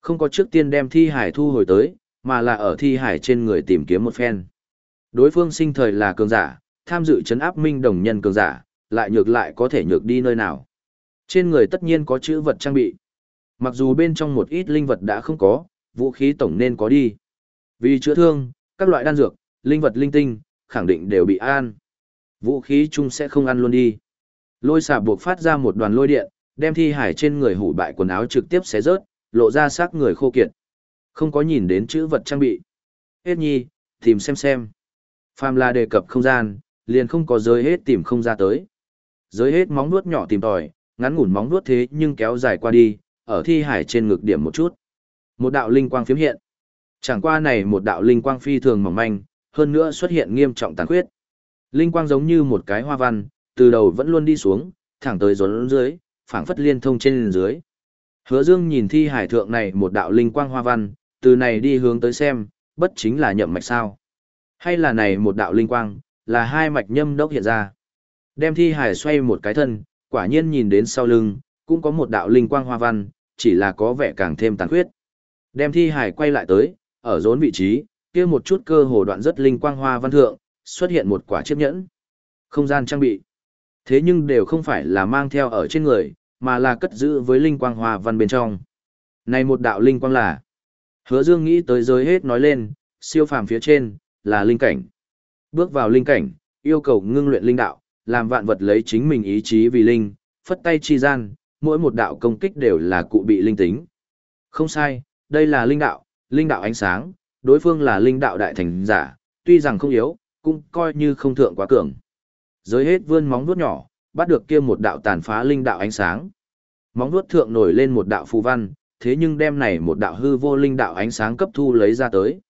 Không có trước tiên đem thi hải thu hồi tới, mà là ở thi hải trên người tìm kiếm một phen. Đối phương sinh thời là cường giả, tham dự chấn áp minh đồng nhân cường giả, lại nhược lại có thể nhược đi nơi nào. Trên người tất nhiên có chữ vật trang bị. Mặc dù bên trong một ít linh vật đã không có, vũ khí tổng nên có đi. Vì chữa thương, các loại đan dược, linh vật linh tinh, khẳng định đều bị an. Vũ khí chung sẽ không ăn luôn đi. Lôi xà buộc phát ra một đoàn lôi điện, đem thi hải trên người hủ bại quần áo trực tiếp xé rớt, lộ ra xác người khô kiệt. Không có nhìn đến chữ vật trang bị. Hết nhi, tìm xem xem. Phàm là đề cập không gian, liền không có giới hết tìm không ra tới. Giới hết móng nuốt nhỏ tìm tòi, ngắn ngủn móng nuốt thế nhưng kéo dài qua đi, ở thi hải trên ngực điểm một chút. Một đạo linh quang phiếm hiện. Chẳng qua này một đạo linh quang phi thường mỏng manh, hơn nữa xuất hiện nghiêm trọng tàn khuyết. Linh quang giống như một cái hoa văn, từ đầu vẫn luôn đi xuống, thẳng tới rốn dưới, phảng phất liên thông trên dưới. Hứa Dương nhìn thi hải thượng này một đạo linh quang hoa văn, từ này đi hướng tới xem, bất chính là nhậm mạch sao? Hay là này một đạo linh quang, là hai mạch nhâm đốc hiện ra? Đem thi hải xoay một cái thân, quả nhiên nhìn đến sau lưng, cũng có một đạo linh quang hoa văn, chỉ là có vẻ càng thêm tàn khuyết. Đem thi hài quay lại tới, ở rốn vị trí, kia một chút cơ hồ đoạn rất linh quang hoa văn thượng, xuất hiện một quả chiếc nhẫn. Không gian trang bị. Thế nhưng đều không phải là mang theo ở trên người, mà là cất giữ với linh quang hoa văn bên trong. Này một đạo linh quang là. Hứa Dương nghĩ tới giới hết nói lên, siêu phàm phía trên, là linh cảnh. Bước vào linh cảnh, yêu cầu ngưng luyện linh đạo, làm vạn vật lấy chính mình ý chí vì linh, phất tay chi gian, mỗi một đạo công kích đều là cụ bị linh tính. Không sai, đây là linh đạo, linh đạo ánh sáng, đối phương là linh đạo đại thành giả, tuy rằng không yếu, cũng coi như không thượng quá cường. Giới hết vươn móng vuốt nhỏ, bắt được kia một đạo tàn phá linh đạo ánh sáng. Móng vuốt thượng nổi lên một đạo phù văn, thế nhưng đem này một đạo hư vô linh đạo ánh sáng cấp thu lấy ra tới.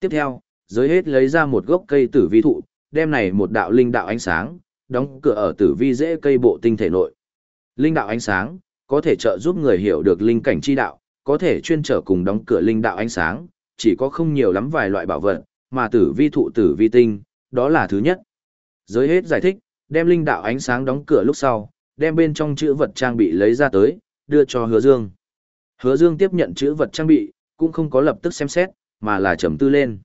Tiếp theo, dưới hết lấy ra một gốc cây tử vi thụ, đem này một đạo linh đạo ánh sáng, đóng cửa ở tử vi dễ cây bộ tinh thể nội. Linh đạo ánh sáng, có thể trợ giúp người hiểu được linh cảnh chi đạo, có thể chuyên trở cùng đóng cửa linh đạo ánh sáng, chỉ có không nhiều lắm vài loại bảo vật, mà tử vi thụ tử vi tinh, đó là thứ nhất. Giới hết giải thích, đem linh đạo ánh sáng đóng cửa lúc sau, đem bên trong chữ vật trang bị lấy ra tới, đưa cho hứa dương. Hứa dương tiếp nhận chữ vật trang bị, cũng không có lập tức xem xét, mà là trầm tư lên.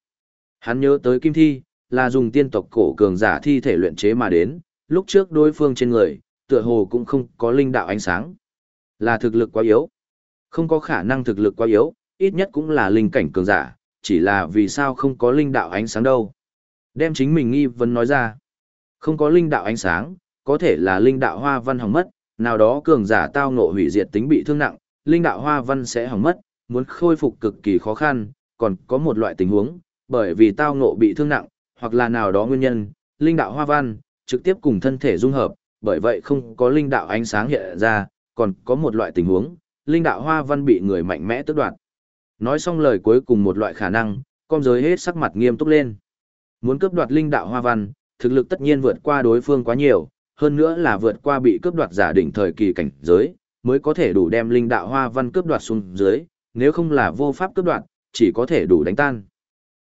Hắn nhớ tới kim thi, là dùng tiên tộc cổ cường giả thi thể luyện chế mà đến, lúc trước đối phương trên người, tựa hồ cũng không có linh đạo ánh sáng. Là thực lực quá yếu. Không có khả năng thực lực quá yếu, ít nhất cũng là linh cảnh cường giả, chỉ là vì sao không có linh đạo ánh sáng đâu. Đem chính mình nghi vấn nói ra. Không có linh đạo ánh sáng, có thể là linh đạo hoa văn hỏng mất, nào đó cường giả tao ngộ hủy diệt tính bị thương nặng, linh đạo hoa văn sẽ hỏng mất, muốn khôi phục cực kỳ khó khăn, còn có một loại tình huống, bởi vì tao ngộ bị thương nặng, hoặc là nào đó nguyên nhân, linh đạo hoa văn trực tiếp cùng thân thể dung hợp, bởi vậy không có linh đạo ánh sáng hiện ra, còn có một loại tình huống, linh đạo hoa văn bị người mạnh mẽ tước đoạt. Nói xong lời cuối cùng một loại khả năng, con giới hết sắc mặt nghiêm túc lên. Muốn cướp đoạt linh đạo hoa văn, thực lực tất nhiên vượt qua đối phương quá nhiều, hơn nữa là vượt qua bị cướp đoạt giả đỉnh thời kỳ cảnh giới, mới có thể đủ đem linh đạo hoa văn cướp đoạt xuống dưới, nếu không là vô pháp cướp đoạt, chỉ có thể đủ đánh tan.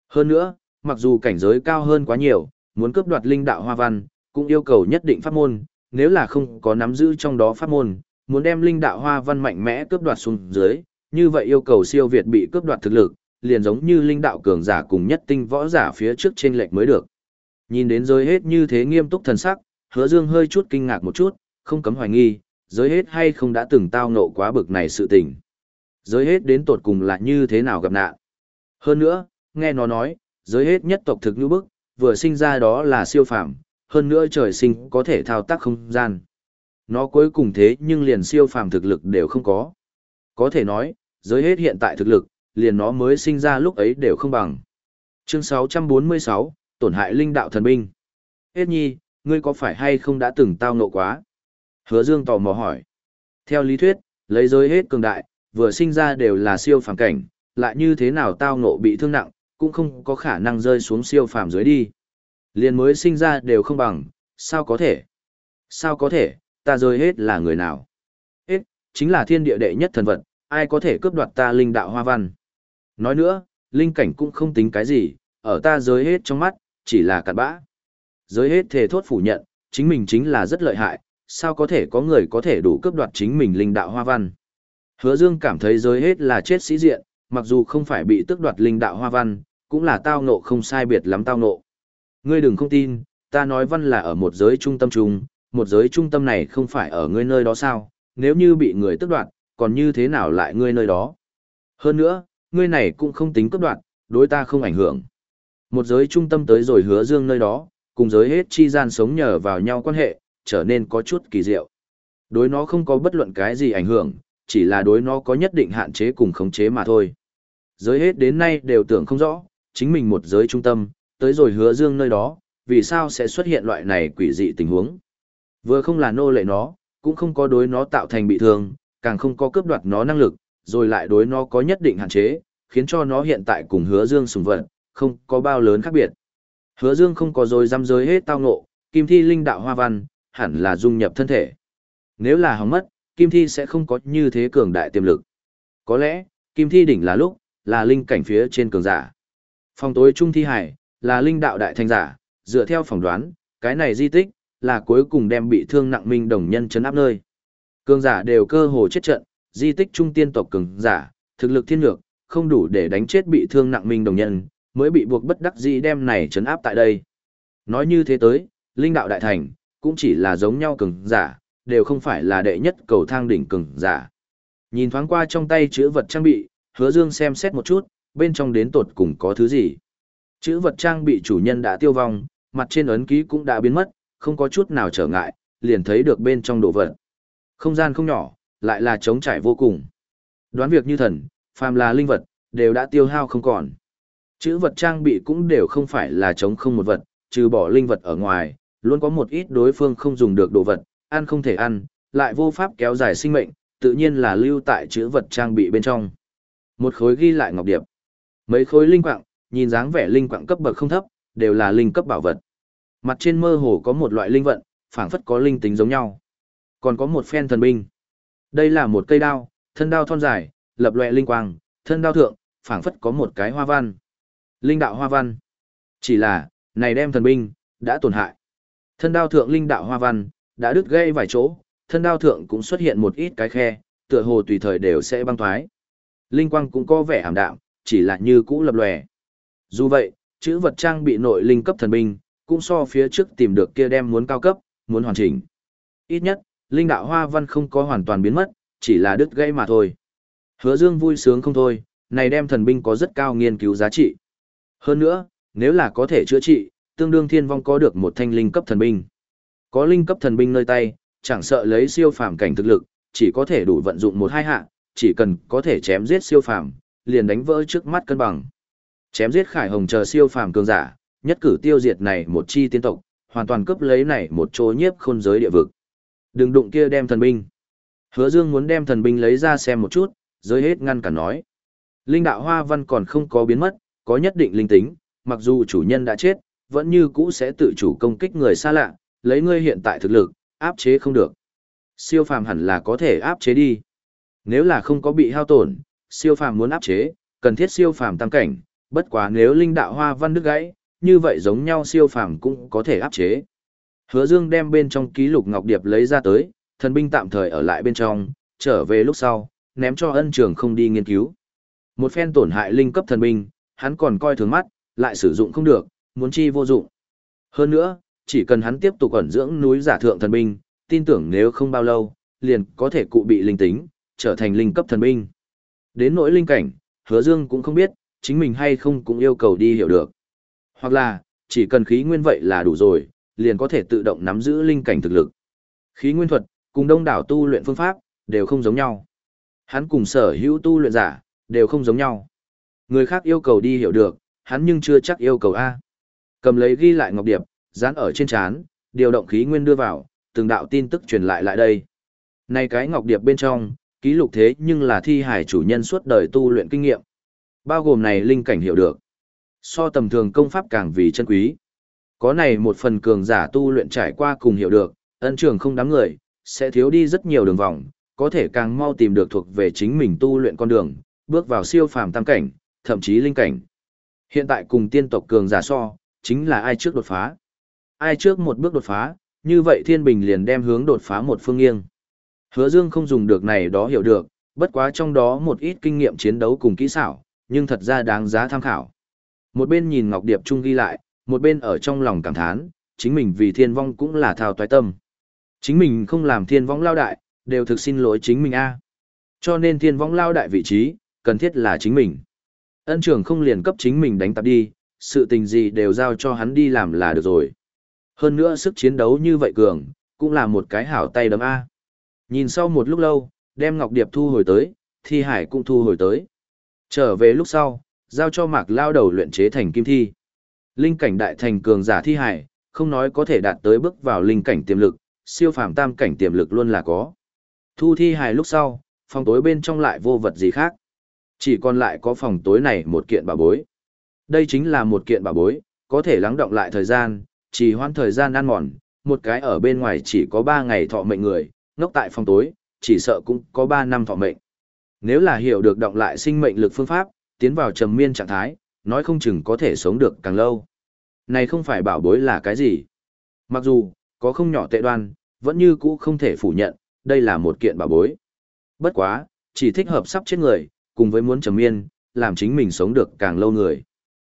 Hơn nữa, mặc dù cảnh giới cao hơn quá nhiều, muốn cướp đoạt linh đạo hoa văn, cũng yêu cầu nhất định pháp môn, nếu là không có nắm giữ trong đó pháp môn, muốn đem linh đạo hoa văn mạnh mẽ cướp đoạt xuống dưới, như vậy yêu cầu siêu việt bị cướp đoạt thực lực, liền giống như linh đạo cường giả cùng nhất tinh võ giả phía trước trên lệch mới được. Nhìn đến giới hết như thế nghiêm túc thần sắc, hứa dương hơi chút kinh ngạc một chút, không cấm hoài nghi, giới hết hay không đã từng tao nộ quá bực này sự tình. Giới hết đến tột cùng là như thế nào gặp nạn. Hơn nữa, nghe nó nói, giới hết nhất tộc thực như bức, vừa sinh ra đó là siêu phàm, hơn nữa trời sinh có thể thao tác không gian. Nó cuối cùng thế nhưng liền siêu phàm thực lực đều không có. Có thể nói, giới hết hiện tại thực lực, liền nó mới sinh ra lúc ấy đều không bằng. Chương 646, tổn hại linh đạo thần binh. Hết nhi, ngươi có phải hay không đã từng tao nộ quá? Hứa Dương tò mò hỏi. Theo lý thuyết, lấy giới hết cường đại, vừa sinh ra đều là siêu phàm cảnh, lại như thế nào tao nộ bị thương nặng, cũng không có khả năng rơi xuống siêu phàm dưới đi. Liền mới sinh ra đều không bằng, sao có thể? Sao có thể, ta rơi hết là người nào? Hết, chính là thiên địa đệ nhất thần vật, ai có thể cướp đoạt ta linh đạo hoa văn? Nói nữa, linh cảnh cũng không tính cái gì, ở ta rơi hết trong mắt, chỉ là cặn bã. rơi hết thề thốt phủ nhận, chính mình chính là rất lợi hại, sao có thể có người có thể đủ cướp đoạt chính mình linh đạo hoa văn. Hứa Dương cảm thấy giới hết là chết sĩ diện, mặc dù không phải bị tước đoạt linh đạo hoa văn, cũng là tao ngộ không sai biệt lắm tao ngộ. Ngươi đừng không tin, ta nói văn là ở một giới trung tâm trung, một giới trung tâm này không phải ở ngươi nơi đó sao, nếu như bị người tước đoạt, còn như thế nào lại ngươi nơi đó. Hơn nữa, ngươi này cũng không tính cấp đoạt, đối ta không ảnh hưởng. Một giới trung tâm tới rồi hứa dương nơi đó, cùng giới hết chi gian sống nhờ vào nhau quan hệ, trở nên có chút kỳ diệu. Đối nó không có bất luận cái gì ảnh hưởng, chỉ là đối nó có nhất định hạn chế cùng khống chế mà thôi. Giới hết đến nay đều tưởng không rõ, chính mình một giới trung tâm, tới rồi hứa dương nơi đó, vì sao sẽ xuất hiện loại này quỷ dị tình huống. Vừa không là nô lệ nó, cũng không có đối nó tạo thành bị thương, càng không có cướp đoạt nó năng lực, rồi lại đối nó có nhất định hạn chế, khiến cho nó hiện tại cùng hứa dương sùng vận, không có bao lớn khác biệt. Hứa dương không có rồi dám giới hết tao ngộ, kim thi linh đạo hoa văn, hẳn là dung nhập thân thể. Nếu là hỏng mất, kim thi sẽ không có như thế cường đại tiềm lực. Có lẽ, kim thi đỉnh là lúc, là linh cảnh phía trên cường giả. Phòng tối trung thi hải, là linh đạo đại thanh giả, dựa theo phỏng đoán, cái này di tích, là cuối cùng đem bị thương nặng minh đồng nhân chấn áp nơi. Cường giả đều cơ hồ chết trận, di tích trung tiên tộc cường giả, thực lực thiên lược, không đủ để đánh chết bị thương nặng minh đồng nhân, mới bị buộc bất đắc dĩ đem này chấn áp tại đây. Nói như thế tới, linh đạo đại thành, cũng chỉ là giống nhau cường giả, đều không phải là đệ nhất cầu thang đỉnh cường giả. Nhìn thoáng qua trong tay chữ vật trang bị, hứa dương xem xét một chút, bên trong đến tột cùng có thứ gì. Chữ vật trang bị chủ nhân đã tiêu vong, mặt trên ấn ký cũng đã biến mất, không có chút nào trở ngại, liền thấy được bên trong đồ vật. Không gian không nhỏ, lại là trống trải vô cùng. Đoán việc như thần, phàm là linh vật, đều đã tiêu hao không còn. Chữ vật trang bị cũng đều không phải là trống không một vật, trừ bỏ linh vật ở ngoài, luôn có một ít đối phương không dùng được đồ vật, ăn không thể ăn, lại vô pháp kéo dài sinh mệnh, tự nhiên là lưu tại chữ vật trang bị bên trong. Một khối ghi lại ngọc điệp. Mấy khối linh quạng, nhìn dáng vẻ linh quạng cấp bậc không thấp, đều là linh cấp bảo vật. Mặt trên mơ hồ có một loại linh vận, phảng phất có linh tính giống nhau. Còn có một phen thần binh. Đây là một cây đao, thân đao thon dài, lập loè linh quang, thân đao thượng, phảng phất có một cái hoa văn. Linh đạo hoa văn. Chỉ là, này đem thần binh, đã tổn hại. Thân đao thượng linh đạo hoa văn, đã đứt gây vài chỗ, thân đao thượng cũng xuất hiện một ít cái khe, tựa hồ tùy thời đều sẽ băng thoái. Linh quang cũng có vẻ ảm đạm, chỉ là như cũ lập lòe. Dù vậy, chữ vật trang bị nội linh cấp thần binh, cũng so phía trước tìm được kia đem muốn cao cấp, muốn hoàn chỉnh. Ít nhất, linh đạo hoa văn không có hoàn toàn biến mất, chỉ là đứt gãy mà thôi. Hứa Dương vui sướng không thôi, này đem thần binh có rất cao nghiên cứu giá trị. Hơn nữa, nếu là có thể chữa trị, tương đương thiên vong có được một thanh linh cấp thần binh. Có linh cấp thần binh nơi tay, chẳng sợ lấy siêu phàm cảnh thực lực, chỉ có thể đủ vận dụng một hai hạ, chỉ cần có thể chém giết siêu phàm, liền đánh vỡ trước mắt cân bằng. Chém giết Khải Hồng chờ siêu phàm cường giả, nhất cử tiêu diệt này một chi tiên tộc, hoàn toàn cướp lấy này một chỗ nhiếp khôn giới địa vực. Đừng đụng kia đem thần binh. Hứa Dương muốn đem thần binh lấy ra xem một chút, giới hết ngăn cả nói. Linh đạo hoa văn còn không có biến mất, có nhất định linh tính, mặc dù chủ nhân đã chết, vẫn như cũ sẽ tự chủ công kích người xa lạ, lấy ngươi hiện tại thực lực, áp chế không được. Siêu phàm hẳn là có thể áp chế đi. Nếu là không có bị hao tổn, siêu phàm muốn áp chế, cần thiết siêu phàm tam cảnh, bất quá nếu linh đạo hoa văn đứt gãy, như vậy giống nhau siêu phàm cũng có thể áp chế. Hứa Dương đem bên trong ký lục ngọc điệp lấy ra tới, thần binh tạm thời ở lại bên trong, trở về lúc sau, ném cho ân trường không đi nghiên cứu. Một phen tổn hại linh cấp thần binh, hắn còn coi thường mắt, lại sử dụng không được, muốn chi vô dụng. Hơn nữa, chỉ cần hắn tiếp tục ẩn dưỡng núi giả thượng thần binh, tin tưởng nếu không bao lâu, liền có thể cụ bị linh tính, trở thành linh cấp thần binh. Đến nỗi linh cảnh, hứa dương cũng không biết, chính mình hay không cũng yêu cầu đi hiểu được. Hoặc là, chỉ cần khí nguyên vậy là đủ rồi, liền có thể tự động nắm giữ linh cảnh thực lực. Khí nguyên thuật, cùng đông đảo tu luyện phương pháp, đều không giống nhau. Hắn cùng sở hữu tu luyện giả, đều không giống nhau. Người khác yêu cầu đi hiểu được, hắn nhưng chưa chắc yêu cầu A. Cầm lấy ghi lại ngọc điệp, dán ở trên chán, điều động khí nguyên đưa vào, từng đạo tin tức truyền lại lại đây. Này cái ngọc điệp bên trong, ký lục thế nhưng là thi hải chủ nhân suốt đời tu luyện kinh nghiệm. Bao gồm này linh cảnh hiểu được. So tầm thường công pháp càng vì chân quý. Có này một phần cường giả tu luyện trải qua cùng hiểu được, ân trường không đám người, sẽ thiếu đi rất nhiều đường vòng, có thể càng mau tìm được thuộc về chính mình tu luyện con đường, bước vào siêu phàm tam cảnh, thậm chí linh cảnh. Hiện tại cùng tiên tộc cường giả so, chính là ai trước đột phá. Ai trước một bước đột phá, như vậy thiên bình liền đem hướng đột phá một phương nghiêng. Hứa Dương không dùng được này đó hiểu được, bất quá trong đó một ít kinh nghiệm chiến đấu cùng kỹ xảo, nhưng thật ra đáng giá tham khảo. Một bên nhìn Ngọc Điệp Trung ghi lại, một bên ở trong lòng cảm thán, chính mình vì thiên vong cũng là thao toái tâm. Chính mình không làm thiên vong lao đại, đều thực xin lỗi chính mình a. Cho nên thiên vong lao đại vị trí, cần thiết là chính mình. Ân trưởng không liền cấp chính mình đánh tạp đi, sự tình gì đều giao cho hắn đi làm là được rồi. Hơn nữa sức chiến đấu như vậy cường, cũng là một cái hảo tay đấm A. Nhìn sau một lúc lâu, đem Ngọc Điệp thu hồi tới, thi hải cũng thu hồi tới. Trở về lúc sau, giao cho mạc lao đầu luyện chế thành kim thi. Linh cảnh đại thành cường giả thi hải, không nói có thể đạt tới bước vào linh cảnh tiềm lực, siêu phàm tam cảnh tiềm lực luôn là có. Thu thi hải lúc sau, phòng tối bên trong lại vô vật gì khác. Chỉ còn lại có phòng tối này một kiện bảo bối. Đây chính là một kiện bảo bối, có thể lắng động lại thời gian, chỉ hoãn thời gian ăn mòn, một cái ở bên ngoài chỉ có 3 ngày thọ mệnh người, ngốc tại phòng tối, chỉ sợ cũng có 3 năm thọ mệnh. Nếu là hiểu được động lại sinh mệnh lực phương pháp, tiến vào trầm miên trạng thái, nói không chừng có thể sống được càng lâu. Này không phải bảo bối là cái gì. Mặc dù, có không nhỏ tệ đoan, vẫn như cũ không thể phủ nhận, đây là một kiện bảo bối. Bất quá, chỉ thích hợp sắp chết người, cùng với muốn trầm miên, làm chính mình sống được càng lâu người.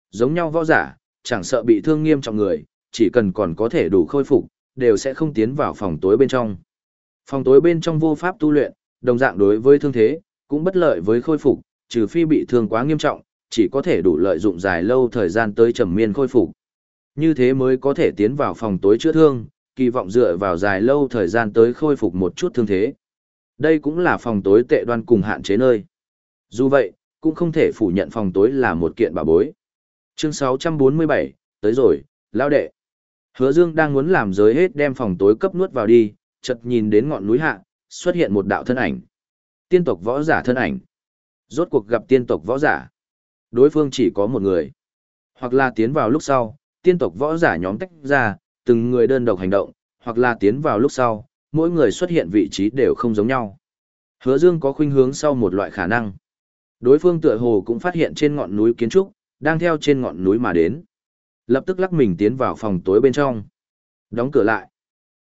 Giống nhau võ giả, chẳng sợ bị thương nghiêm trọng người, chỉ cần còn có thể đủ khôi phục, đều sẽ không tiến vào phòng tối bên trong. Phòng tối bên trong vô pháp tu luyện, đồng dạng đối với thương thế, cũng bất lợi với khôi phục, trừ phi bị thương quá nghiêm trọng, chỉ có thể đủ lợi dụng dài lâu thời gian tới trầm miên khôi phục. Như thế mới có thể tiến vào phòng tối chữa thương, kỳ vọng dựa vào dài lâu thời gian tới khôi phục một chút thương thế. Đây cũng là phòng tối tệ đoan cùng hạn chế nơi. Dù vậy, cũng không thể phủ nhận phòng tối là một kiện bà bối. Chương 647, tới rồi, lao đệ. Hứa Dương đang muốn làm giới hết đem phòng tối cấp nuốt vào đi, chợt nhìn đến ngọn núi hạ, xuất hiện một đạo thân ảnh. Tiên tộc võ giả thân ảnh. Rốt cuộc gặp tiên tộc võ giả. Đối phương chỉ có một người. Hoặc là tiến vào lúc sau, tiên tộc võ giả nhóm tách ra, từng người đơn độc hành động, hoặc là tiến vào lúc sau, mỗi người xuất hiện vị trí đều không giống nhau. Hứa Dương có khuynh hướng sau một loại khả năng. Đối phương tựa hồ cũng phát hiện trên ngọn núi kiến trúc, đang theo trên ngọn núi mà đến. Lập tức lắc mình tiến vào phòng tối bên trong. Đóng cửa lại.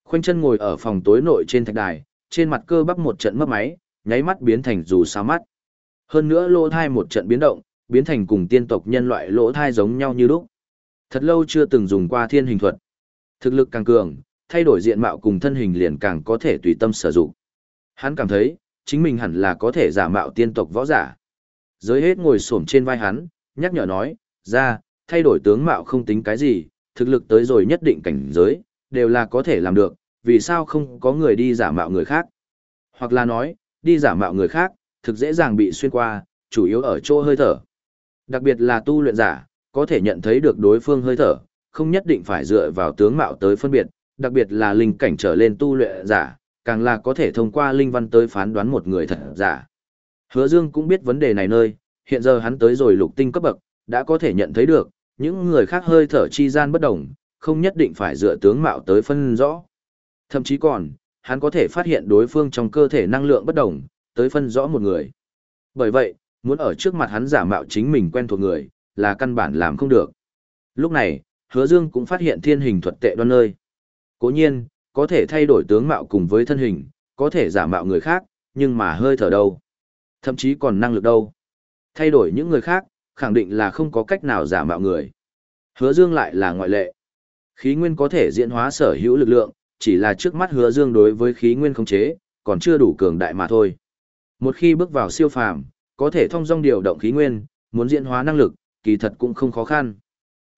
Khoanh chân ngồi ở phòng tối nội trên thạch đài, trên mặt cơ bắp một trận mất máy, nháy mắt biến thành dù sao mắt. Hơn nữa lỗ thai một trận biến động, biến thành cùng tiên tộc nhân loại lỗ thai giống nhau như lúc. Thật lâu chưa từng dùng qua thiên hình thuật. Thực lực càng cường, thay đổi diện mạo cùng thân hình liền càng có thể tùy tâm sử dụng. Hắn cảm thấy, chính mình hẳn là có thể giả mạo tiên tộc võ giả. Giới hết ngồi xổm trên vai hắn, nhắc nhở nói, ra, thay đổi tướng mạo không tính cái gì, thực lực tới rồi nhất định cảnh giới, đều là có thể làm được, vì sao không có người đi giả mạo người khác. Hoặc là nói, đi giả mạo người khác, thực dễ dàng bị xuyên qua, chủ yếu ở chỗ hơi thở. Đặc biệt là tu luyện giả, có thể nhận thấy được đối phương hơi thở, không nhất định phải dựa vào tướng mạo tới phân biệt, đặc biệt là linh cảnh trở lên tu luyện giả, càng là có thể thông qua linh văn tới phán đoán một người thật giả. Hứa Dương cũng biết vấn đề này nơi, hiện giờ hắn tới rồi lục tinh cấp bậc, đã có thể nhận thấy được, những người khác hơi thở chi gian bất đồng, không nhất định phải dựa tướng mạo tới phân rõ. Thậm chí còn, hắn có thể phát hiện đối phương trong cơ thể năng lượng bất đồng, tới phân rõ một người. Bởi vậy, muốn ở trước mặt hắn giả mạo chính mình quen thuộc người, là căn bản làm không được. Lúc này, hứa dương cũng phát hiện thiên hình thuật tệ đoan nơi. Cố nhiên, có thể thay đổi tướng mạo cùng với thân hình, có thể giả mạo người khác, nhưng mà hơi thở đâu. Thậm chí còn năng lực đâu. Thay đổi những người khác, khẳng định là không có cách nào giả mạo người. Hứa dương lại là ngoại lệ. Khí nguyên có thể diễn hóa sở hữu lực lượng, chỉ là trước mắt hứa dương đối với khí nguyên khống chế, còn chưa đủ cường đại mà thôi. Một khi bước vào siêu phàm, có thể thông dong điều động khí nguyên, muốn diễn hóa năng lực, kỳ thật cũng không khó khăn.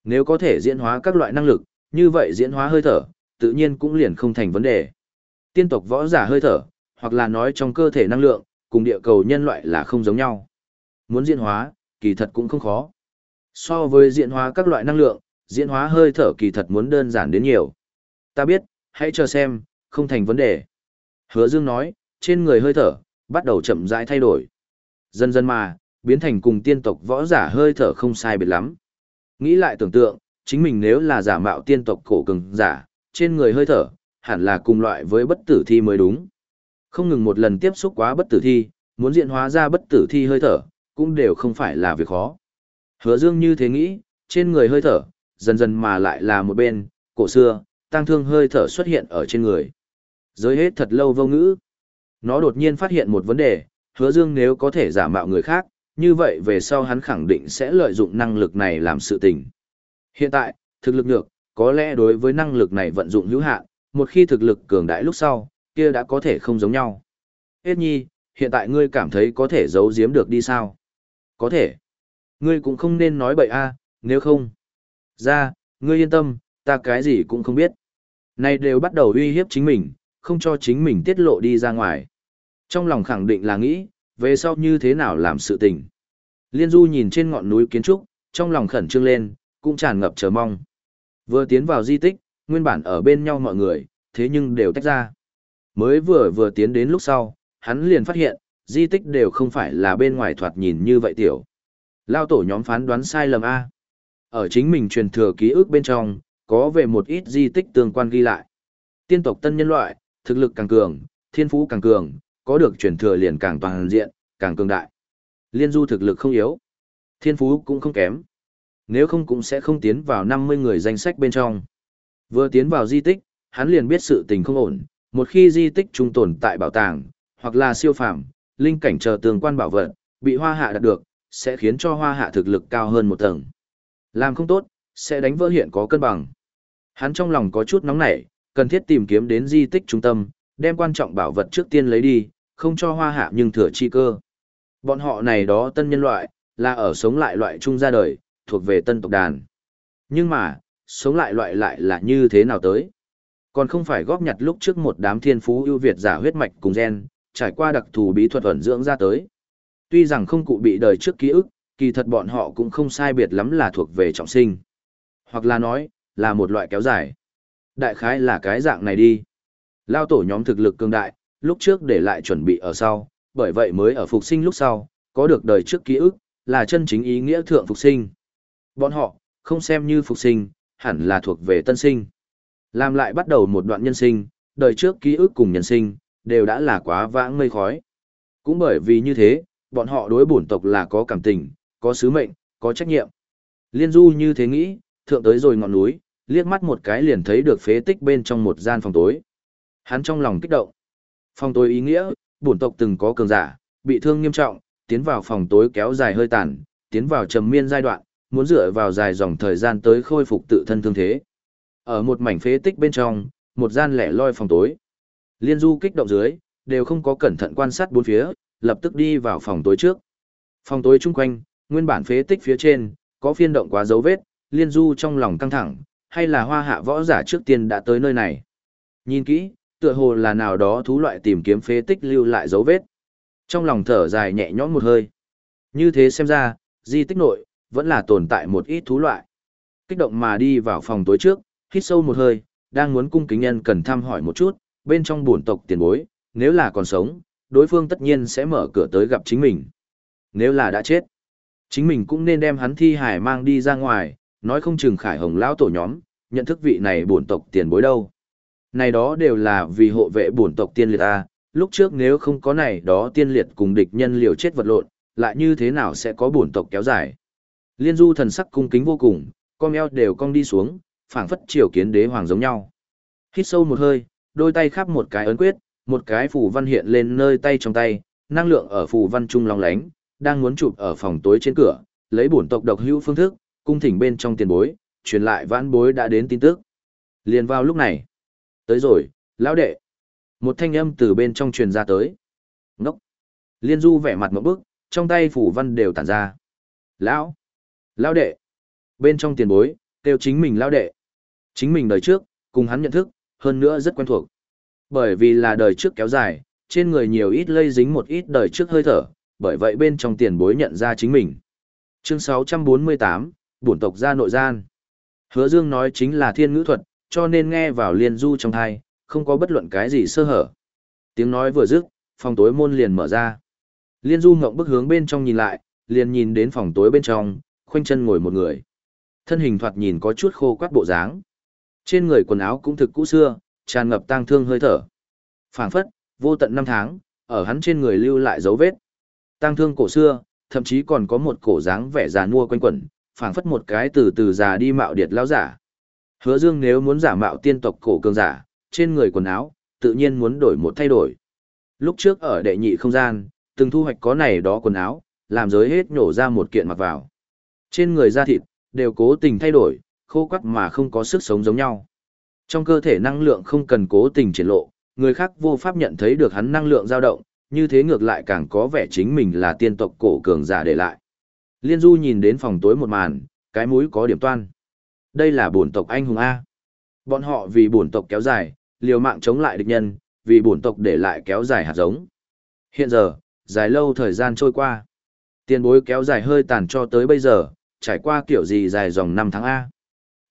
Nếu có thể diễn hóa các loại năng lực, như vậy diễn hóa hơi thở, tự nhiên cũng liền không thành vấn đề. Tiên tộc võ giả hơi thở, hoặc là nói trong cơ thể năng lượng, cùng địa cầu nhân loại là không giống nhau. Muốn diễn hóa, kỳ thật cũng không khó. So với diễn hóa các loại năng lượng, diễn hóa hơi thở kỳ thật muốn đơn giản đến nhiều. Ta biết, hãy chờ xem, không thành vấn đề. Hứa Dương nói, trên người hơi thở, bắt đầu chậm rãi thay đổi. Dần dần mà, biến thành cùng tiên tộc võ giả hơi thở không sai biệt lắm. Nghĩ lại tưởng tượng, chính mình nếu là giả mạo tiên tộc cổ cường giả, trên người hơi thở, hẳn là cùng loại với bất tử thi mới đúng. Không ngừng một lần tiếp xúc quá bất tử thi, muốn diện hóa ra bất tử thi hơi thở, cũng đều không phải là việc khó. Hứa Dương như thế nghĩ, trên người hơi thở, dần dần mà lại là một bên, cổ xưa, tăng thương hơi thở xuất hiện ở trên người. Giới hết thật lâu vô ngữ. Nó đột nhiên phát hiện một vấn đề, hứa dương nếu có thể giả mạo người khác, như vậy về sau hắn khẳng định sẽ lợi dụng năng lực này làm sự tình. Hiện tại, thực lực được có lẽ đối với năng lực này vận dụng hữu hạn, một khi thực lực cường đại lúc sau, kia đã có thể không giống nhau. Hết nhi, hiện tại ngươi cảm thấy có thể giấu giếm được đi sao? Có thể. Ngươi cũng không nên nói bậy a, nếu không. Ra, ngươi yên tâm, ta cái gì cũng không biết. Này đều bắt đầu uy hiếp chính mình, không cho chính mình tiết lộ đi ra ngoài. Trong lòng khẳng định là nghĩ, về sau như thế nào làm sự tình. Liên Du nhìn trên ngọn núi kiến trúc, trong lòng khẩn trương lên, cũng tràn ngập chờ mong. Vừa tiến vào di tích, nguyên bản ở bên nhau mọi người, thế nhưng đều tách ra. Mới vừa vừa tiến đến lúc sau, hắn liền phát hiện, di tích đều không phải là bên ngoài thoạt nhìn như vậy tiểu. Lao tổ nhóm phán đoán sai lầm A. Ở chính mình truyền thừa ký ức bên trong, có về một ít di tích tương quan ghi lại. Tiên tộc tân nhân loại, thực lực càng cường, thiên phú càng cường, có được truyền thừa liền càng toàn diện, càng cường đại. Liên du thực lực không yếu, thiên phú cũng không kém. Nếu không cũng sẽ không tiến vào 50 người danh sách bên trong. Vừa tiến vào di tích, hắn liền biết sự tình không ổn, một khi di tích trung tồn tại bảo tàng, hoặc là siêu phàm, linh cảnh chờ tương quan bảo vật, bị hoa hạ đạt được, sẽ khiến cho hoa hạ thực lực cao hơn một tầng. Làm không tốt, sẽ đánh vỡ hiện có cân bằng. Hắn trong lòng có chút nóng nảy, cần thiết tìm kiếm đến di tích trung tâm, đem quan trọng bảo vật trước tiên lấy đi, không cho hoa hạ nhưng thừa chi cơ. Bọn họ này đó tân nhân loại, là ở sống lại loại trung ra đời, thuộc về tân tộc đàn. Nhưng mà, sống lại loại lại là như thế nào tới? Còn không phải góp nhặt lúc trước một đám thiên phú ưu việt giả huyết mạch cùng gen, trải qua đặc thù bí thuật ẩn dưỡng ra tới. Tuy rằng không cụ bị đời trước ký ức, kỳ thật bọn họ cũng không sai biệt lắm là thuộc về trọng sinh. Hoặc là nói, là một loại kéo dài. Đại khái là cái dạng này đi. Lao tổ nhóm thực lực cường đại, lúc trước để lại chuẩn bị ở sau, bởi vậy mới ở phục sinh lúc sau, có được đời trước ký ức, là chân chính ý nghĩa thượng phục sinh. Bọn họ, không xem như phục sinh, hẳn là thuộc về tân sinh. Làm lại bắt đầu một đoạn nhân sinh, đời trước ký ức cùng nhân sinh, đều đã là quá vãng mây khói. Cũng bởi vì như thế, bọn họ đối bổn tộc là có cảm tình, có sứ mệnh, có trách nhiệm. Liên Du như thế nghĩ, thượng tới rồi ngọn núi, liếc mắt một cái liền thấy được phế tích bên trong một gian phòng tối. Hắn trong lòng kích động. Phòng tối ý nghĩa, bổn tộc từng có cường giả, bị thương nghiêm trọng, tiến vào phòng tối kéo dài hơi tàn, tiến vào trầm miên giai đoạn, muốn dựa vào dài dòng thời gian tới khôi phục tự thân thương thế. Ở một mảnh phế tích bên trong, một gian lẻ loi phòng tối. Liên Du kích động dưới, đều không có cẩn thận quan sát bốn phía, lập tức đi vào phòng tối trước. Phòng tối chung quanh, nguyên bản phế tích phía trên, có phiên động quá dấu vết, Liên Du trong lòng căng thẳng, hay là hoa hạ võ giả trước tiên đã tới nơi này. Nhìn kỹ, tựa hồ là nào đó thú loại tìm kiếm phế tích lưu lại dấu vết. Trong lòng thở dài nhẹ nhõm một hơi. Như thế xem ra, di tích nội, vẫn là tồn tại một ít thú loại. Kích động mà đi vào phòng tối trước, hít sâu một hơi, đang muốn cung kính nhân cần thăm hỏi một chút, bên trong bổn tộc tiền bối, nếu là còn sống, đối phương tất nhiên sẽ mở cửa tới gặp chính mình. Nếu là đã chết, chính mình cũng nên đem hắn thi hải mang đi ra ngoài, nói không chừng khải hồng lão tổ nhóm, nhận thức vị này bổn tộc tiền bối đâu. Này đó đều là vì hộ vệ bổn tộc tiên liệt A, lúc trước nếu không có này đó tiên liệt cùng địch nhân liều chết vật lộn, lại như thế nào sẽ có bổn tộc kéo dài. Liên du thần sắc cung kính vô cùng, con eo đều cong đi xuống, phảng phất triều kiến đế hoàng giống nhau. Hít sâu một hơi, đôi tay khắp một cái ấn quyết, một cái phù văn hiện lên nơi tay trong tay, năng lượng ở phù văn trung long lánh, đang muốn chụp ở phòng tối trên cửa, lấy bổn tộc độc hữu phương thức, cung thỉnh bên trong tiền bối, truyền lại vãn bối đã đến tin tức. Liền vào lúc này. Tới rồi, lão đệ. Một thanh âm từ bên trong truyền ra tới. Ngốc. Liên du vẻ mặt một bức, trong tay phủ văn đều tản ra. Lão. Lão đệ. Bên trong tiền bối, kêu chính mình lão đệ. Chính mình đời trước, cùng hắn nhận thức, hơn nữa rất quen thuộc. Bởi vì là đời trước kéo dài, trên người nhiều ít lây dính một ít đời trước hơi thở, bởi vậy bên trong tiền bối nhận ra chính mình. Chương 648, bổn tộc gia nội gian. Hứa Dương nói chính là thiên ngữ thuật, cho nên nghe vào liên du trong thai, không có bất luận cái gì sơ hở. Tiếng nói vừa dứt, phòng tối môn liền mở ra. Liên du ngậm bức hướng bên trong nhìn lại, liền nhìn đến phòng tối bên trong, khoanh chân ngồi một người. Thân hình thoạt nhìn có chút khô quắt bộ dáng. Trên người quần áo cũng thực cũ xưa, tràn ngập tang thương hơi thở. Phảng phất, vô tận năm tháng, ở hắn trên người lưu lại dấu vết. Tang thương cổ xưa, thậm chí còn có một cổ dáng vẻ già nua quanh quẩn, phảng phất một cái từ từ già đi mạo điệt lão giả. Hứa Dương nếu muốn giả mạo tiên tộc cổ cường giả, trên người quần áo, tự nhiên muốn đổi một thay đổi. Lúc trước ở đệ nhị không gian, từng thu hoạch có này đó quần áo, làm giới hết nhổ ra một kiện mặc vào. Trên người da thịt, đều cố tình thay đổi, khô quắt mà không có sức sống giống nhau. Trong cơ thể năng lượng không cần cố tình triển lộ, người khác vô pháp nhận thấy được hắn năng lượng dao động, như thế ngược lại càng có vẻ chính mình là tiên tộc cổ cường giả để lại. Liên Du nhìn đến phòng tối một màn, cái mũi có điểm toan. Đây là bổn tộc anh hùng A. Bọn họ vì bổn tộc kéo dài, liều mạng chống lại địch nhân, vì bổn tộc để lại kéo dài hạt giống. Hiện giờ, dài lâu thời gian trôi qua. Tiền bối kéo dài hơi tàn cho tới bây giờ, trải qua kiểu gì dài dòng năm tháng A.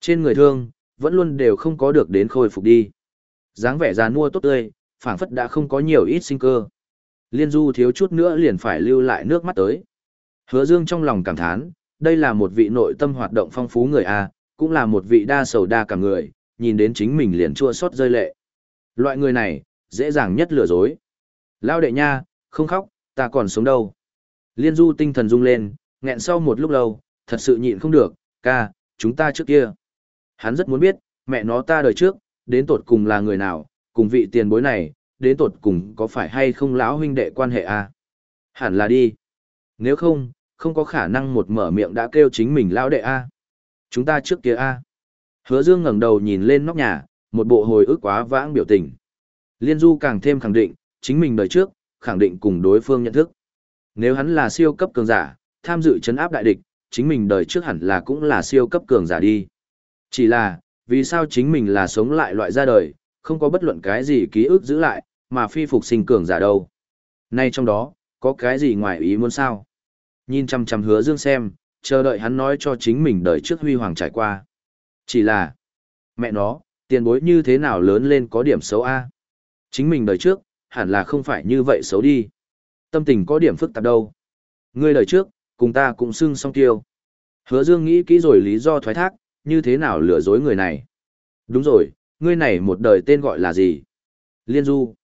Trên người thương, vẫn luôn đều không có được đến khôi phục đi. dáng vẻ già nua tốt tươi, phảng phất đã không có nhiều ít sinh cơ. Liên Du thiếu chút nữa liền phải lưu lại nước mắt tới. Hứa Dương trong lòng cảm thán, đây là một vị nội tâm hoạt động phong phú người A, cũng là một vị đa sầu đa cảm người, nhìn đến chính mình liền chua xót rơi lệ. Loại người này, dễ dàng nhất lừa dối. Lao đệ nha, không khóc, ta còn sống đâu. Liên Du tinh thần rung lên, nghẹn sau một lúc lâu, thật sự nhịn không được, ca, chúng ta trước kia. Hắn rất muốn biết, mẹ nó ta đời trước, đến tột cùng là người nào, cùng vị tiền bối này, đến tột cùng có phải hay không lão huynh đệ quan hệ a? À? Hẳn là đi. Nếu không, không có khả năng một mở miệng đã kêu chính mình lão đệ A. Chúng ta trước kia A. Hứa Dương ngẩng đầu nhìn lên nóc nhà, một bộ hồi ức quá vãng biểu tình. Liên Du càng thêm khẳng định, chính mình đời trước, khẳng định cùng đối phương nhận thức. Nếu hắn là siêu cấp cường giả, tham dự chấn áp đại địch, chính mình đời trước hẳn là cũng là siêu cấp cường giả đi. Chỉ là, vì sao chính mình là sống lại loại ra đời, không có bất luận cái gì ký ức giữ lại, mà phi phục sinh cường giả đâu. Nay trong đó, có cái gì ngoài ý muốn sao? Nhìn chăm chăm hứa dương xem, chờ đợi hắn nói cho chính mình đời trước huy hoàng trải qua. Chỉ là, mẹ nó, tiền bối như thế nào lớn lên có điểm xấu A. Chính mình đời trước, hẳn là không phải như vậy xấu đi. Tâm tình có điểm phức tạp đâu. Ngươi đời trước, cùng ta cũng xưng song tiêu. Hứa Dương nghĩ kỹ rồi lý do thoái thác, như thế nào lừa dối người này. Đúng rồi, ngươi này một đời tên gọi là gì? Liên Du.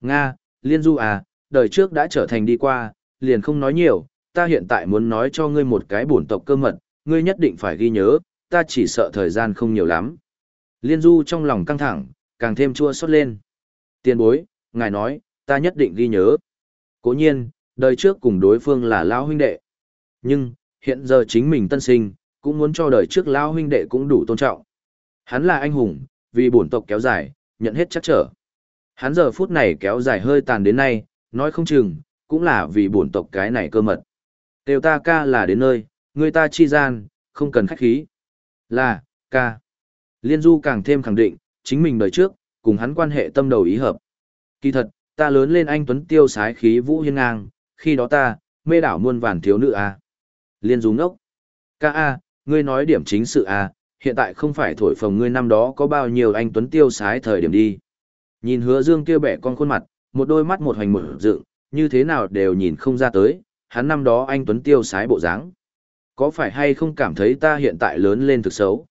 Nga, Liên Du à, đời trước đã trở thành đi qua, liền không nói nhiều, ta hiện tại muốn nói cho ngươi một cái bổn tộc cơ mật, ngươi nhất định phải ghi nhớ, ta chỉ sợ thời gian không nhiều lắm. Liên Du trong lòng căng thẳng, càng thêm chua xót lên. Tiền bối, ngài nói, ta nhất định ghi nhớ. Cố nhiên, đời trước cùng đối phương là lão huynh đệ. Nhưng, hiện giờ chính mình tân sinh, cũng muốn cho đời trước lão huynh đệ cũng đủ tôn trọng. Hắn là anh hùng, vì bổn tộc kéo dài, nhận hết chắc trở. Hắn giờ phút này kéo dài hơi tàn đến nay, nói không chừng, cũng là vì bổn tộc cái này cơ mật. Tiêu ta ca là đến nơi, người ta chi gian, không cần khách khí. Là, ca. Liên Du càng thêm khẳng định, chính mình đời trước, cùng hắn quan hệ tâm đầu ý hợp. Kỳ thật, ta lớn lên anh Tuấn tiêu sái khí vũ hiên ngang, khi đó ta, mê đảo muôn vàn thiếu nữ a. Liên Du ngốc. Ca a, ngươi nói điểm chính sự a, hiện tại không phải thổi phồng ngươi năm đó có bao nhiêu anh Tuấn tiêu sái thời điểm đi. Nhìn hứa dương kia bẻ con khuôn mặt, một đôi mắt một hoành mở dựng, như thế nào đều nhìn không ra tới, hắn năm đó anh Tuấn tiêu sái bộ dáng. Có phải hay không cảm thấy ta hiện tại lớn lên thực xấu?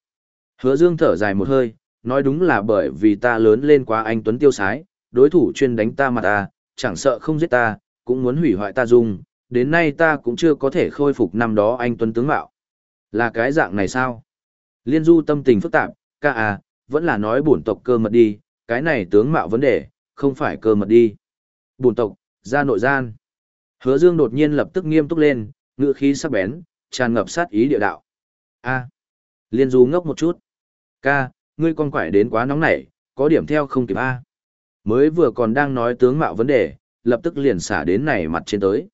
Hứa dương thở dài một hơi, nói đúng là bởi vì ta lớn lên quá anh Tuấn tiêu sái, đối thủ chuyên đánh ta mặt ta, chẳng sợ không giết ta, cũng muốn hủy hoại ta dung, đến nay ta cũng chưa có thể khôi phục năm đó anh Tuấn tướng mạo. Là cái dạng này sao? Liên du tâm tình phức tạp, ca à, vẫn là nói bổn tộc cơ mật đi, cái này tướng mạo vấn đề, không phải cơ mật đi. Bổn tộc, ra nội gian. Hứa Dương đột nhiên lập tức nghiêm túc lên, ngự khí sắc bén, tràn ngập sát ý địa đạo. A. Liên Du ngốc một chút. Ca, ngươi con quải đến quá nóng nảy, có điểm theo không kịp A. Mới vừa còn đang nói tướng mạo vấn đề, lập tức liền xả đến này mặt trên tới.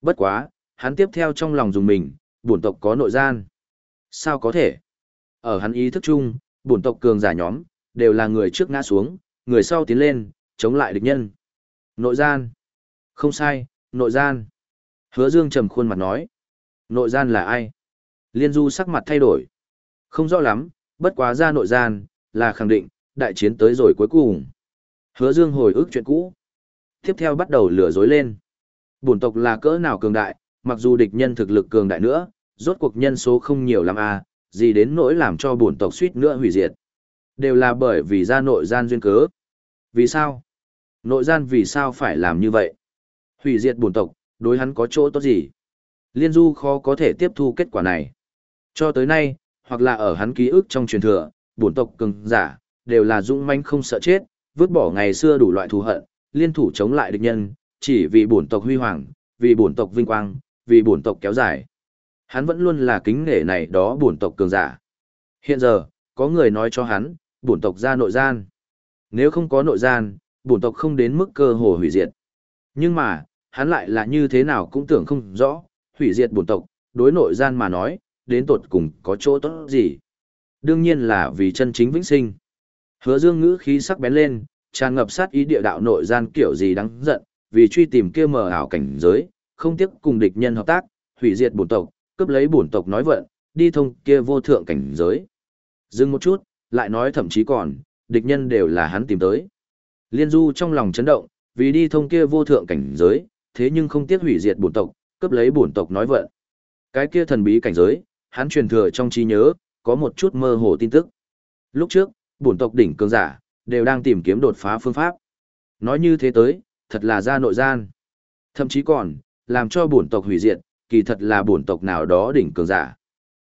Bất quá, hắn tiếp theo trong lòng dùng mình, bổn tộc có nội gian. Sao có thể? Ở hắn ý thức chung, bổn tộc cường giả nhóm, đều là người trước ngã xuống, người sau tiến lên, chống lại địch nhân. Nội gian. Không sai, nội gian. Hứa Dương trầm khuôn mặt nói. Nội gian là ai? Liên Du sắc mặt thay đổi. Không rõ lắm, bất quá ra nội gian, là khẳng định, đại chiến tới rồi cuối cùng. Hứa Dương hồi ức chuyện cũ. Tiếp theo bắt đầu lừa dối lên. Bổn tộc là cỡ nào cường đại, mặc dù địch nhân thực lực cường đại nữa, rốt cuộc nhân số không nhiều lắm à, gì đến nỗi làm cho bổn tộc suýt nữa hủy diệt. Đều là bởi vì ra nội gian duyên cớ. Vì sao? Nội gian vì sao phải làm như vậy? Hủy diệt bổn tộc, đối hắn có chỗ tốt gì? Liên Du khó có thể tiếp thu kết quả này. Cho tới nay, hoặc là ở hắn ký ức trong truyền thừa, bổn tộc cường giả, đều là dũng manh không sợ chết, vứt bỏ ngày xưa đủ loại thù hận, liên thủ chống lại địch nhân, chỉ vì bổn tộc huy hoàng, vì bổn tộc vinh quang, vì bổn tộc kéo dài. Hắn vẫn luôn là kính nể này đó bổn tộc cường giả. Hiện giờ, có người nói cho hắn, bổn tộc ra nội gian. Nếu không có nội gian, bổn tộc không đến mức cơ hồ hủy diệt. Nhưng mà, hắn lại là như thế nào cũng tưởng không rõ, hủy diệt bổn tộc, đối nội gian mà nói, đến tột cùng có chỗ tốt gì. Đương nhiên là vì chân chính vĩnh sinh. Hứa dương ngữ khí sắc bén lên, tràn ngập sát ý địa đạo nội gian kiểu gì đáng giận, vì truy tìm kia mờ ảo cảnh giới, không tiếc cùng địch nhân hợp tác, hủy diệt bổn tộc, cướp lấy bổn tộc nói vận, đi thông kia vô thượng cảnh giới. Dừng một chút, lại nói thậm chí còn, địch nhân đều là hắn tìm tới. Liên Du trong lòng chấn động, vì đi thông kia vô thượng cảnh giới, thế nhưng không tiếc hủy diệt bổn tộc, cướp lấy bổn tộc nói vận. Cái kia thần bí cảnh giới, hắn truyền thừa trong trí nhớ, có một chút mơ hồ tin tức. Lúc trước, bổn tộc đỉnh cường giả, đều đang tìm kiếm đột phá phương pháp. Nói như thế tới, thật là ra nội gian. Thậm chí còn, làm cho bổn tộc hủy diệt, kỳ thật là bổn tộc nào đó đỉnh cường giả.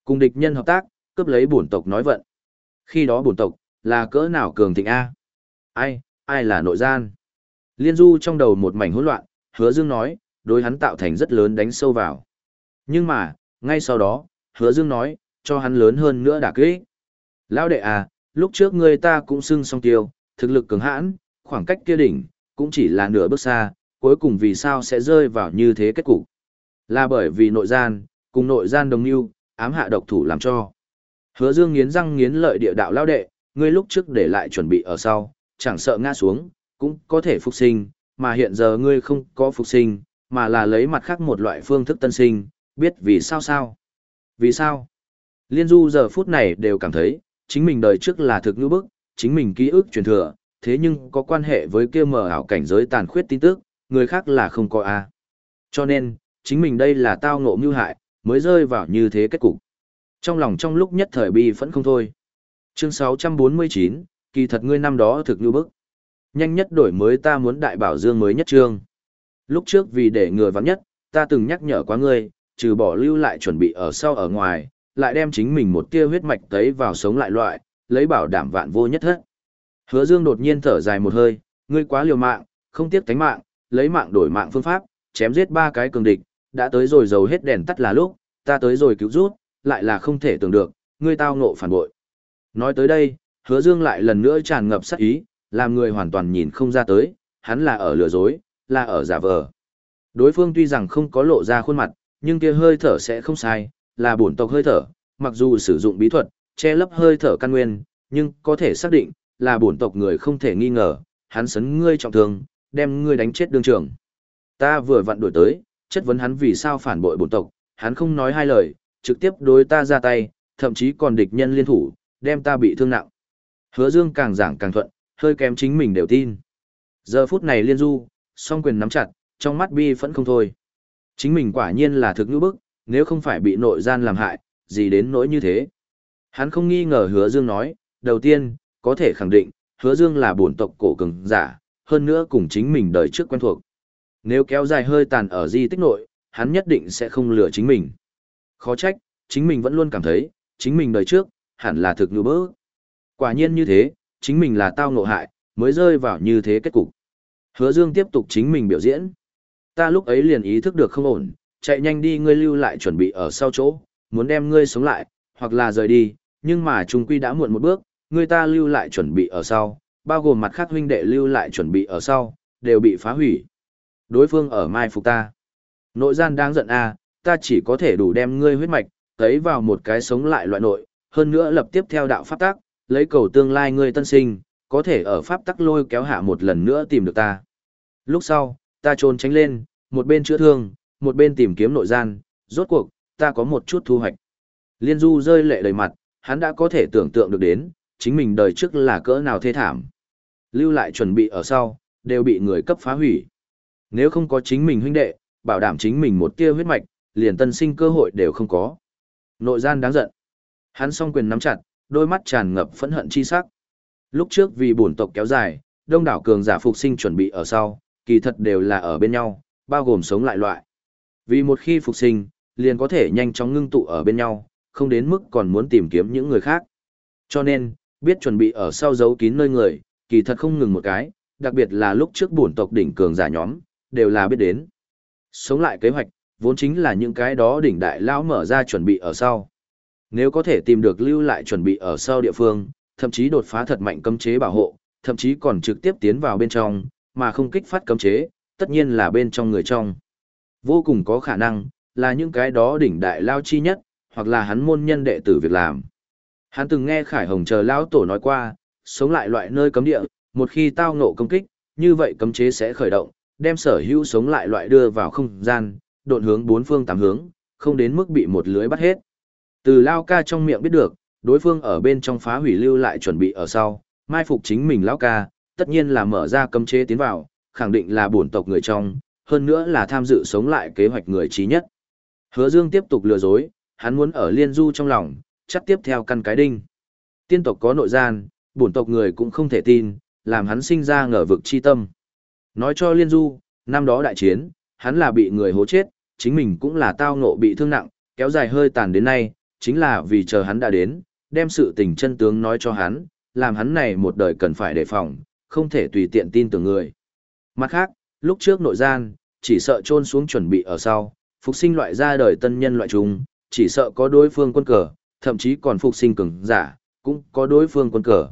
Cùng địch nhân hợp tác, cướp lấy bổn tộc nói vận. Khi đó bổn tộc, là cỡ nào cường thịnh A? Ai, ai là nội gian? Liên du trong đầu một mảnh hỗn loạn, hứa dương nói, đối hắn tạo thành rất lớn đánh sâu vào. Nhưng mà, ngay sau đó, hứa dương nói, cho hắn lớn hơn nữa đả kích. Lão đệ à, lúc trước ngươi ta cũng xưng song tiêu, thực lực cường hãn, khoảng cách kia đỉnh, cũng chỉ là nửa bước xa, cuối cùng vì sao sẽ rơi vào như thế kết cục. Là bởi vì nội gian, cùng nội gian đồng lưu, ám hạ độc thủ làm cho. Hứa Dương nghiến răng nghiến lợi địa đạo lao đệ, ngươi lúc trước để lại chuẩn bị ở sau, chẳng sợ ngã xuống, cũng có thể phục sinh, mà hiện giờ ngươi không có phục sinh, mà là lấy mặt khác một loại phương thức tân sinh, biết vì sao sao? Vì sao? Liên Du giờ phút này đều cảm thấy, chính mình đời trước là thực như bức, chính mình ký ức truyền thừa, thế nhưng có quan hệ với kia mở ảo cảnh giới tàn khuyết tin tức, người khác là không có a. Cho nên, chính mình đây là tao ngộ mưu hại, mới rơi vào như thế kết cục. Trong lòng trong lúc nhất thời bi vẫn không thôi. Chương 649, kỳ thật ngươi năm đó thực như bức. Nhanh nhất đổi mới ta muốn đại bảo dương mới nhất trương. Lúc trước vì để ngừa vắng nhất, ta từng nhắc nhở quá ngươi, trừ bỏ lưu lại chuẩn bị ở sau ở ngoài, lại đem chính mình một tia huyết mạch tấy vào sống lại loại, lấy bảo đảm vạn vô nhất hết. Hứa Dương đột nhiên thở dài một hơi, ngươi quá liều mạng, không tiếc tánh mạng, lấy mạng đổi mạng phương pháp, chém giết ba cái cường địch, đã tới rồi dầu hết đèn tắt là lúc, ta tới rồi cứu rút, lại là không thể tưởng được, ngươi tao ngộ phản bội. Nói tới đây, hứa dương lại lần nữa tràn ngập sát ý, làm người hoàn toàn nhìn không ra tới, hắn là ở lừa dối, là ở giả vờ. Đối phương tuy rằng không có lộ ra khuôn mặt, nhưng kia hơi thở sẽ không sai, là bổn tộc hơi thở, mặc dù sử dụng bí thuật, che lấp hơi thở căn nguyên, nhưng có thể xác định, là bổn tộc người không thể nghi ngờ, hắn sấn ngươi trọng thương, đem ngươi đánh chết đương trường. Ta vừa vặn đổi tới, chất vấn hắn vì sao phản bội bổn tộc, hắn không nói hai lời, trực tiếp đối ta ra tay, thậm chí còn địch nhân liên thủ, đem ta bị thương nặng. Hứa Dương càng giảng càng thuận, hơi kém chính mình đều tin. Giờ phút này liên du, song quyền nắm chặt, trong mắt bi vẫn không thôi. Chính mình quả nhiên là thực nữ bức, nếu không phải bị nội gian làm hại, gì đến nỗi như thế. Hắn không nghi ngờ hứa Dương nói, đầu tiên, có thể khẳng định, hứa Dương là bổn tộc cổ cường giả, hơn nữa cùng chính mình đời trước quen thuộc. Nếu kéo dài hơi tàn ở di tích nội, hắn nhất định sẽ không lừa chính mình. Khó trách, chính mình vẫn luôn cảm thấy, chính mình đời trước, hẳn là thực như bớ. Quả nhiên như thế, chính mình là tao ngộ hại, mới rơi vào như thế kết cục. Hứa Dương tiếp tục chính mình biểu diễn. Ta lúc ấy liền ý thức được không ổn, chạy nhanh đi ngươi lưu lại chuẩn bị ở sau chỗ, muốn đem ngươi sống lại, hoặc là rời đi, nhưng mà trung quy đã muộn một bước, ngươi ta lưu lại chuẩn bị ở sau, bao gồm mặt khác huynh đệ lưu lại chuẩn bị ở sau, đều bị phá hủy. Đối phương ở mai phục ta. Nội gian đang giận a, ta chỉ có thể đủ đem ngươi huyết mạch, thấy vào một cái sống lại loại nội, hơn nữa lập tiếp theo đạo pháp tắc, lấy cầu tương lai ngươi tân sinh, có thể ở pháp tắc lôi kéo hạ một lần nữa tìm được ta. Lúc sau, ta trốn tránh lên, một bên chữa thương, một bên tìm kiếm nội gian, rốt cuộc, ta có một chút thu hoạch. Liên Du rơi lệ đầy mặt, hắn đã có thể tưởng tượng được đến, chính mình đời trước là cỡ nào thê thảm. Lưu lại chuẩn bị ở sau, đều bị người cấp phá hủy. Nếu không có chính mình huynh đệ, bảo đảm chính mình một tia huyết mạch, liền tân sinh cơ hội đều không có. Nội gian đáng giận. Hắn song quyền nắm chặt, đôi mắt tràn ngập phẫn hận chi sắc. Lúc trước vì bổn tộc kéo dài, đông đảo cường giả phục sinh chuẩn bị ở sau, kỳ thật đều là ở bên nhau, bao gồm sống lại loại. Vì một khi phục sinh, liền có thể nhanh chóng ngưng tụ ở bên nhau, không đến mức còn muốn tìm kiếm những người khác. Cho nên, biết chuẩn bị ở sau giấu kín nơi người, kỳ thật không ngừng một cái, đặc biệt là lúc trước bổn tộc đỉnh cường giả nhóm, đều là biết đến. Sống lại kế hoạch, vốn chính là những cái đó đỉnh đại lão mở ra chuẩn bị ở sau. Nếu có thể tìm được lưu lại chuẩn bị ở sau địa phương, thậm chí đột phá thật mạnh cấm chế bảo hộ, thậm chí còn trực tiếp tiến vào bên trong, mà không kích phát cấm chế, tất nhiên là bên trong người trong. Vô cùng có khả năng, là những cái đó đỉnh đại lao chi nhất, hoặc là hắn môn nhân đệ tử việc làm. Hắn từng nghe Khải Hồng chờ lão tổ nói qua, sống lại loại nơi cấm địa, một khi tao ngộ công kích, như vậy cấm chế sẽ khởi động, đem sở hữu sống lại loại đưa vào không gian, độn hướng bốn phương tám hướng, không đến mức bị một lưới bắt hết. Từ Lao ca trong miệng biết được, đối phương ở bên trong phá hủy lưu lại chuẩn bị ở sau, mai phục chính mình Lao ca, tất nhiên là mở ra cấm chế tiến vào, khẳng định là bổn tộc người trong, hơn nữa là tham dự sống lại kế hoạch người trí nhất. Hứa Dương tiếp tục lừa dối, hắn muốn ở liên du trong lòng, chắc tiếp theo căn cái đinh. Tiên tộc có nội gian, bổn tộc người cũng không thể tin, làm hắn sinh ra ngờ vực chi tâm. Nói cho liên du, năm đó đại chiến, hắn là bị người hố chết, chính mình cũng là tao ngộ bị thương nặng, kéo dài hơi tàn đến nay, chính là vì chờ hắn đã đến, đem sự tình chân tướng nói cho hắn, làm hắn này một đời cần phải đề phòng, không thể tùy tiện tin tưởng người. Mặt khác, lúc trước nội gian, chỉ sợ trôn xuống chuẩn bị ở sau, phục sinh loại ra đời tân nhân loại trùng, chỉ sợ có đối phương quân cờ, thậm chí còn phục sinh cường giả, cũng có đối phương quân cờ.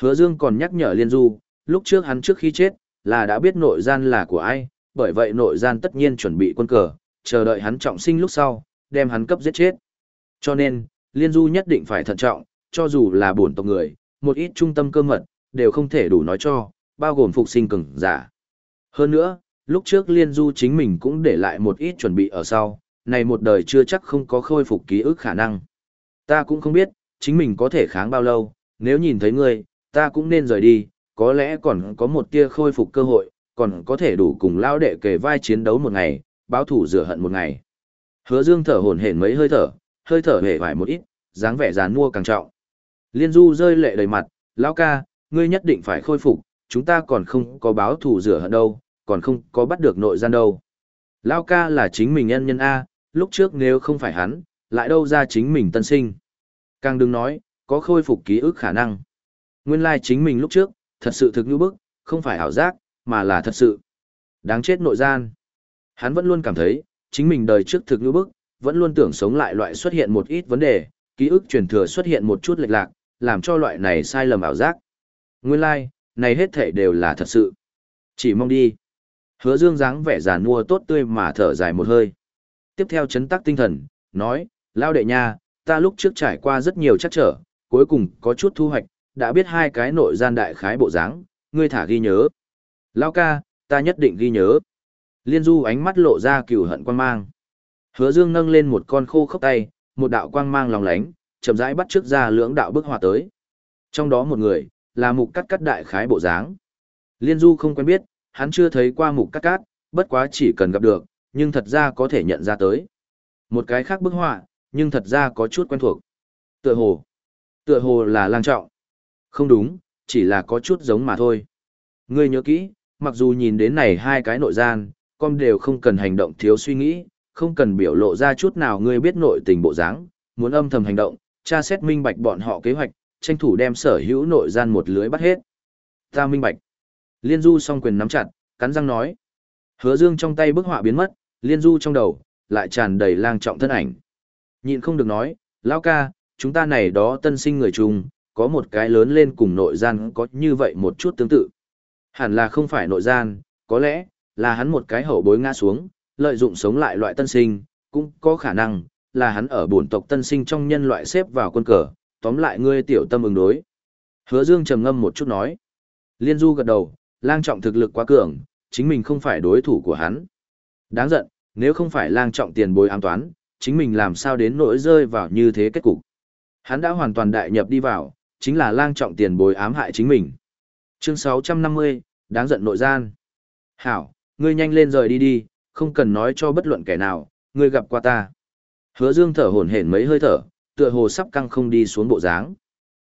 Hứa Dương còn nhắc nhở Liên Du, lúc trước hắn trước khi chết, là đã biết nội gian là của ai, bởi vậy nội gian tất nhiên chuẩn bị quân cờ, chờ đợi hắn trọng sinh lúc sau, đem hắn cấp giết chết. Cho nên, Liên Du nhất định phải thận trọng, cho dù là bổn tộc người, một ít trung tâm cơ mật, đều không thể đủ nói cho, bao gồm phục sinh cường giả. Hơn nữa, lúc trước Liên Du chính mình cũng để lại một ít chuẩn bị ở sau, này một đời chưa chắc không có khôi phục ký ức khả năng. Ta cũng không biết, chính mình có thể kháng bao lâu, nếu nhìn thấy ngươi, ta cũng nên rời đi, có lẽ còn có một tia khôi phục cơ hội, còn có thể đủ cùng lao đệ kề vai chiến đấu một ngày, báo thủ rửa hận một ngày. Hứa Dương thở hổn hển mấy hơi thở, hơi thở hề vải một ít, dáng vẻ giàn mua càng trọng. Liên Du rơi lệ đầy mặt, lão ca, ngươi nhất định phải khôi phục, chúng ta còn không có báo thủ rửa hận đâu, còn không có bắt được nội gian đâu. Lão ca là chính mình nhân nhân A, lúc trước nếu không phải hắn, lại đâu ra chính mình tân sinh. Càng đừng nói, có khôi phục ký ức khả năng. Nguyên lai like chính mình lúc trước, thật sự thực như bức, không phải ảo giác, mà là thật sự. Đáng chết nội gian. Hắn vẫn luôn cảm thấy, chính mình đời trước thực như bức, vẫn luôn tưởng sống lại loại xuất hiện một ít vấn đề, ký ức truyền thừa xuất hiện một chút lệch lạc, làm cho loại này sai lầm ảo giác. Nguyên lai, like, này hết thể đều là thật sự. Chỉ mong đi. Hứa dương dáng vẻ giàn mua tốt tươi mà thở dài một hơi. Tiếp theo chấn tắc tinh thần, nói, lao đệ nha, ta lúc trước trải qua rất nhiều chắc trở, cuối cùng có chút thu hoạch, đã biết hai cái nội gian đại khái bộ dáng, ngươi thả ghi nhớ. Lao ca, ta nhất định ghi nhớ. Liên du ánh mắt lộ ra cừu hận quan mang. Hứa dương nâng lên một con khô khốc tay, một đạo quang mang lòng lánh, chậm rãi bắt trước ra lưỡng đạo bức họa tới. Trong đó một người, là mục cắt cắt đại khái bộ dáng. Liên du không quen biết, hắn chưa thấy qua mục cắt cắt, bất quá chỉ cần gặp được, nhưng thật ra có thể nhận ra tới. Một cái khác bức họa, nhưng thật ra có chút quen thuộc. Tựa hồ. Tựa hồ là lang trọng. Không đúng, chỉ là có chút giống mà thôi. Ngươi nhớ kỹ, mặc dù nhìn đến này hai cái nội gian, con đều không cần hành động thiếu suy nghĩ, không cần biểu lộ ra chút nào ngươi biết nội tình bộ dáng, muốn âm thầm hành động, tra xét minh bạch bọn họ kế hoạch, tranh thủ đem sở hữu nội gian một lưới bắt hết. Ta minh bạch. Liên Du song quyền nắm chặt, cắn răng nói. Hứa Dương trong tay bức họa biến mất, Liên Du trong đầu lại tràn đầy lang trọng thân ảnh. Nhịn không được nói, lão ca, chúng ta này đó tân sinh người trùng có một cái lớn lên cùng nội gian có như vậy một chút tương tự. Hẳn là không phải nội gian, có lẽ là hắn một cái hậu bối ngã xuống, lợi dụng sống lại loại tân sinh, cũng có khả năng là hắn ở bổn tộc tân sinh trong nhân loại xếp vào quân cờ, tóm lại ngươi tiểu tâm ứng đối. Hứa Dương trầm ngâm một chút nói. Liên Du gật đầu, lang trọng thực lực quá cường, chính mình không phải đối thủ của hắn. Đáng giận, nếu không phải lang trọng tiền bối ám toán, chính mình làm sao đến nỗi rơi vào như thế kết cục. Hắn đã hoàn toàn đại nhập đi vào, chính là lang trọng tiền bối ám hại chính mình. Chương 650, đáng giận nội gian. Hảo, ngươi nhanh lên rời đi đi, không cần nói cho bất luận kẻ nào, ngươi gặp qua ta. Hứa Dương thở hổn hển mấy hơi thở, tựa hồ sắp căng không đi xuống bộ dáng.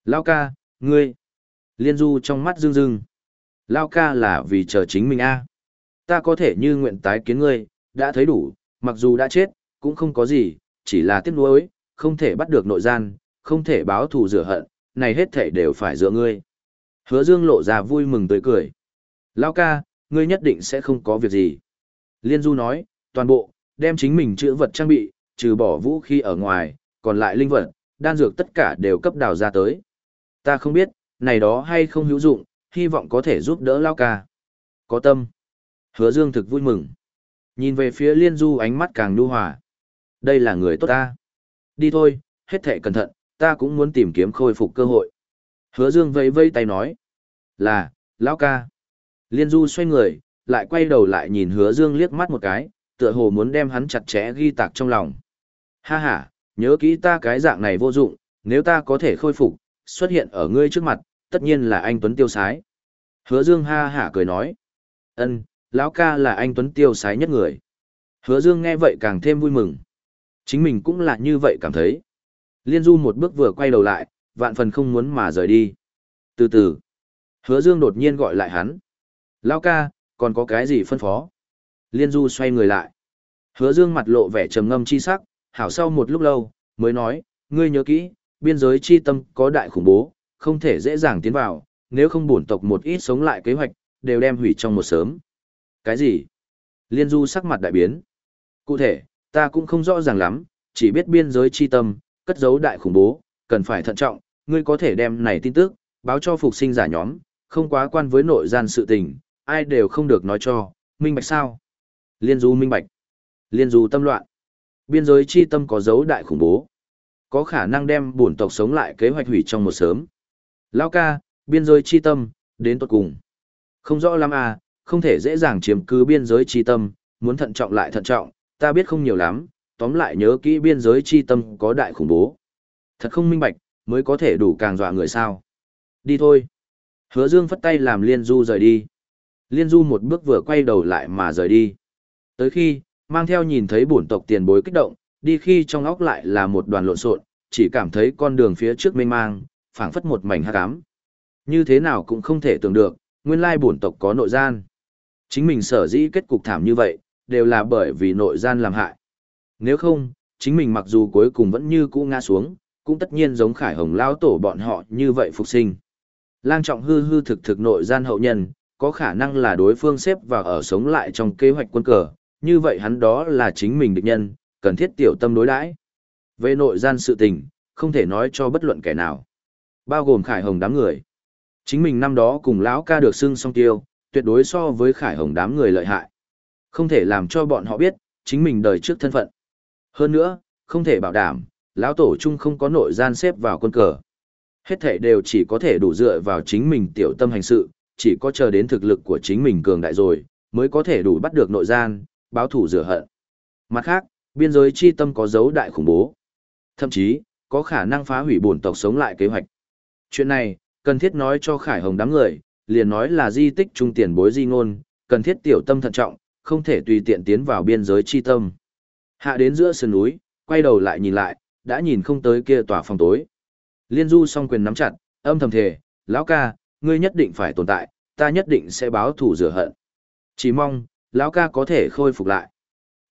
Lao ca, ngươi. Liên du trong mắt dương dương Lao ca là vì chờ chính mình a. Ta có thể như nguyện tái kiến ngươi, đã thấy đủ, mặc dù đã chết, cũng không có gì, chỉ là tiếc nuối, không thể bắt được nội gian, không thể báo thù rửa hận, này hết thể đều phải dựa ngươi. Hứa Dương lộ ra vui mừng tươi cười. Lao ca, ngươi nhất định sẽ không có việc gì. Liên Du nói, toàn bộ, đem chính mình chữa vật trang bị, trừ bỏ vũ khí ở ngoài, còn lại linh vật, đan dược tất cả đều cấp đào ra tới. Ta không biết, này đó hay không hữu dụng, hy vọng có thể giúp đỡ Lao ca. Có tâm. Hứa Dương thực vui mừng. Nhìn về phía Liên Du ánh mắt càng nhu hòa. Đây là người tốt ta. Đi thôi, hết thệ cẩn thận, ta cũng muốn tìm kiếm khôi phục cơ hội. Hứa Dương vẫy vẫy tay nói. Là, lão ca. Liên Du xoay người, lại quay đầu lại nhìn Hứa Dương liếc mắt một cái, tựa hồ muốn đem hắn chặt chẽ ghi tạc trong lòng. Ha ha, nhớ kỹ ta cái dạng này vô dụng, nếu ta có thể khôi phục, xuất hiện ở ngươi trước mặt, tất nhiên là anh Tuấn Tiêu Sái. Hứa Dương ha hả cười nói. Ân, lão ca là anh Tuấn Tiêu Sái nhất người. Hứa Dương nghe vậy càng thêm vui mừng. Chính mình cũng là như vậy cảm thấy. Liên Du một bước vừa quay đầu lại, vạn phần không muốn mà rời đi. Từ từ, hứa dương đột nhiên gọi lại hắn. Lao ca, còn có cái gì phân phó? Liên Du xoay người lại. Hứa dương mặt lộ vẻ trầm ngâm chi sắc, hảo sau một lúc lâu, mới nói, ngươi nhớ kỹ, biên giới chi tâm có đại khủng bố, không thể dễ dàng tiến vào, nếu không bổn tộc một ít sống lại kế hoạch, đều đem hủy trong một sớm. Cái gì? Liên Du sắc mặt đại biến. Cụ thể, ta cũng không rõ ràng lắm, chỉ biết biên giới chi tâm, cất giấu đại khủng bố, cần phải thận trọng, ngươi có thể đem này tin tức, báo cho phục sinh giả nhóm, không quá quan với nội gian sự tình, ai đều không được nói cho, minh bạch sao. Liên Du minh bạch. Liên Du tâm loạn. Biên giới chi tâm có dấu đại khủng bố. Có khả năng đem bổn tộc sống lại kế hoạch hủy trong một sớm. Lao ca, biên giới chi tâm, đến tốt cùng. Không rõ lắm à, không thể dễ dàng chiếm cứ biên giới chi tâm, muốn thận trọng lại thận trọng, ta biết không nhiều lắm, tóm lại nhớ kỹ biên giới chi tâm có đại khủng bố. Thật không minh bạch, mới có thể đủ càng dọa người sao. Đi thôi. Hứa Dương phất tay làm Liên Du rời đi. Liên Du một bước vừa quay đầu lại mà rời đi. Tới khi, mang theo nhìn thấy bổn tộc tiền bối kích động, đi khi trong óc lại là một đoàn lộn xộn, chỉ cảm thấy con đường phía trước mênh mang, phảng phất một mảnh hắc ám. Như thế nào cũng không thể tưởng được, nguyên lai bổn tộc có nội gian. Chính mình sở dĩ kết cục thảm như vậy, đều là bởi vì nội gian làm hại. Nếu không, chính mình mặc dù cuối cùng vẫn như cũ ngã xuống, cũng tất nhiên giống khải hồng lao tổ bọn họ như vậy phục sinh. Lang trọng hư hư thực thực nội gian hậu nhân, có khả năng là đối phương xếp vào ở sống lại trong kế hoạch quân cờ, như vậy hắn đó là chính mình địch nhân, cần thiết tiểu tâm đối đãi. Về nội gian sự tình, không thể nói cho bất luận kẻ nào. Bao gồm khải hồng đám người. Chính mình năm đó cùng lão ca được xưng song tiêu, tuyệt đối so với khải hồng đám người lợi hại. Không thể làm cho bọn họ biết, chính mình đời trước thân phận. Hơn nữa, không thể bảo đảm, lão tổ chung không có nội gian xếp vào quân cờ. Hết thể đều chỉ có thể đủ dựa vào chính mình tiểu tâm hành sự, chỉ có chờ đến thực lực của chính mình cường đại rồi, mới có thể đủ bắt được nội gian, báo thủ rửa hận. Mặt khác, biên giới chi tâm có dấu đại khủng bố. Thậm chí, có khả năng phá hủy bổn tộc sống lại kế hoạch. Chuyện này, cần thiết nói cho Khải Hồng đám người, liền nói là di tích trung tiền bối di ngôn, cần thiết tiểu tâm thận trọng, không thể tùy tiện tiến vào biên giới chi tâm. Hạ đến giữa sườn núi, quay đầu lại nhìn lại, đã nhìn không tới kia tòa phòng tối. Liên Du song quyền nắm chặt, âm thầm thề, lão ca, ngươi nhất định phải tồn tại, ta nhất định sẽ báo thù rửa hận. Chỉ mong, lão ca có thể khôi phục lại.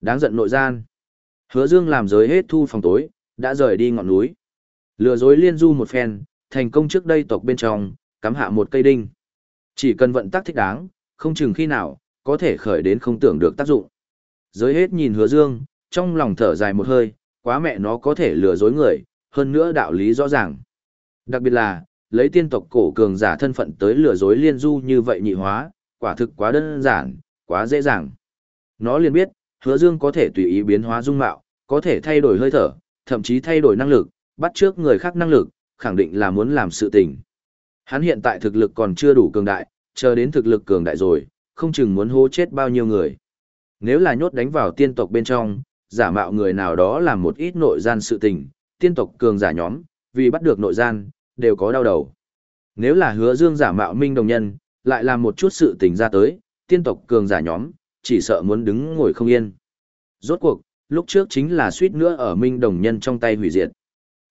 Đáng giận nội gian. Hứa Dương làm giới hết thu phòng tối, đã rời đi ngọn núi. Lừa dối liên du một phen, thành công trước đây tộc bên trong, cắm hạ một cây đinh. Chỉ cần vận tác thích đáng, không chừng khi nào, có thể khởi đến không tưởng được tác dụng. Giới hết nhìn hứa dương, trong lòng thở dài một hơi, quá mẹ nó có thể lừa dối người, hơn nữa đạo lý rõ ràng. Đặc biệt là, lấy tiên tộc cổ cường giả thân phận tới lừa dối liên du như vậy nhị hóa, quả thực quá đơn giản, quá dễ dàng. Nó liền biết, hứa dương có thể tùy ý biến hóa dung mạo, có thể thay đổi hơi thở, thậm chí thay đổi năng lực, bắt trước người khác năng lực, khẳng định là muốn làm sự tình. Hắn hiện tại thực lực còn chưa đủ cường đại, chờ đến thực lực cường đại rồi, không chừng muốn hô chết bao nhiêu người. Nếu là nhốt đánh vào tiên tộc bên trong, giả mạo người nào đó làm một ít nội gian sự tình, tiên tộc cường giả nhóm, vì bắt được nội gian, đều có đau đầu. Nếu là hứa dương giả mạo minh đồng nhân, lại làm một chút sự tình ra tới, tiên tộc cường giả nhóm, chỉ sợ muốn đứng ngồi không yên. Rốt cuộc, lúc trước chính là suýt nữa ở minh đồng nhân trong tay hủy diệt.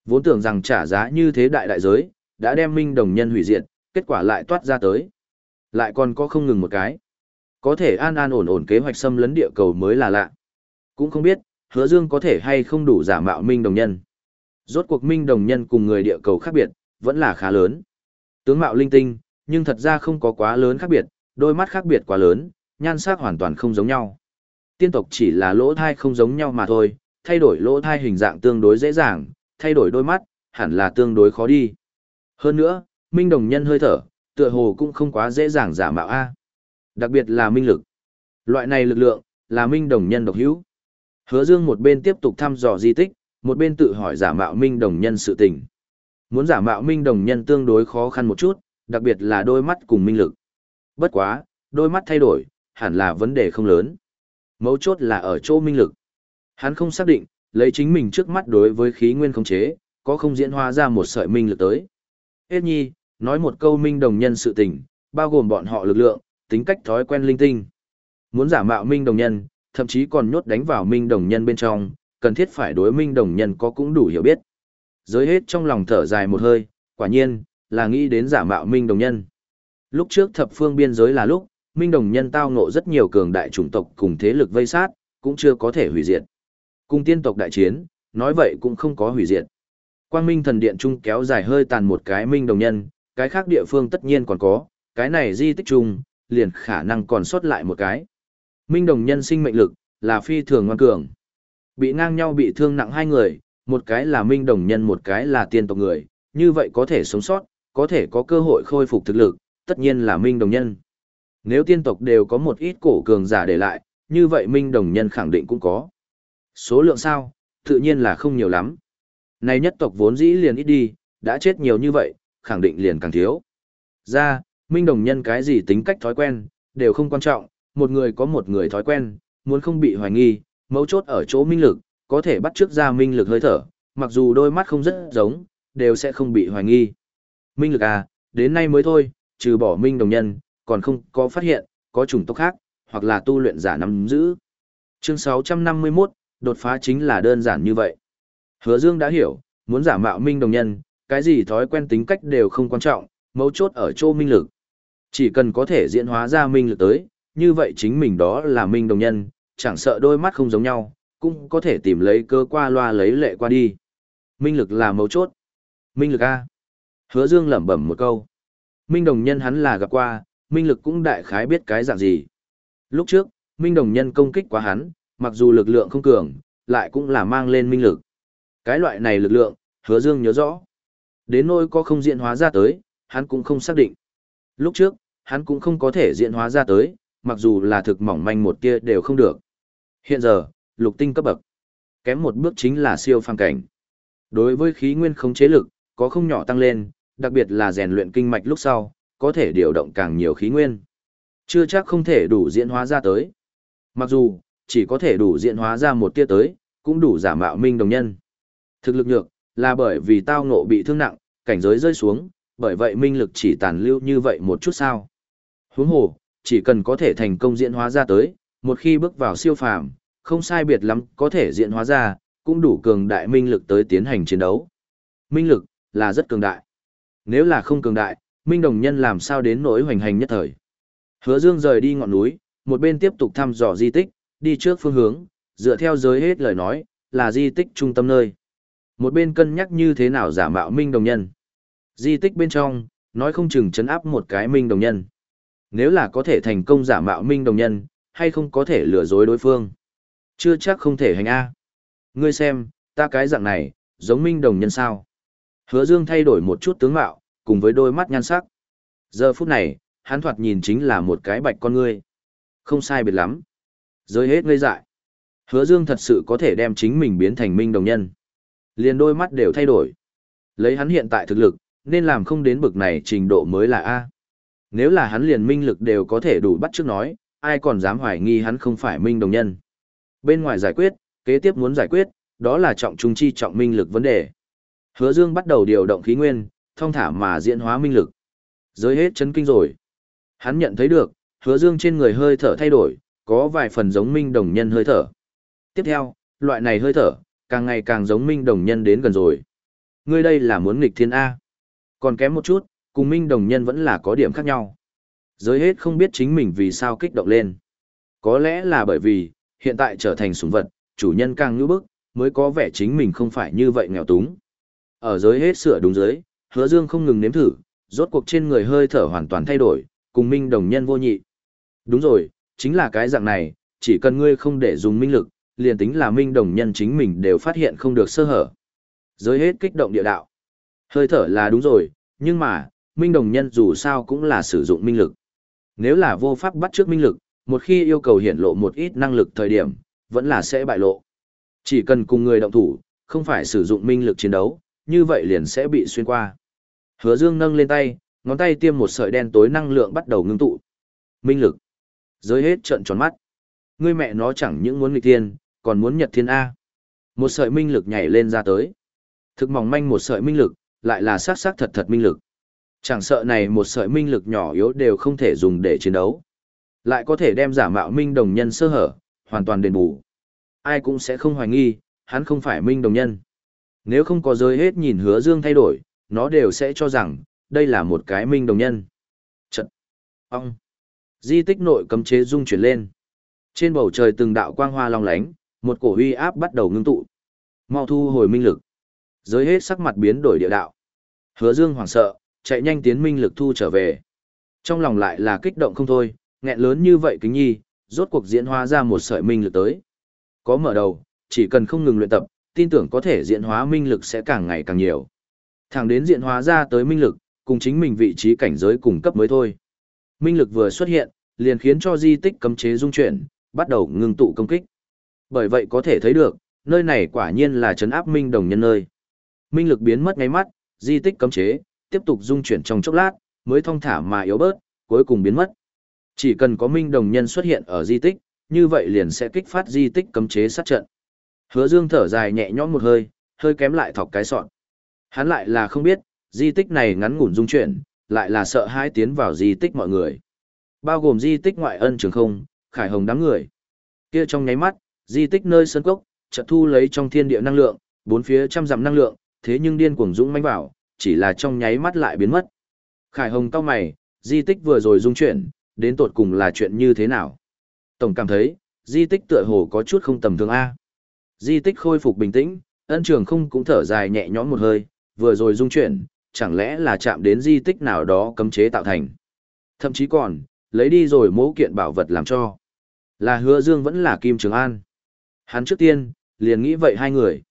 Vốn tưởng rằng trả giá như thế đại đại giới, đã đem minh đồng nhân hủy diệt, kết quả lại toát ra tới. Lại còn có không ngừng một cái. Có thể an an ổn ổn kế hoạch xâm lấn địa cầu mới là lạ. Cũng không biết, hứa dương có thể hay không đủ giả mạo minh đồng nhân. Rốt cuộc minh đồng nhân cùng người địa cầu khác biệt, vẫn là khá lớn. Tướng mạo linh tinh, nhưng thật ra không có quá lớn khác biệt, đôi mắt khác biệt quá lớn, nhan sắc hoàn toàn không giống nhau. Tiên tộc chỉ là lỗ thai không giống nhau mà thôi, thay đổi lỗ thai hình dạng tương đối dễ dàng, thay đổi đôi mắt, hẳn là tương đối khó đi. Hơn nữa, minh đồng nhân hơi thở, tựa hồ cũng không quá dễ dàng giả mạo A. Đặc biệt là minh lực. Loại này lực lượng, là minh đồng nhân độc hữu. Hứa Dương một bên tiếp tục thăm dò di tích, một bên tự hỏi giả mạo minh đồng nhân sự tình. Muốn giả mạo minh đồng nhân tương đối khó khăn một chút, đặc biệt là đôi mắt cùng minh lực. Bất quá, đôi mắt thay đổi, hẳn là vấn đề không lớn. Mấu chốt là ở chỗ minh lực. Hắn không xác định, lấy chính mình trước mắt đối với khí nguyên khống chế, có không diễn hóa ra một sợi minh lực tới. Hết nhi, nói một câu minh đồng nhân sự tình, bao gồm bọn họ lực lượng, tính cách thói quen linh tinh. Muốn giả mạo minh đồng nhân, thậm chí còn nhốt đánh vào minh đồng nhân bên trong, cần thiết phải đối minh đồng nhân có cũng đủ hiểu biết. Giới hết trong lòng thở dài một hơi, quả nhiên, là nghĩ đến giả mạo minh đồng nhân. Lúc trước thập phương biên giới là lúc, minh đồng nhân tao ngộ rất nhiều cường đại chủng tộc cùng thế lực vây sát, cũng chưa có thể hủy diệt. Cùng tiên tộc đại chiến, nói vậy cũng không có hủy diệt. Quang Minh thần điện trung kéo dài hơi tàn một cái minh đồng nhân, cái khác địa phương tất nhiên còn có, cái này di tích trung, liền khả năng còn sót lại một cái. Minh đồng nhân sinh mệnh lực, là phi thường ngoan cường. Bị ngang nhau bị thương nặng hai người, một cái là minh đồng nhân một cái là tiên tộc người, như vậy có thể sống sót, có thể có cơ hội khôi phục thực lực, tất nhiên là minh đồng nhân. Nếu tiên tộc đều có một ít cổ cường giả để lại, như vậy minh đồng nhân khẳng định cũng có. Số lượng sao, tự nhiên là không nhiều lắm. Này nhất tộc vốn dĩ liền ít đi, đã chết nhiều như vậy, khẳng định liền càng thiếu. Ra, minh đồng nhân cái gì tính cách thói quen, đều không quan trọng, một người có một người thói quen, muốn không bị hoài nghi, mấu chốt ở chỗ minh lực, có thể bắt trước ra minh lực hơi thở, mặc dù đôi mắt không rất giống, đều sẽ không bị hoài nghi. Minh lực à, đến nay mới thôi, trừ bỏ minh đồng nhân, còn không có phát hiện, có chủng tộc khác, hoặc là tu luyện giả nắm giữ. Chương 651, đột phá chính là đơn giản như vậy. Hứa Dương đã hiểu, muốn giả mạo minh đồng nhân, cái gì thói quen tính cách đều không quan trọng, mấu chốt ở chỗ minh lực. Chỉ cần có thể diễn hóa ra minh lực tới, như vậy chính mình đó là minh đồng nhân, chẳng sợ đôi mắt không giống nhau, cũng có thể tìm lấy cơ qua loa lấy lệ qua đi. Minh lực là mấu chốt. Minh lực A. Hứa Dương lẩm bẩm một câu. Minh đồng nhân hắn là gặp qua, minh lực cũng đại khái biết cái dạng gì. Lúc trước, minh đồng nhân công kích quá hắn, mặc dù lực lượng không cường, lại cũng là mang lên minh lực. Cái loại này lực lượng, hứa dương nhớ rõ. Đến nỗi có không diễn hóa ra tới, hắn cũng không xác định. Lúc trước, hắn cũng không có thể diễn hóa ra tới, mặc dù là thực mỏng manh một tia đều không được. Hiện giờ, lục tinh cấp bậc. Kém một bước chính là siêu phàm cảnh. Đối với khí nguyên không chế lực, có không nhỏ tăng lên, đặc biệt là rèn luyện kinh mạch lúc sau, có thể điều động càng nhiều khí nguyên. Chưa chắc không thể đủ diễn hóa ra tới. Mặc dù, chỉ có thể đủ diễn hóa ra một tia tới, cũng đủ giả mạo minh đồng nhân. Thực lực nhược, là bởi vì tao ngộ bị thương nặng, cảnh giới rơi xuống, bởi vậy minh lực chỉ tàn lưu như vậy một chút sao. Huống hồ, chỉ cần có thể thành công diễn hóa ra tới, một khi bước vào siêu phàm, không sai biệt lắm có thể diễn hóa ra, cũng đủ cường đại minh lực tới tiến hành chiến đấu. Minh lực, là rất cường đại. Nếu là không cường đại, minh đồng nhân làm sao đến nỗi hoành hành nhất thời. Hứa Dương rời đi ngọn núi, một bên tiếp tục thăm dò di tích, đi trước phương hướng, dựa theo giới hết lời nói, là di tích trung tâm nơi. Một bên cân nhắc như thế nào giả mạo minh đồng nhân. Di tích bên trong, nói không chừng chấn áp một cái minh đồng nhân. Nếu là có thể thành công giả mạo minh đồng nhân, hay không có thể lừa dối đối phương. Chưa chắc không thể hành A. Ngươi xem, ta cái dạng này, giống minh đồng nhân sao. Hứa Dương thay đổi một chút tướng mạo, cùng với đôi mắt nhan sắc. Giờ phút này, hắn thoạt nhìn chính là một cái bạch con ngươi. Không sai biệt lắm. Rơi hết ngây dại. Hứa Dương thật sự có thể đem chính mình biến thành minh đồng nhân. Liền đôi mắt đều thay đổi. Lấy hắn hiện tại thực lực, nên làm không đến bực này trình độ mới là A. Nếu là hắn liền minh lực đều có thể đủ bắt trước nói, ai còn dám hoài nghi hắn không phải minh đồng nhân. Bên ngoài giải quyết, kế tiếp muốn giải quyết, đó là trọng trung chi trọng minh lực vấn đề. Hứa Dương bắt đầu điều động khí nguyên, thông thả mà diễn hóa minh lực. Giới hết chấn kinh rồi. Hắn nhận thấy được, Hứa Dương trên người hơi thở thay đổi, có vài phần giống minh đồng nhân hơi thở. Tiếp theo, loại này hơi thở, càng ngày càng giống minh đồng nhân đến gần rồi. Ngươi đây là muốn nghịch thiên A. Còn kém một chút, cùng minh đồng nhân vẫn là có điểm khác nhau. Giới hết không biết chính mình vì sao kích động lên. Có lẽ là bởi vì, hiện tại trở thành sủng vật, chủ nhân càng ngữ bức, mới có vẻ chính mình không phải như vậy nghèo túng. Ở giới hết sửa đúng giới, hứa dương không ngừng nếm thử, rốt cuộc trên người hơi thở hoàn toàn thay đổi, cùng minh đồng nhân vô nhị. Đúng rồi, chính là cái dạng này, chỉ cần ngươi không để dùng minh lực, liền tính là minh đồng nhân chính mình đều phát hiện không được sơ hở. Giới hết kích động địa đạo. Hơi thở là đúng rồi, nhưng mà, minh đồng nhân dù sao cũng là sử dụng minh lực. Nếu là vô pháp bắt trước minh lực, một khi yêu cầu hiển lộ một ít năng lực thời điểm, vẫn là sẽ bại lộ. Chỉ cần cùng người động thủ, không phải sử dụng minh lực chiến đấu, như vậy liền sẽ bị xuyên qua. Hứa Dương nâng lên tay, ngón tay tiêm một sợi đen tối năng lượng bắt đầu ngưng tụ. Minh lực. Giới hết trợn tròn mắt. Ngươi mẹ nó chẳng những muốn nghịch thiên, còn muốn nhật thiên A. Một sợi minh lực nhảy lên ra tới. Thực mỏng manh một sợi minh lực, lại là sát sát thật thật minh lực. Chẳng sợ này một sợi minh lực nhỏ yếu đều không thể dùng để chiến đấu. Lại có thể đem giả mạo minh đồng nhân sơ hở, hoàn toàn đền bù. Ai cũng sẽ không hoài nghi, hắn không phải minh đồng nhân. Nếu không có giới hết nhìn hứa dương thay đổi, nó đều sẽ cho rằng, đây là một cái minh đồng nhân. Trận. Ông. Di tích nội cấm chế rung chuyển lên. Trên bầu trời từng đạo quang hoa long lánh, một cổ huy áp bắt đầu ngưng tụ. Mau thu hồi minh lực. Giới hết sắc mặt biến đổi địa đạo. Hứa Dương hoảng sợ, chạy nhanh tiến minh lực thu trở về. Trong lòng lại là kích động không thôi, nghẹn lớn như vậy kính nhi, rốt cuộc diễn hóa ra một sợi minh lực tới. Có mở đầu, chỉ cần không ngừng luyện tập, tin tưởng có thể diễn hóa minh lực sẽ càng ngày càng nhiều. Thẳng đến diễn hóa ra tới minh lực, cùng chính mình vị trí cảnh giới cùng cấp mới thôi. Minh lực vừa xuất hiện, liền khiến cho di tích cấm chế dung chuyển, bắt đầu ngừng tụ công kích. Bởi vậy có thể thấy được, nơi này quả nhiên là trấn áp minh đồng nhân nơi. Minh lực biến mất ngay mắt, di tích cấm chế, tiếp tục dung chuyển trong chốc lát, mới thông thả mà yếu bớt, cuối cùng biến mất. Chỉ cần có minh đồng nhân xuất hiện ở di tích, như vậy liền sẽ kích phát di tích cấm chế sát trận. Hứa Dương thở dài nhẹ nhõm một hơi, hơi kém lại thọc cái sọn. Hắn lại là không biết, di tích này ngắn ngủn dung chuyển, lại là sợ hãi tiến vào di tích mọi người. Bao gồm di tích ngoại ân trường không, khải hồng đám người. Kia trong nháy mắt, di tích nơi sơn cốc, chợt thu lấy trong thiên địa năng lượng, bốn phía trăm dặm năng lượng, thế nhưng điên cuồng dũng mãnh vào, chỉ là trong nháy mắt lại biến mất. Khải Hồng cao mày, di tích vừa rồi dung chuyển, đến tột cùng là chuyện như thế nào? Tổng cảm thấy, di tích tựa hồ có chút không tầm thường A. Di tích khôi phục bình tĩnh, ân trường không cũng thở dài nhẹ nhõm một hơi, vừa rồi dung chuyển, chẳng lẽ là chạm đến di tích nào đó cấm chế tạo thành. Thậm chí còn, lấy đi rồi mẫu kiện bảo vật làm cho. Là hứa dương vẫn là Kim Trường An. Hắn trước tiên, liền nghĩ vậy hai người.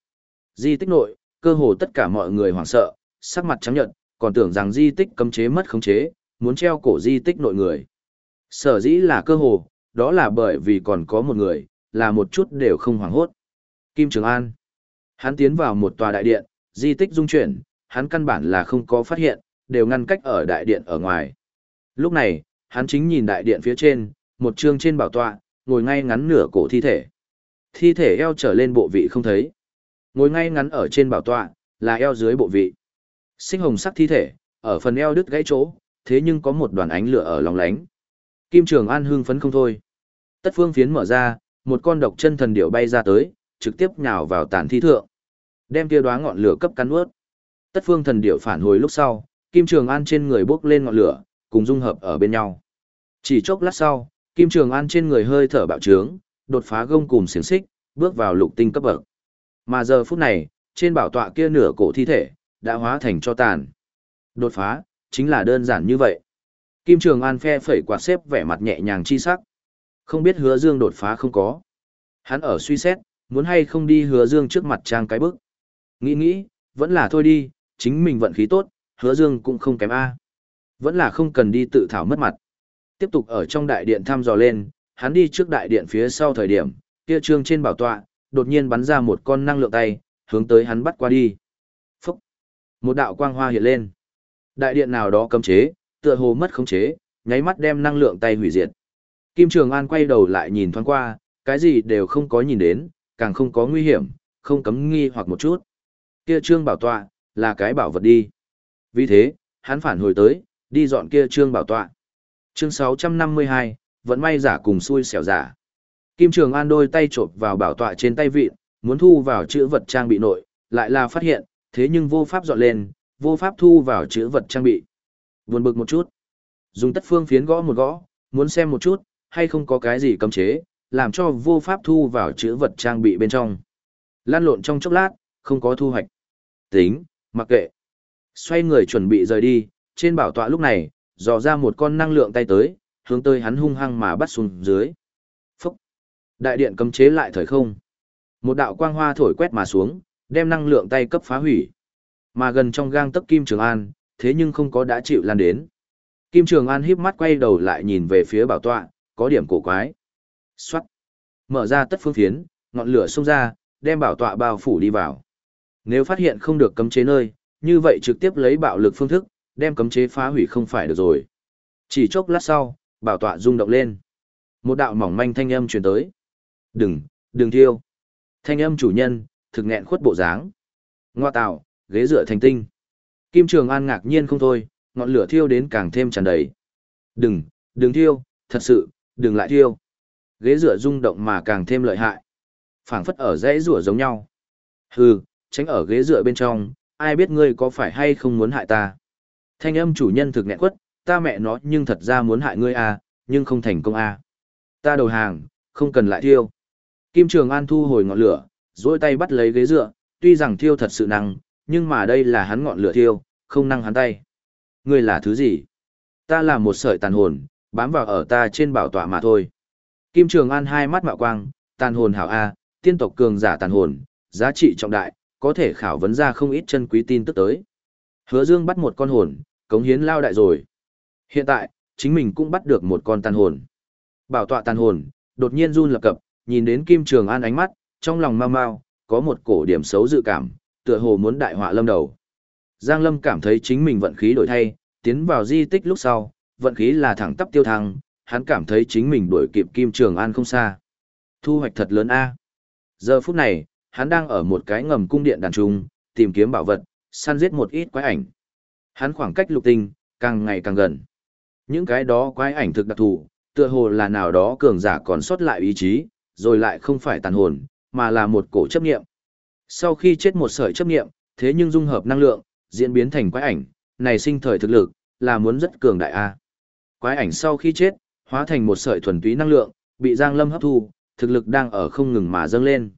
Di tích nội, cơ hồ tất cả mọi người hoảng sợ, sắc mặt trắng nhợt, còn tưởng rằng di tích cấm chế mất khống chế, muốn treo cổ di tích nội người. Sở dĩ là cơ hồ, đó là bởi vì còn có một người, là một chút đều không hoảng hốt. Kim Trường An. Hắn tiến vào một tòa đại điện, di tích dung chuyển, hắn căn bản là không có phát hiện, đều ngăn cách ở đại điện ở ngoài. Lúc này, hắn chính nhìn đại điện phía trên, một chương trên bảo tọa, ngồi ngay ngắn nửa cổ thi thể. Thi thể eo trở lên bộ vị không thấy. Ngồi ngay ngắn ở trên bảo tọa, là eo dưới bộ vị. Sinh hồng sắc thi thể, ở phần eo đứt gãy chỗ, thế nhưng có một đoàn ánh lửa ở lòng lánh. Kim Trường An hưng phấn không thôi. Tất phương phiến mở ra, một con độc chân thần điểu bay ra tới, trực tiếp nhào vào tàn thi thượng. Đem kia đóa ngọn lửa cấp cắn ướt. Tất phương thần điểu phản hồi lúc sau, Kim Trường An trên người bốc lên ngọn lửa, cùng dung hợp ở bên nhau. Chỉ chốc lát sau, Kim Trường An trên người hơi thở bạo trướng, đột phá gông cùng xiềng xích, bước vào lục tinh cấp bậc. Mà giờ phút này, trên bảo tọa kia nửa cổ thi thể, đã hóa thành cho tàn. Đột phá, chính là đơn giản như vậy. Kim Trường An phe phẩy quạt xếp vẻ mặt nhẹ nhàng chi sắc. Không biết hứa dương đột phá không có. Hắn ở suy xét, muốn hay không đi hứa dương trước mặt trang cái bức. Nghĩ nghĩ, vẫn là thôi đi, chính mình vận khí tốt, hứa dương cũng không kém A. Vẫn là không cần đi tự thảo mất mặt. Tiếp tục ở trong đại điện thăm dò lên, hắn đi trước đại điện phía sau thời điểm, kia trương trên bảo tọa, đột nhiên bắn ra một con năng lượng tay, hướng tới hắn bắt qua đi. Một đạo quang hoa hiện lên. Đại điện nào đó cấm chế, tựa hồ mất khống chế, nháy mắt đem năng lượng tay hủy diệt. Kim Trường An quay đầu lại nhìn thoáng qua, cái gì đều không có nhìn đến, càng không có nguy hiểm, không cấm nghi hoặc một chút. Kia trương bảo tọa, là cái bảo vật đi. Vì thế, hắn phản hồi tới, đi dọn kia trương bảo tọa. Chương 652, vẫn may giả cùng xui xẻo giả. Kim Trường An đôi tay chộp vào bảo tọa trên tay vịn, muốn thu vào chữ vật trang bị nội, lại là phát hiện, thế nhưng vô pháp dọn lên, vô pháp thu vào chữ vật trang bị. Buồn bực một chút. Dùng tất phương phiến gõ một gõ, muốn xem một chút, hay không có cái gì cấm chế, làm cho vô pháp thu vào chữ vật trang bị bên trong. Lan lộn trong chốc lát, không có thu hoạch. Tính, mặc kệ. Xoay người chuẩn bị rời đi, trên bảo tọa lúc này, dò ra một con năng lượng tay tới, hướng tới hắn hung hăng mà bắt xuống dưới. Phúc! Đại điện cấm chế lại thời không. Một đạo quang hoa thổi quét mà xuống, đem năng lượng tay cấp phá hủy. Mà gần trong gang tấc Kim Trường An, thế nhưng không có đã chịu lan đến. Kim Trường An híp mắt quay đầu lại nhìn về phía bảo tọa, có điểm cổ quái. Xoát! Mở ra tất phương phiến, ngọn lửa xông ra, đem bảo tọa bao phủ đi vào. Nếu phát hiện không được cấm chế nơi, như vậy trực tiếp lấy bạo lực phương thức, đem cấm chế phá hủy không phải được rồi. Chỉ chốc lát sau, bảo tọa rung động lên. Một đạo mỏng manh thanh âm truyền tới. Đừng, đừng thiêu. Thanh âm chủ nhân, thực nghẹn khuất bộ dáng. Ngoa tạo, ghế dựa thành tinh. Kim Trường An ngạc nhiên không thôi, ngọn lửa thiêu đến càng thêm tràn đầy. Đừng, đừng thiêu, thật sự, đừng lại thiêu. Ghế dựa rung động mà càng thêm lợi hại. phảng phất ở dãy rủa giống nhau. Hừ, tránh ở ghế dựa bên trong, ai biết ngươi có phải hay không muốn hại ta. Thanh âm chủ nhân thực nghẹn quất, ta mẹ nó nhưng thật ra muốn hại ngươi à, nhưng không thành công à. Ta đầu hàng, không cần lại thiêu. Kim Trường An thu hồi ngọn lửa, dỗi tay bắt lấy ghế dựa, tuy rằng thiêu thật sự năng, nhưng mà đây là hắn ngọn lửa thiêu, không năng hắn tay. Ngươi là thứ gì? Ta là một sợi tàn hồn, bám vào ở ta trên bảo tọa mà thôi. Kim Trường An hai mắt mạo quang, tàn hồn hảo A, tiên tộc cường giả tàn hồn, giá trị trọng đại, có thể khảo vấn ra không ít chân quý tin tức tới. Hứa Dương bắt một con hồn, cống hiến lao đại rồi. Hiện tại, chính mình cũng bắt được một con tàn hồn. Bảo tọa tàn hồn, đột nhiên run lập cập, nhìn đến Kim Trường An ánh mắt, trong lòng mau mau, có một cổ điểm xấu dự cảm, tựa hồ muốn đại họa lâm đầu. Giang Lâm cảm thấy chính mình vận khí đổi thay, tiến vào di tích lúc sau, vận khí là thẳng tắp tiêu thăng, hắn cảm thấy chính mình đuổi kịp Kim Trường An không xa. Thu hoạch thật lớn a. Giờ phút này, hắn đang ở một cái ngầm cung điện đàn trung, tìm kiếm bảo vật, săn giết một ít quái ảnh. Hắn khoảng cách lục tinh, càng ngày càng gần. Những cái đó quái ảnh thực đặc thù, tựa hồ là nào đó cường giả còn sót lại ý chí, rồi lại không phải tàn hồn, mà là một cổ chấp nghiệm. Sau khi chết một sợi chấp nghiệm, thế nhưng dung hợp năng lượng, diễn biến thành quái ảnh, này sinh thời thực lực, là muốn rất cường đại a. Quái ảnh sau khi chết, hóa thành một sợi thuần túy năng lượng, bị Giang Lâm hấp thu, thực lực đang ở không ngừng mà dâng lên.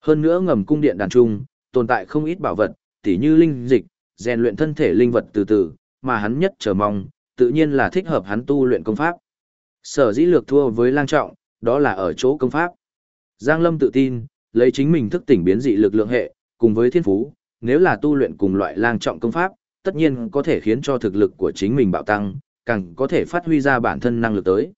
Hơn nữa ngầm cung điện đàn trung, tồn tại không ít bảo vật, tỉ như linh dịch, rèn luyện thân thể linh vật từ từ, mà hắn nhất chờ mong, tự nhiên là thích hợp hắn tu luyện công pháp. Sở dĩ lược thua với lang trọng, đó là ở chỗ công pháp. Giang Lâm tự tin, lấy chính mình thức tỉnh biến dị lực lượng hệ, cùng với thiên phú, nếu là tu luyện cùng loại lang trọng công pháp, tất nhiên có thể khiến cho thực lực của chính mình bạo tăng, càng có thể phát huy ra bản thân năng lực tới.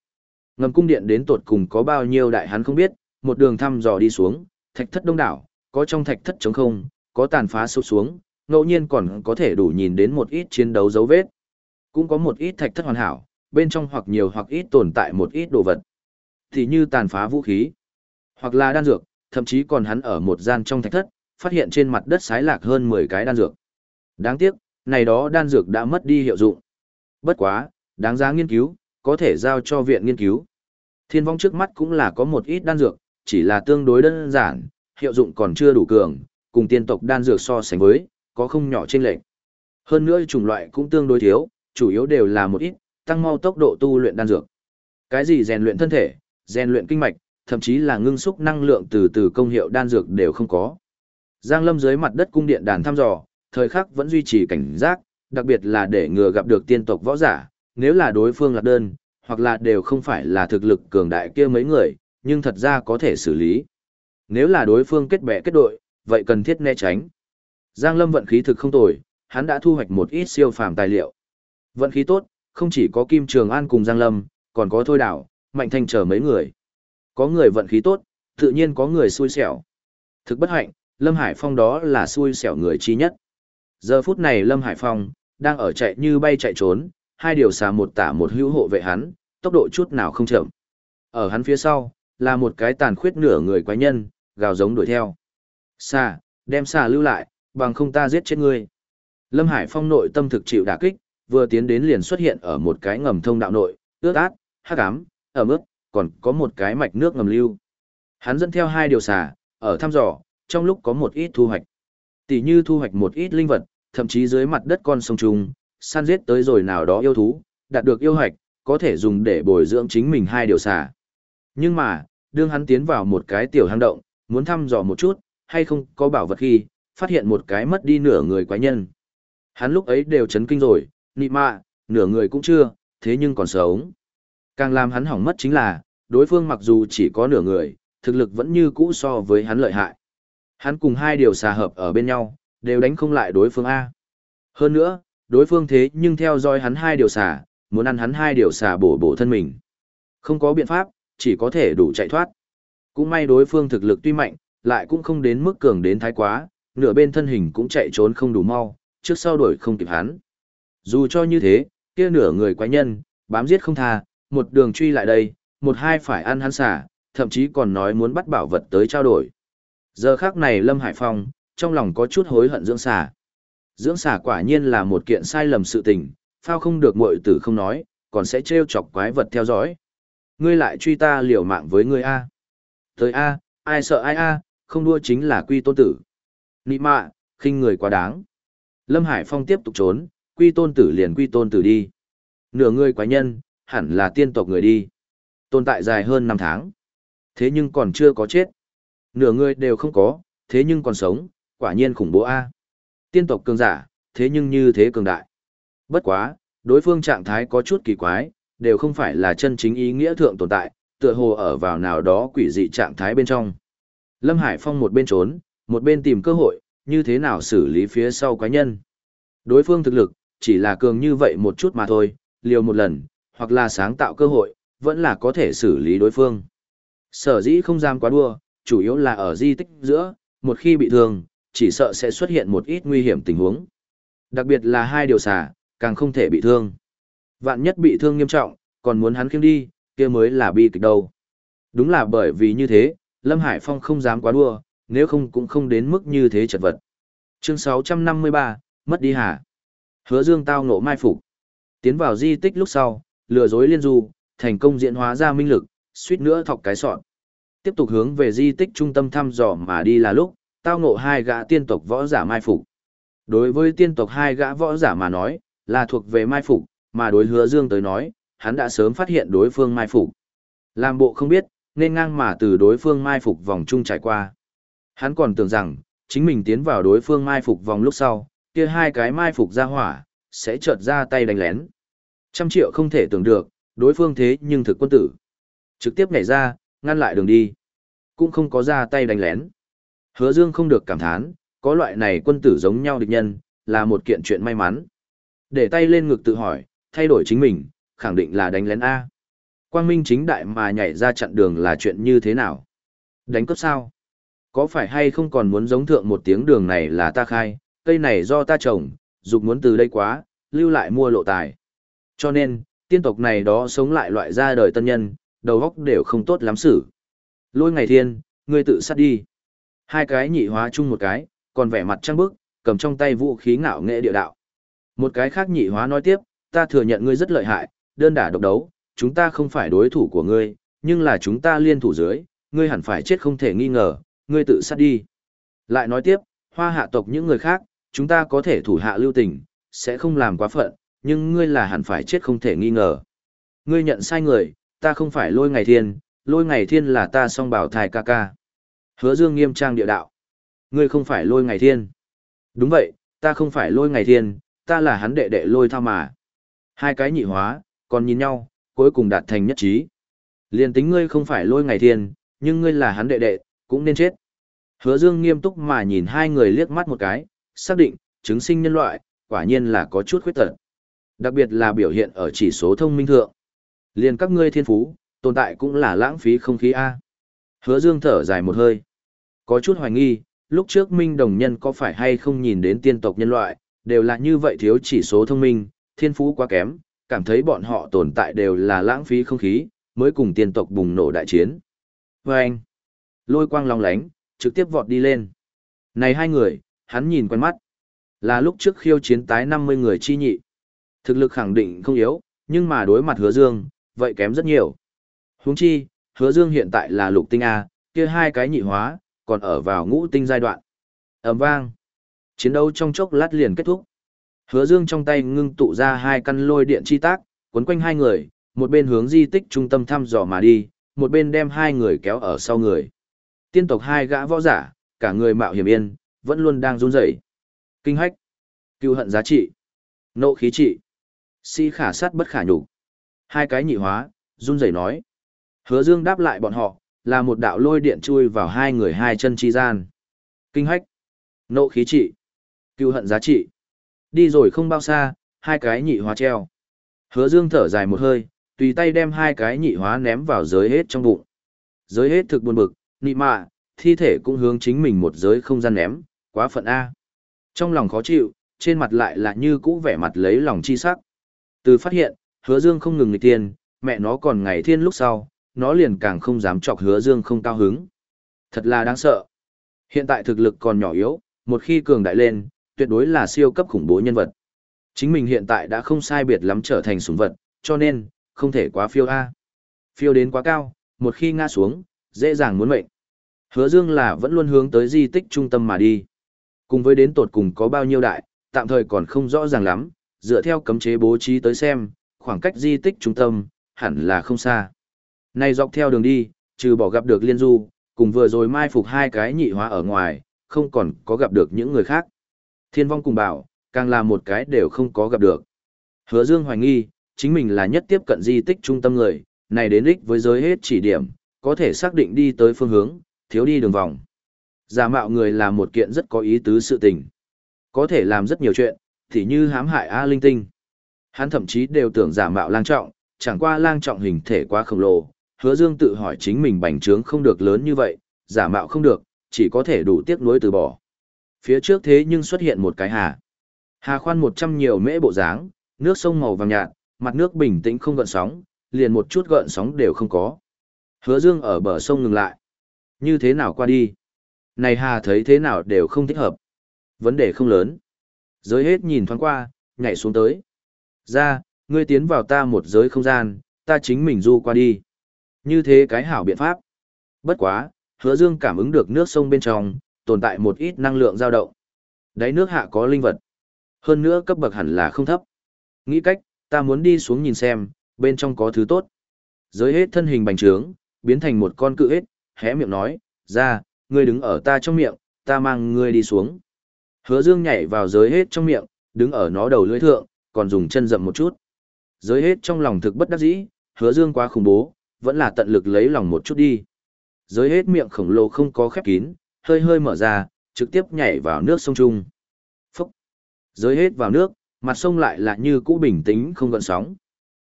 Ngầm cung điện đến tột cùng có bao nhiêu đại hắn không biết, một đường thăm dò đi xuống, thạch thất đông đảo, có trong thạch thất trống không, có tàn phá sụp xuống, ngẫu nhiên còn có thể đủ nhìn đến một ít chiến đấu dấu vết. Cũng có một ít thạch thất hoàn hảo, bên trong hoặc nhiều hoặc ít tồn tại một ít đồ vật. Thì như tàn phá vũ khí, hoặc là đan dược, thậm chí còn hắn ở một gian trong thạch thất, phát hiện trên mặt đất sái lạc hơn 10 cái đan dược. Đáng tiếc, này đó đan dược đã mất đi hiệu dụng. Bất quá, đáng giá nghiên cứu, có thể giao cho viện nghiên cứu. Thiên vong trước mắt cũng là có một ít đan dược, chỉ là tương đối đơn giản, hiệu dụng còn chưa đủ cường, cùng tiên tộc đan dược so sánh với, có không nhỏ trên lệnh. Hơn nữa chủng loại cũng tương đối thiếu, chủ yếu đều là một ít, tăng mau tốc độ tu luyện đan dược. Cái gì rèn luyện thân thể, rèn luyện kinh mạch, thậm chí là ngưng xúc năng lượng từ từ công hiệu đan dược đều không có. Giang Lâm dưới mặt đất cung điện đàn thăm dò, thời khắc vẫn duy trì cảnh giác, đặc biệt là để ngừa gặp được tiên tộc võ giả, nếu là đối phương lạc đơn, hoặc là đều không phải là thực lực cường đại kia mấy người, nhưng thật ra có thể xử lý. Nếu là đối phương kết bè kết đội, vậy cần thiết né tránh. Giang Lâm vận khí thực không tồi, hắn đã thu hoạch một ít siêu phàm tài liệu. Vận khí tốt, không chỉ có Kim Trường An cùng Giang Lâm, còn có Thôi Đảo, Mạnh Thanh chờ mấy người. Có người vận khí tốt, tự nhiên có người xui xẻo. Thực bất hạnh, Lâm Hải Phong đó là xui xẻo người chi nhất. Giờ phút này Lâm Hải Phong, đang ở chạy như bay chạy trốn, hai điều xà một tả một hữu hộ vệ hắn, tốc độ chút nào không chậm. Ở hắn phía sau, là một cái tàn khuyết nửa người quái nhân, gào giống đuổi theo. Xà, đem xà lưu lại, bằng không ta giết chết ngươi. Lâm Hải Phong nội tâm thực chịu đả kích, vừa tiến đến liền xuất hiện ở một cái ngầm thông đạo nội, ướt át, hắc ám, ở mức, còn có một cái mạch nước ngầm lưu. Hắn dẫn theo hai điều xà, ở thăm dò, trong lúc có một ít thu hoạch. Tỷ như thu hoạch một ít linh vật, thậm chí dưới mặt đất con sông trùng, săn giết tới rồi nào đó yêu thú, đạt được yêu hoạch, có thể dùng để bồi dưỡng chính mình hai điều xà. Nhưng mà, đương hắn tiến vào một cái tiểu hang động, muốn thăm dò một chút, hay không có bảo vật khi, phát hiện một cái mất đi nửa người quái nhân. Hắn lúc ấy đều chấn kinh rồi, nị mạ, nửa người cũng chưa, thế nhưng còn sống. Càng làm hắn hỏng mất chính là, đối phương mặc dù chỉ có nửa người, thực lực vẫn như cũ so với hắn lợi hại. Hắn cùng hai điều xà hợp ở bên nhau, đều đánh không lại đối phương A. Hơn nữa, đối phương thế nhưng theo dõi hắn hai điều xà, muốn ăn hắn hai điều xà bổ bổ thân mình. Không có biện pháp, chỉ có thể đủ chạy thoát. Cũng may đối phương thực lực tuy mạnh, lại cũng không đến mức cường đến thái quá, nửa bên thân hình cũng chạy trốn không đủ mau, trước sau đuổi không kịp hắn. Dù cho như thế, kia nửa người quái nhân, bám giết không tha, một đường truy lại đây, một hai phải ăn hắn xả, thậm chí còn nói muốn bắt bảo vật tới trao đổi. Giờ khác này Lâm Hải Phong, trong lòng có chút hối hận dưỡng xả. Dưỡng xả quả nhiên là một kiện sai lầm sự tình, phao không được muội tử không nói, còn sẽ trêu chọc quái vật theo dõi. Ngươi lại truy ta liều mạng với ngươi A. Tới A, ai sợ ai A, không đua chính là quy tôn tử. Nị mạ, khinh người quá đáng. Lâm Hải Phong tiếp tục trốn, quy tôn tử liền quy tôn tử đi. Nửa người quái nhân, hẳn là tiên tộc người đi. Tồn tại dài hơn 5 tháng. Thế nhưng còn chưa có chết. Nửa người đều không có, thế nhưng còn sống, quả nhiên khủng bố A. Tiên tộc cường giả, thế nhưng như thế cường đại. Bất quá, đối phương trạng thái có chút kỳ quái, đều không phải là chân chính ý nghĩa thượng tồn tại, tựa hồ ở vào nào đó quỷ dị trạng thái bên trong. Lâm Hải Phong một bên trốn, một bên tìm cơ hội, như thế nào xử lý phía sau cá nhân. Đối phương thực lực, chỉ là cường như vậy một chút mà thôi, liều một lần, hoặc là sáng tạo cơ hội, vẫn là có thể xử lý đối phương. Sở dĩ không dám quá đua, chủ yếu là ở di tích giữa, một khi bị thương, chỉ sợ sẽ xuất hiện một ít nguy hiểm tình huống. Đặc biệt là hai điều xả, càng không thể bị thương. Vạn nhất bị thương nghiêm trọng, còn muốn hắn khiêng đi, kia mới là bi kịch đâu. Đúng là bởi vì như thế, Lâm Hải Phong không dám quá đua, nếu không cũng không đến mức như thế chật vật. Chương 653, mất đi hả? Hứa Dương tao ngộ mai phục. Tiến vào di tích lúc sau, lừa dối liên du, thành công diễn hóa ra minh lực, suýt nữa thọc cái sọn. Tiếp tục hướng về di tích trung tâm thăm dò mà đi là lúc, tao ngộ hai gã tiên tộc võ giả mai phục. Đối với tiên tộc hai gã võ giả mà nói, là thuộc về mai phục, mà đối hứa dương tới nói, hắn đã sớm phát hiện đối phương mai phục. Làm bộ không biết, nên ngang mà từ đối phương mai phục vòng chung trải qua. Hắn còn tưởng rằng, chính mình tiến vào đối phương mai phục vòng lúc sau, kia hai cái mai phục ra hỏa, sẽ chợt ra tay đánh lén. Trăm triệu không thể tưởng được, đối phương thế nhưng thực quân tử. Trực tiếp nhảy ra, ngăn lại đường đi. Cũng không có ra tay đánh lén. Hứa Dương không được cảm thán, có loại này quân tử giống nhau địch nhân, là một kiện chuyện may mắn. Để tay lên ngực tự hỏi, thay đổi chính mình, khẳng định là đánh lén A. Quang minh chính đại mà nhảy ra chặn đường là chuyện như thế nào? Đánh cướp sao? Có phải hay không còn muốn giống thượng một tiếng đường này là ta khai, cây này do ta trồng, dục muốn từ đây quá, lưu lại mua lộ tài. Cho nên, tiên tộc này đó sống lại loại ra đời tân nhân, đầu óc đều không tốt lắm xử. Lôi ngày thiên, ngươi tự sát đi. Hai cái nhị hóa chung một cái, còn vẻ mặt trăng bức, cầm trong tay vũ khí ngạo nghệ địa đạo. Một cái khác nhị hóa nói tiếp, ta thừa nhận ngươi rất lợi hại, đơn đả độc đấu, chúng ta không phải đối thủ của ngươi, nhưng là chúng ta liên thủ dưới, ngươi hẳn phải chết không thể nghi ngờ, ngươi tự sát đi. Lại nói tiếp, hoa hạ tộc những người khác, chúng ta có thể thủ hạ lưu tình, sẽ không làm quá phận, nhưng ngươi là hẳn phải chết không thể nghi ngờ. Ngươi nhận sai người, ta không phải lôi ngày thiên, lôi ngày thiên là ta song bảo thai ca ca. Hứa dương nghiêm trang địa đạo. Ngươi không phải lôi ngày thiên. Đúng vậy, ta không phải lôi ngày thiên, ta là hắn đệ đệ lôi thao mà. Hai cái nhị hóa, còn nhìn nhau, cuối cùng đạt thành nhất trí. Liên tính ngươi không phải lôi ngày thiên, nhưng ngươi là hắn đệ đệ, cũng nên chết. Hứa Dương nghiêm túc mà nhìn hai người liếc mắt một cái, xác định, chứng sinh nhân loại, quả nhiên là có chút khuyết tật. Đặc biệt là biểu hiện ở chỉ số thông minh thượng. liền các ngươi thiên phú, tồn tại cũng là lãng phí không khí A. Hứa Dương thở dài một hơi. Có chút hoài nghi, lúc trước Minh Đồng Nhân có phải hay không nhìn đến tiên tộc nhân loại, đều là như vậy thiếu chỉ số thông minh, thiên phú quá kém, cảm thấy bọn họ tồn tại đều là lãng phí không khí, mới cùng tiên tộc bùng nổ đại chiến. Và anh, lôi quang long lánh, trực tiếp vọt đi lên. Này hai người, hắn nhìn quen mắt. Là lúc trước khiêu chiến tái 50 người chi nhị. Thực lực khẳng định không yếu, nhưng mà đối mặt hứa dương, vậy kém rất nhiều. Huống chi, hứa dương hiện tại là lục tinh A, kia hai cái nhị hóa, còn ở vào ngũ tinh giai đoạn. ầm vang. Chiến đấu trong chốc lát liền kết thúc. Hứa Dương trong tay ngưng tụ ra hai căn lôi điện chi tác, quấn quanh hai người, một bên hướng di tích trung tâm thăm dò mà đi, một bên đem hai người kéo ở sau người. Tiên tộc hai gã võ giả, cả người mạo hiểm yên, vẫn luôn đang run rẩy. Kinh hách, cưu hận giá trị, nộ khí trị, si khả sát bất khả nhục. Hai cái nhị hóa, run rẩy nói. Hứa Dương đáp lại bọn họ, là một đạo lôi điện chui vào hai người hai chân chi gian. Kinh hách, nộ khí trị, cưu hận giá trị. Đi rồi không bao xa, hai cái nhị hóa treo. Hứa Dương thở dài một hơi, tùy tay đem hai cái nhị hóa ném vào giới hết trong bụng. Giới hết thực buồn bực, nị mạ, thi thể cũng hướng chính mình một giới không gian ném, quá phận A. Trong lòng khó chịu, trên mặt lại là như cũ vẻ mặt lấy lòng chi sắc. Từ phát hiện, hứa dương không ngừng nghịch tiên, mẹ nó còn ngày thiên lúc sau, nó liền càng không dám chọc hứa dương không cao hứng. Thật là đáng sợ. Hiện tại thực lực còn nhỏ yếu, một khi cường đại lên, tuyệt đối là siêu cấp khủng bố nhân vật. Chính mình hiện tại đã không sai biệt lắm trở thành sủng vật, cho nên, không thể quá phiêu A. Phiêu đến quá cao, một khi ngã xuống, dễ dàng muốn mệnh. Hứa Dương là vẫn luôn hướng tới di tích trung tâm mà đi. Cùng với đến tột cùng có bao nhiêu đại, tạm thời còn không rõ ràng lắm, dựa theo cấm chế bố trí tới xem, khoảng cách di tích trung tâm, hẳn là không xa. Này dọc theo đường đi, trừ bỏ gặp được liên du, cùng vừa rồi mai phục hai cái nhị hóa ở ngoài, không còn có gặp được những người khác. Thiên vong cùng bảo, càng là một cái đều không có gặp được. Hứa Dương hoài nghi, chính mình là nhất tiếp cận di tích trung tâm người, này đến ích với giới hết chỉ điểm, có thể xác định đi tới phương hướng, thiếu đi đường vòng. Giả mạo người là một kiện rất có ý tứ sự tình. Có thể làm rất nhiều chuyện, thì như hãm hại A Linh Tinh. Hắn thậm chí đều tưởng giả mạo lang trọng, chẳng qua lang trọng hình thể quá khổng lồ, hứa dương tự hỏi chính mình bành trướng không được lớn như vậy, giả mạo không được, chỉ có thể đủ tiếc nuối từ bỏ. Phía trước thế nhưng xuất hiện một cái hà. Hà khoan một trăm nhiều mễ bộ dáng, nước sông màu vàng nhạt, mặt nước bình tĩnh không gợn sóng, liền một chút gợn sóng đều không có. Hứa Dương ở bờ sông ngừng lại. Như thế nào qua đi? Này hà thấy thế nào đều không thích hợp. Vấn đề không lớn. Giới hết nhìn thoáng qua, nhảy xuống tới. Ra, ngươi tiến vào ta một giới không gian, ta chính mình du qua đi. Như thế cái hảo biện pháp. Bất quá, hứa dương cảm ứng được nước sông bên trong, tồn tại một ít năng lượng dao động. Đáy nước hạ có linh vật. Hơn nữa cấp bậc hẳn là không thấp. Nghĩ cách, ta muốn đi xuống nhìn xem, bên trong có thứ tốt. Giới hết thân hình bành trướng, biến thành một con cự hết, hé miệng nói, ra, ngươi đứng ở ta trong miệng, ta mang ngươi đi xuống. Hứa dương nhảy vào giới hết trong miệng, đứng ở nó đầu lưỡi thượng, còn dùng chân dậm một chút. Giới hết trong lòng thực bất đắc dĩ, hứa dương quá khủng bố, vẫn là tận lực lấy lòng một chút đi. Giới hết miệng khổng lồ không có khép kín, hơi hơi mở ra, trực tiếp nhảy vào nước sông Trung. Phúc! Giới hết vào nước, mặt sông lại là như cũ bình tĩnh không gợn sóng.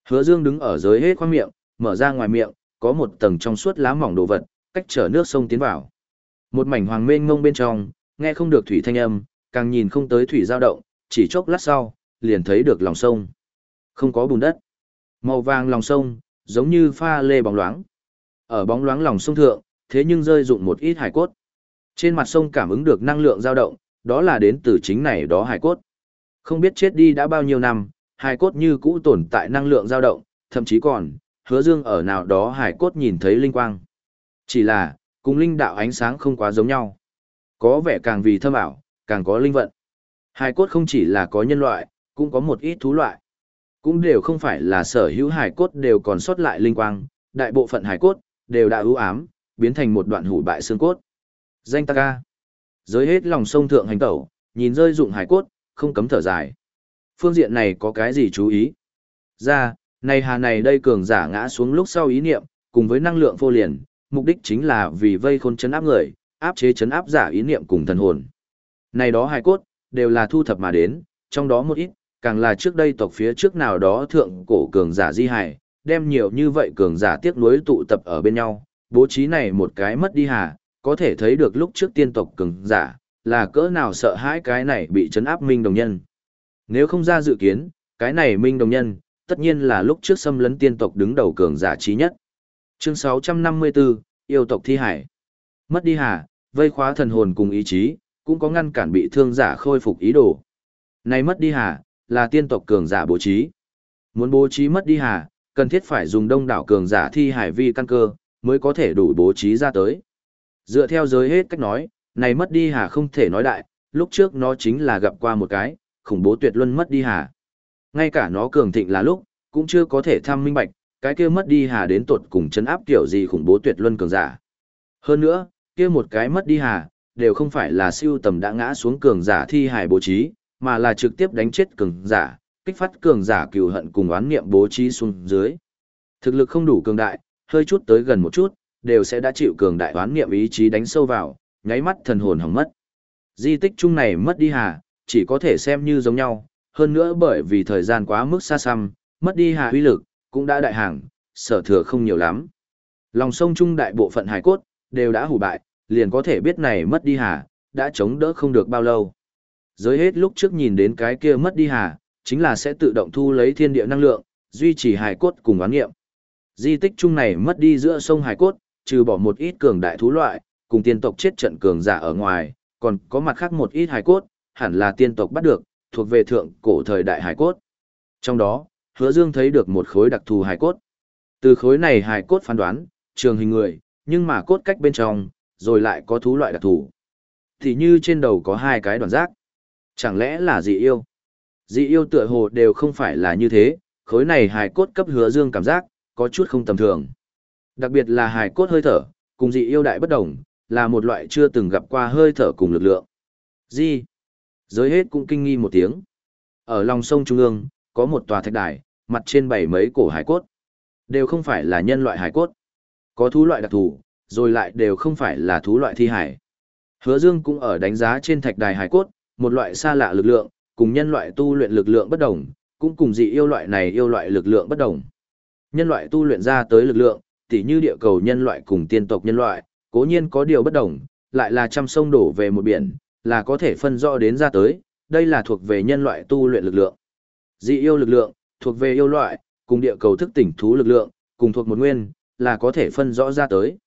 Hứa dương đứng ở giới hết khoang miệng, mở ra ngoài miệng, có một tầng trong suốt lá mỏng đồ vật, cách trở nước sông tiến vào. Một mảnh hoàng mênh ngông bên trong, nghe không được thủy thanh âm, càng nhìn không tới thủy dao động, chỉ chốc lát sau, liền thấy được lòng sông. Không có bùn đất. Màu vàng lòng sông, giống như pha lê bóng loáng. Ở bóng loáng lòng sông thượng, thế nhưng rơi dụng một ít hải cốt. Trên mặt sông cảm ứng được năng lượng dao động, đó là đến từ chính này đó hải cốt. Không biết chết đi đã bao nhiêu năm, hải cốt như cũ tồn tại năng lượng dao động, thậm chí còn, hứa dương ở nào đó hải cốt nhìn thấy linh quang. Chỉ là, cùng linh đạo ánh sáng không quá giống nhau. Có vẻ càng vì thâm ảo, càng có linh vận. Hải cốt không chỉ là có nhân loại, cũng có một ít thú loại. Cũng đều không phải là sở hữu hải cốt đều còn sót lại linh quang, đại bộ phận hải cốt đều đã ưu ám, biến thành một đoạn hủ bại xương cốt. Danh ta ca. Giới hết lòng sông thượng hành tẩu, nhìn rơi dụng hải cốt, không cấm thở dài. Phương diện này có cái gì chú ý? Ra, này hà này đây cường giả ngã xuống lúc sau ý niệm, cùng với năng lượng vô liền, mục đích chính là vì vây khôn chấn áp người, áp chế chấn áp giả ý niệm cùng thần hồn. Này đó hài cốt, đều là thu thập mà đến, trong đó một ít, càng là trước đây tộc phía trước nào đó thượng cổ cường giả di hải, đem nhiều như vậy cường giả tiếc nuối tụ tập ở bên nhau, bố trí này một cái mất đi hà, có thể thấy được lúc trước tiên tộc cường giả, là cỡ nào sợ hãi cái này bị chấn áp minh đồng nhân. Nếu không ra dự kiến, cái này minh đồng nhân, tất nhiên là lúc trước xâm lấn tiên tộc đứng đầu cường giả trí nhất. Chương 654, yêu tộc thi hải. Mất đi hà, vây khóa thần hồn cùng ý chí, cũng có ngăn cản bị thương giả khôi phục ý đồ. Này mất đi hà, là tiên tộc cường giả bố trí. Muốn bố trí mất đi hà, cần thiết phải dùng đông đảo cường giả thi hải vi căn cơ, mới có thể đủ bố trí ra tới. Dựa theo giới hết cách nói, này mất đi hà không thể nói đại, lúc trước nó chính là gặp qua một cái, khủng bố tuyệt luân mất đi hà. Ngay cả nó cường thịnh là lúc, cũng chưa có thể thăm minh bạch, cái kia mất đi hà đến tột cùng chấn áp kiểu gì khủng bố tuyệt luân cường giả. Hơn nữa, kia một cái mất đi hà, đều không phải là siêu tầm đã ngã xuống cường giả thi hải bố trí, mà là trực tiếp đánh chết cường giả, kích phát cường giả cừu hận cùng oán niệm bố trí xuống dưới. Thực lực không đủ cường đại, hơi chút tới gần một chút, đều sẽ đã chịu cường đại oán niệm ý chí đánh sâu vào, nháy mắt thần hồn hỏng mất. Di tích chung này mất đi hà, chỉ có thể xem như giống nhau, hơn nữa bởi vì thời gian quá mức xa xăm, mất đi hà uy lực, cũng đã đại hàng, sở thừa không nhiều lắm. Lòng sông chung đại bộ phận hải cốt, đều đã hủ bại, liền có thể biết này mất đi hà, đã chống đỡ không được bao lâu. Giới hết lúc trước nhìn đến cái kia mất đi hà, chính là sẽ tự động thu lấy thiên địa năng lượng, duy trì hải cốt cùng oán nghiệm. Di tích chung này mất đi giữa sông hải cốt, trừ bỏ một ít cường đại thú loại, cùng tiên tộc chết trận cường giả ở ngoài, còn có mặt khác một ít hải cốt, hẳn là tiên tộc bắt được, thuộc về thượng cổ thời đại hải cốt. Trong đó, hứa dương thấy được một khối đặc thù hải cốt. Từ khối này hải cốt phán đoán, trường hình người, nhưng mà cốt cách bên trong, rồi lại có thú loại đặc thù. Thì như trên đầu có hai cái đoàn giác. Chẳng lẽ là dị yêu? Dị yêu tựa hồ đều không phải là như thế, khối này hài cốt cấp hứa dương cảm giác, có chút không tầm thường. Đặc biệt là hài cốt hơi thở, cùng dị yêu đại bất đồng, là một loại chưa từng gặp qua hơi thở cùng lực lượng. Gì? Giới hết cũng kinh nghi một tiếng. Ở lòng sông Trung ương, có một tòa thạch đài, mặt trên bảy mấy cổ hải cốt. Đều không phải là nhân loại hải cốt. Có thú loại đặc thù, rồi lại đều không phải là thú loại thi hải. Hứa Dương cũng ở đánh giá trên thạch đài hải cốt, một loại xa lạ lực lượng, cùng nhân loại tu luyện lực lượng bất đồng, cũng cùng dị yêu loại này yêu loại lực lượng bất đồng. Nhân loại tu luyện ra tới lực lượng, tỉ như địa cầu nhân loại cùng tiên tộc nhân loại, cố nhiên có điều bất đồng, lại là trăm sông đổ về một biển, là có thể phân rõ đến ra tới, đây là thuộc về nhân loại tu luyện lực lượng. Dị yêu lực lượng, thuộc về yêu loại, cùng địa cầu thức tỉnh thú lực lượng, cùng thuộc một nguyên, là có thể phân rõ ra tới.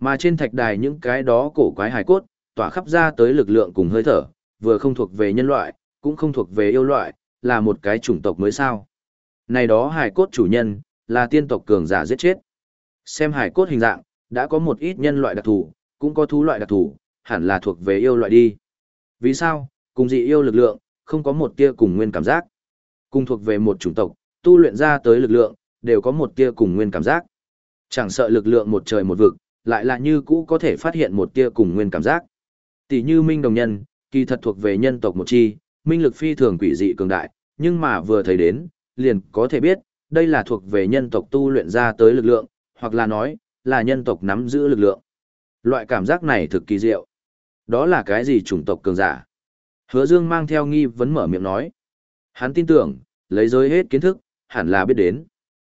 Mà trên thạch đài những cái đó cổ quái hài cốt, tỏa khắp ra tới lực lượng cùng hơi thở, vừa không thuộc về nhân loại, cũng không thuộc về yêu loại, là một cái chủng tộc mới sao. Này đó hài cốt chủ nhân, là tiên tộc cường giả giết chết. Xem hài cốt hình dạng, đã có một ít nhân loại đặc thù, cũng có thú loại đặc thù, hẳn là thuộc về yêu loại đi. Vì sao? Cùng dị yêu lực lượng, không có một tia cùng nguyên cảm giác. Cùng thuộc về một chủng tộc, tu luyện ra tới lực lượng, đều có một tia cùng nguyên cảm giác. Chẳng sợ lực lượng một trời một vực, lại là như cũ có thể phát hiện một tia cùng nguyên cảm giác. Tỷ như minh đồng nhân, kỳ thật thuộc về nhân tộc một chi, minh lực phi thường quỷ dị cường đại, nhưng mà vừa thấy đến, liền có thể biết, đây là thuộc về nhân tộc tu luyện ra tới lực lượng, hoặc là nói, là nhân tộc nắm giữ lực lượng. Loại cảm giác này thực kỳ diệu. Đó là cái gì chủng tộc cường giả? Hứa Dương mang theo nghi vấn mở miệng nói. Hắn tin tưởng, lấy giới hết kiến thức, hẳn là biết đến.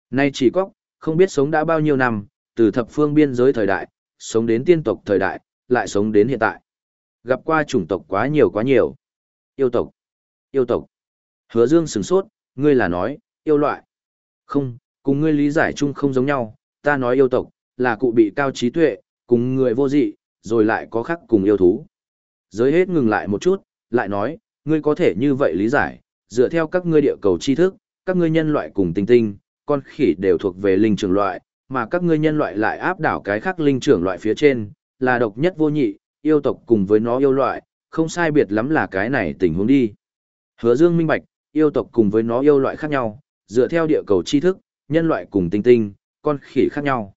Nay chỉ có, không biết sống đã bao nhiêu năm, từ thập phương biên giới thời đại, sống đến tiên tộc thời đại, lại sống đến hiện tại. Gặp qua chủng tộc quá nhiều quá nhiều. Yêu tộc. Yêu tộc. Hứa Dương sửng sốt, ngươi là nói, yêu loại. Không, cùng ngươi lý giải chung không giống nhau, ta nói yêu tộc, là cụ bị cao trí tuệ, cùng người vô dị, rồi lại có khác cùng yêu thú. Giới hết ngừng lại một chút, lại nói, ngươi có thể như vậy lý giải, dựa theo các ngươi địa cầu tri thức, các ngươi nhân loại cùng tinh tinh, con khỉ đều thuộc về linh trưởng loại, mà các ngươi nhân loại lại áp đảo cái khác linh trưởng loại phía trên, là độc nhất vô nhị, yêu tộc cùng với nó yêu loại, không sai biệt lắm là cái này tình huống đi. Hứa Dương minh bạch, yêu tộc cùng với nó yêu loại khác nhau, dựa theo địa cầu tri thức, nhân loại cùng tinh tinh, con khỉ khác nhau.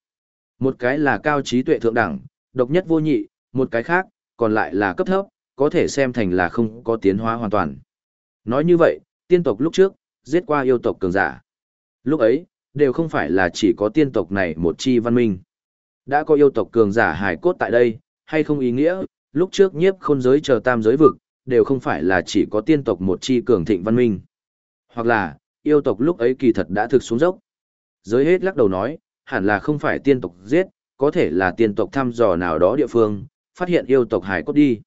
Một cái là cao trí tuệ thượng đẳng, độc nhất vô nhị, một cái khác, còn lại là cấp thấp, có thể xem thành là không có tiến hóa hoàn toàn. Nói như vậy, tiên tộc lúc trước, giết qua yêu tộc cường giả. Lúc ấy, đều không phải là chỉ có tiên tộc này một chi văn minh. Đã có yêu tộc cường giả hải cốt tại đây, hay không ý nghĩa, lúc trước nhiếp khôn giới chờ tam giới vực, đều không phải là chỉ có tiên tộc một chi cường thịnh văn minh. Hoặc là, yêu tộc lúc ấy kỳ thật đã thực xuống dốc. Giới hết lắc đầu nói, hẳn là không phải tiên tộc giết, có thể là tiên tộc thăm dò nào đó địa phương, phát hiện yêu tộc hải cốt đi.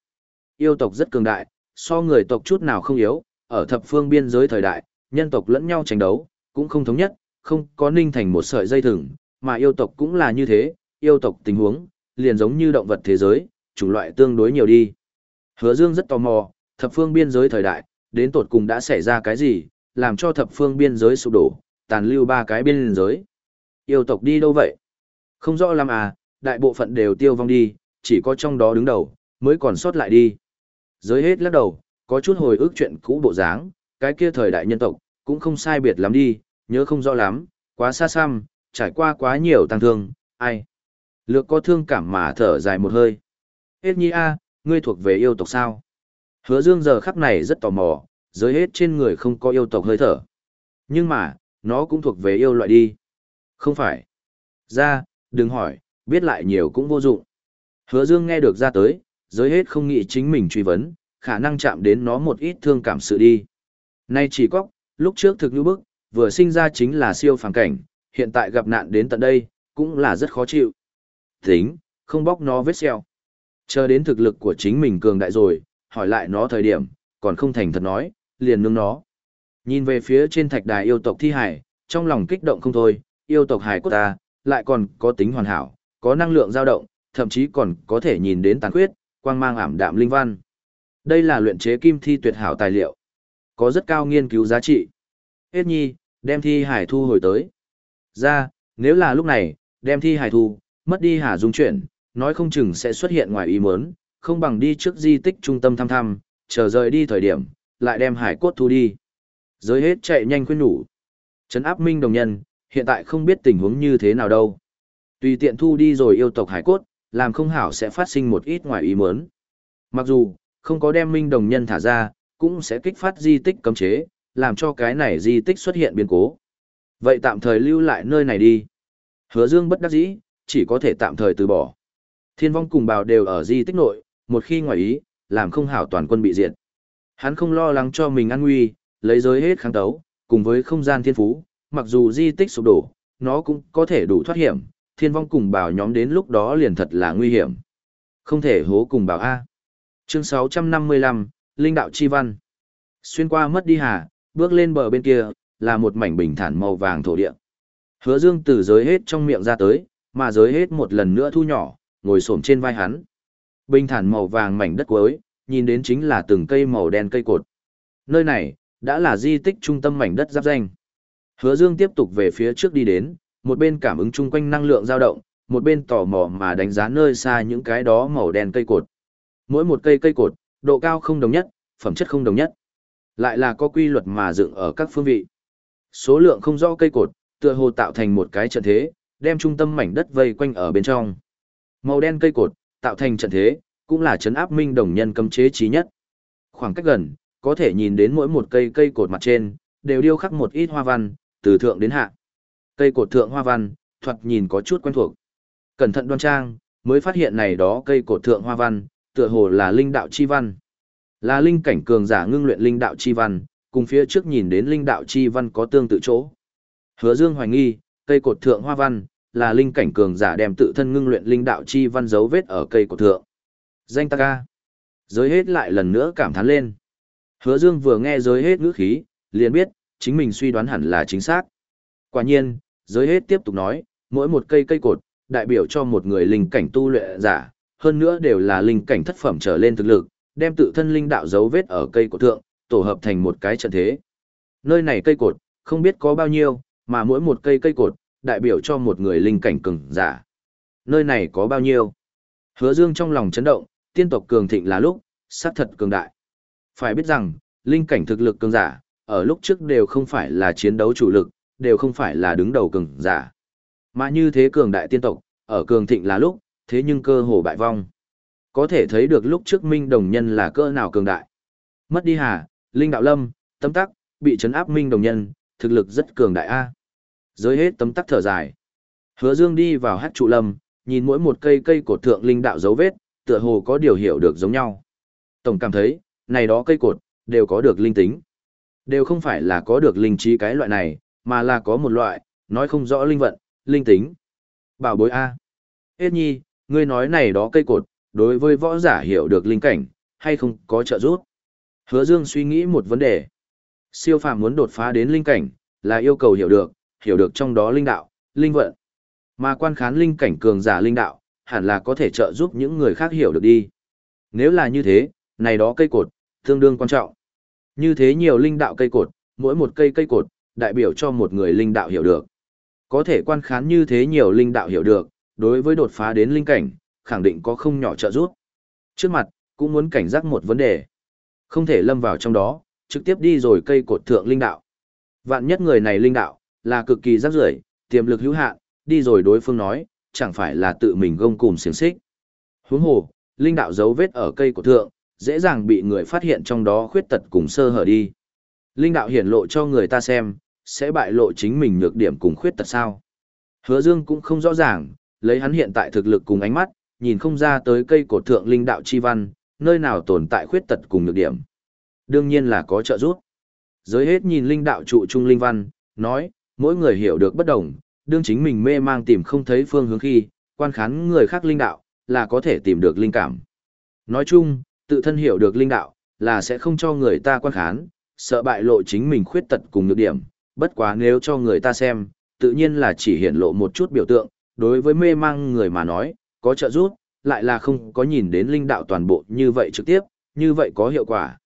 Yêu tộc rất cường đại, so người tộc chút nào không yếu, ở thập phương biên giới thời đại, nhân tộc lẫn nhau tranh đấu, cũng không thống nhất, không có ninh thành một sợi dây thừng, mà yêu tộc cũng là như thế, yêu tộc tình huống, liền giống như động vật thế giới, chủng loại tương đối nhiều đi. Hứa Dương rất tò mò, thập phương biên giới thời đại, đến tột cùng đã xảy ra cái gì, làm cho thập phương biên giới sụp đổ, tàn lưu ba cái biên giới. Yêu tộc đi đâu vậy? Không rõ lắm à, đại bộ phận đều tiêu vong đi, chỉ có trong đó đứng đầu, mới còn sót lại đi. Giới hết lắc đầu, có chút hồi ức chuyện cũ bộ dáng, cái kia thời đại nhân tộc, cũng không sai biệt lắm đi, nhớ không rõ lắm, quá xa xăm, trải qua quá nhiều tăng thương, ai. Lược có thương cảm mà thở dài một hơi. Hết nhi a, ngươi thuộc về yêu tộc sao? Hứa dương giờ khắc này rất tò mò, giới hết trên người không có yêu tộc hơi thở. Nhưng mà, nó cũng thuộc về yêu loại đi. Không phải. Ra, đừng hỏi, biết lại nhiều cũng vô dụng. Hứa dương nghe được ra tới, giới hết không nghĩ chính mình truy vấn, khả năng chạm đến nó một ít thương cảm sự đi. Nay chỉ có, lúc trước thực như bức, vừa sinh ra chính là siêu phàm cảnh, hiện tại gặp nạn đến tận đây, cũng là rất khó chịu. Tính, không bóc nó vết xeo. Chờ đến thực lực của chính mình cường đại rồi, hỏi lại nó thời điểm, còn không thành thật nói, liền nương nó. Nhìn về phía trên thạch đài yêu tộc thi hải, trong lòng kích động không thôi, yêu tộc hải của ta, lại còn có tính hoàn hảo, có năng lượng dao động, thậm chí còn có thể nhìn đến tàn khuyết, quang mang ảm đạm linh văn. Đây là luyện chế kim thi tuyệt hảo tài liệu, có rất cao nghiên cứu giá trị. Hết nhi, đem thi hải thu hồi tới. Ra, nếu là lúc này, đem thi hải thu, mất đi hà dung chuyển, nói không chừng sẽ xuất hiện ngoài ý muốn, không bằng đi trước di tích trung tâm thăm thăm, chờ rời đi thời điểm, lại đem hải cốt thu đi. Giới hết chạy nhanh khuyên nhủ. Trấn áp minh đồng nhân, hiện tại không biết tình huống như thế nào đâu. Tùy tiện thu đi rồi yêu tộc hải cốt, làm không hảo sẽ phát sinh một ít ngoài ý muốn. Mặc dù, không có đem minh đồng nhân thả ra, cũng sẽ kích phát di tích cấm chế, làm cho cái này di tích xuất hiện biến cố. Vậy tạm thời lưu lại nơi này đi. Hứa Dương bất đắc dĩ, chỉ có thể tạm thời từ bỏ. Thiên vong cùng bào đều ở di tích nội, một khi ngoài ý, làm không hảo toàn quân bị diệt. Hắn không lo lắng cho mình an nguy, lấy giới hết kháng tấu, cùng với không gian thiên phú, mặc dù di tích sụp đổ, nó cũng có thể đủ thoát hiểm, thiên vong cùng bảo nhóm đến lúc đó liền thật là nguy hiểm. Không thể hố cùng bảo A. Chương 655, Linh đạo chi văn. Xuyên qua mất đi hà, bước lên bờ bên kia, là một mảnh bình thản màu vàng thổ địa. Hứa Dương từ giới hết trong miệng ra tới, mà giới hết một lần nữa thu nhỏ, ngồi xổm trên vai hắn. Bình thản màu vàng mảnh đất cuối, nhìn đến chính là từng cây màu đen cây cột. Nơi này, đã là di tích trung tâm mảnh đất giáp danh. Hứa Dương tiếp tục về phía trước đi đến, một bên cảm ứng chung quanh năng lượng dao động, một bên tò mò mà đánh giá nơi xa những cái đó màu đen cây cột. Mỗi một cây cây cột, độ cao không đồng nhất, phẩm chất không đồng nhất. Lại là có quy luật mà dựng ở các phương vị. Số lượng không rõ cây cột, tựa hồ tạo thành một cái trận thế, đem trung tâm mảnh đất vây quanh ở bên trong. Màu đen cây cột, tạo thành trận thế, cũng là chấn áp minh đồng nhân cấm chế trí nhất. Khoảng cách gần, có thể nhìn đến mỗi một cây cây cột mặt trên, đều điêu khắc một ít hoa văn, từ thượng đến hạ. Cây cột thượng hoa văn, thoạt nhìn có chút quen thuộc. Cẩn thận đoan trang, mới phát hiện này đó cây cột thượng hoa văn, tựa hồ là linh đạo chi văn. Là linh cảnh cường giả ngưng luyện linh đạo chi văn, cùng phía trước nhìn đến linh đạo chi văn có tương tự chỗ. Hứa Dương hoài nghi, cây cột thượng hoa văn là linh cảnh cường giả đem tự thân ngưng luyện linh đạo chi văn dấu vết ở cây cột thượng. Danh ta ca. Giới hết lại lần nữa cảm thán lên. Hứa Dương vừa nghe giới hết ngữ khí, liền biết, chính mình suy đoán hẳn là chính xác. Quả nhiên, giới hết tiếp tục nói, mỗi một cây cây cột, đại biểu cho một người linh cảnh tu luyện giả, hơn nữa đều là linh cảnh thất phẩm trở lên thực lực, đem tự thân linh đạo dấu vết ở cây cột thượng, tổ hợp thành một cái trận thế. Nơi này cây cột, không biết có bao nhiêu, mà mỗi một cây cây cột, đại biểu cho một người linh cảnh cường giả. Nơi này có bao nhiêu? Hứa Dương trong lòng chấn động, tiên tộc cường thịnh là lúc, sát thật cường đại. Phải biết rằng, linh cảnh thực lực cường giả, ở lúc trước đều không phải là chiến đấu chủ lực, đều không phải là đứng đầu cường giả. Mà như thế cường đại tiên tộc, ở cường thịnh là lúc, thế nhưng cơ hồ bại vong. Có thể thấy được lúc trước minh đồng nhân là cỡ nào cường đại. Mất đi hà, linh đạo lâm, tấm tắc, bị chấn áp minh đồng nhân, thực lực rất cường đại A. À. Giới hết tấm tắc thở dài. Hứa dương đi vào hát trụ lâm, nhìn mỗi một cây cây cột thượng linh đạo dấu vết, tựa hồ có điều hiểu được giống nhau. Tổng cảm thấy, này đó cây cột, đều có được linh tính. Đều không phải là có được linh trí cái loại này, mà là có một loại, nói không rõ linh vận, linh tính. Bảo bối A. Hết nhi, ngươi nói này đó cây cột, đối với võ giả hiểu được linh cảnh, hay không có trợ giúp. Hứa Dương suy nghĩ một vấn đề. Siêu phàm muốn đột phá đến linh cảnh, là yêu cầu hiểu được, hiểu được trong đó linh đạo, linh vận. Mà quan khán linh cảnh cường giả linh đạo, hẳn là có thể trợ giúp những người khác hiểu được đi. Nếu là như thế, này đó cây cột, tương đương quan trọng. Như thế nhiều linh đạo cây cột, mỗi một cây cây cột, đại biểu cho một người linh đạo hiểu được. Có thể quan khán như thế nhiều linh đạo hiểu được, đối với đột phá đến linh cảnh, khẳng định có không nhỏ trợ giúp. Trước mặt, cũng muốn cảnh giác một vấn đề. Không thể lâm vào trong đó, trực tiếp đi rồi cây cột thượng linh đạo. Vạn nhất người này linh đạo, là cực kỳ rắc rưởi, tiềm lực hữu hạn, đi rồi đối phương nói, chẳng phải là tự mình gông cùng xiềng xích. Huống hồ, linh đạo dấu vết ở cây cột thượng, dễ dàng bị người phát hiện trong đó khuyết tật cùng sơ hở đi. Linh đạo hiển lộ cho người ta xem, sẽ bại lộ chính mình nhược điểm cùng khuyết tật sao. Hứa Dương cũng không rõ ràng, lấy hắn hiện tại thực lực cùng ánh mắt, nhìn không ra tới cây cột thượng linh đạo chi văn, nơi nào tồn tại khuyết tật cùng nhược điểm. Đương nhiên là có trợ giúp. Giới hết nhìn linh đạo trụ trung linh văn, nói, mỗi người hiểu được bất đồng, đương chính mình mê mang tìm không thấy phương hướng khi, quan khán người khác linh đạo, là có thể tìm được linh cảm. Nói chung, tự thân hiểu được linh đạo, là sẽ không cho người ta quan khán, sợ bại lộ chính mình khuyết tật cùng nhược điểm, bất quá nếu cho người ta xem, tự nhiên là chỉ hiện lộ một chút biểu tượng, đối với mê mang người mà nói, có trợ giúp, lại là không có nhìn đến linh đạo toàn bộ như vậy trực tiếp, như vậy có hiệu quả.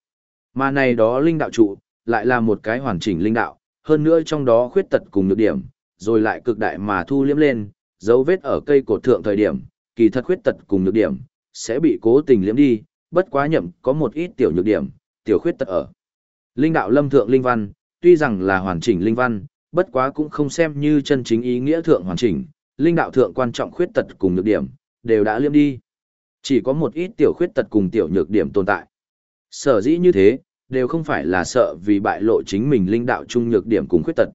Mà này đó linh đạo trụ, lại là một cái hoàn chỉnh linh đạo, hơn nữa trong đó khuyết tật cùng nhược điểm, rồi lại cực đại mà thu liếm lên, dấu vết ở cây cột thượng thời điểm, kỳ thật khuyết tật cùng nhược điểm, sẽ bị cố tình liếm đi, bất quá nhậm có một ít tiểu nhược điểm, tiểu khuyết tật ở. Linh đạo lâm thượng linh văn, tuy rằng là hoàn chỉnh linh văn, bất quá cũng không xem như chân chính ý nghĩa thượng hoàn chỉnh, linh đạo thượng quan trọng khuyết tật cùng nhược điểm, đều đã liêm đi. Chỉ có một ít tiểu khuyết tật cùng tiểu nhược điểm tồn tại. Sở dĩ như thế, đều không phải là sợ vì bại lộ chính mình linh đạo chung nhược điểm cùng khuyết tật.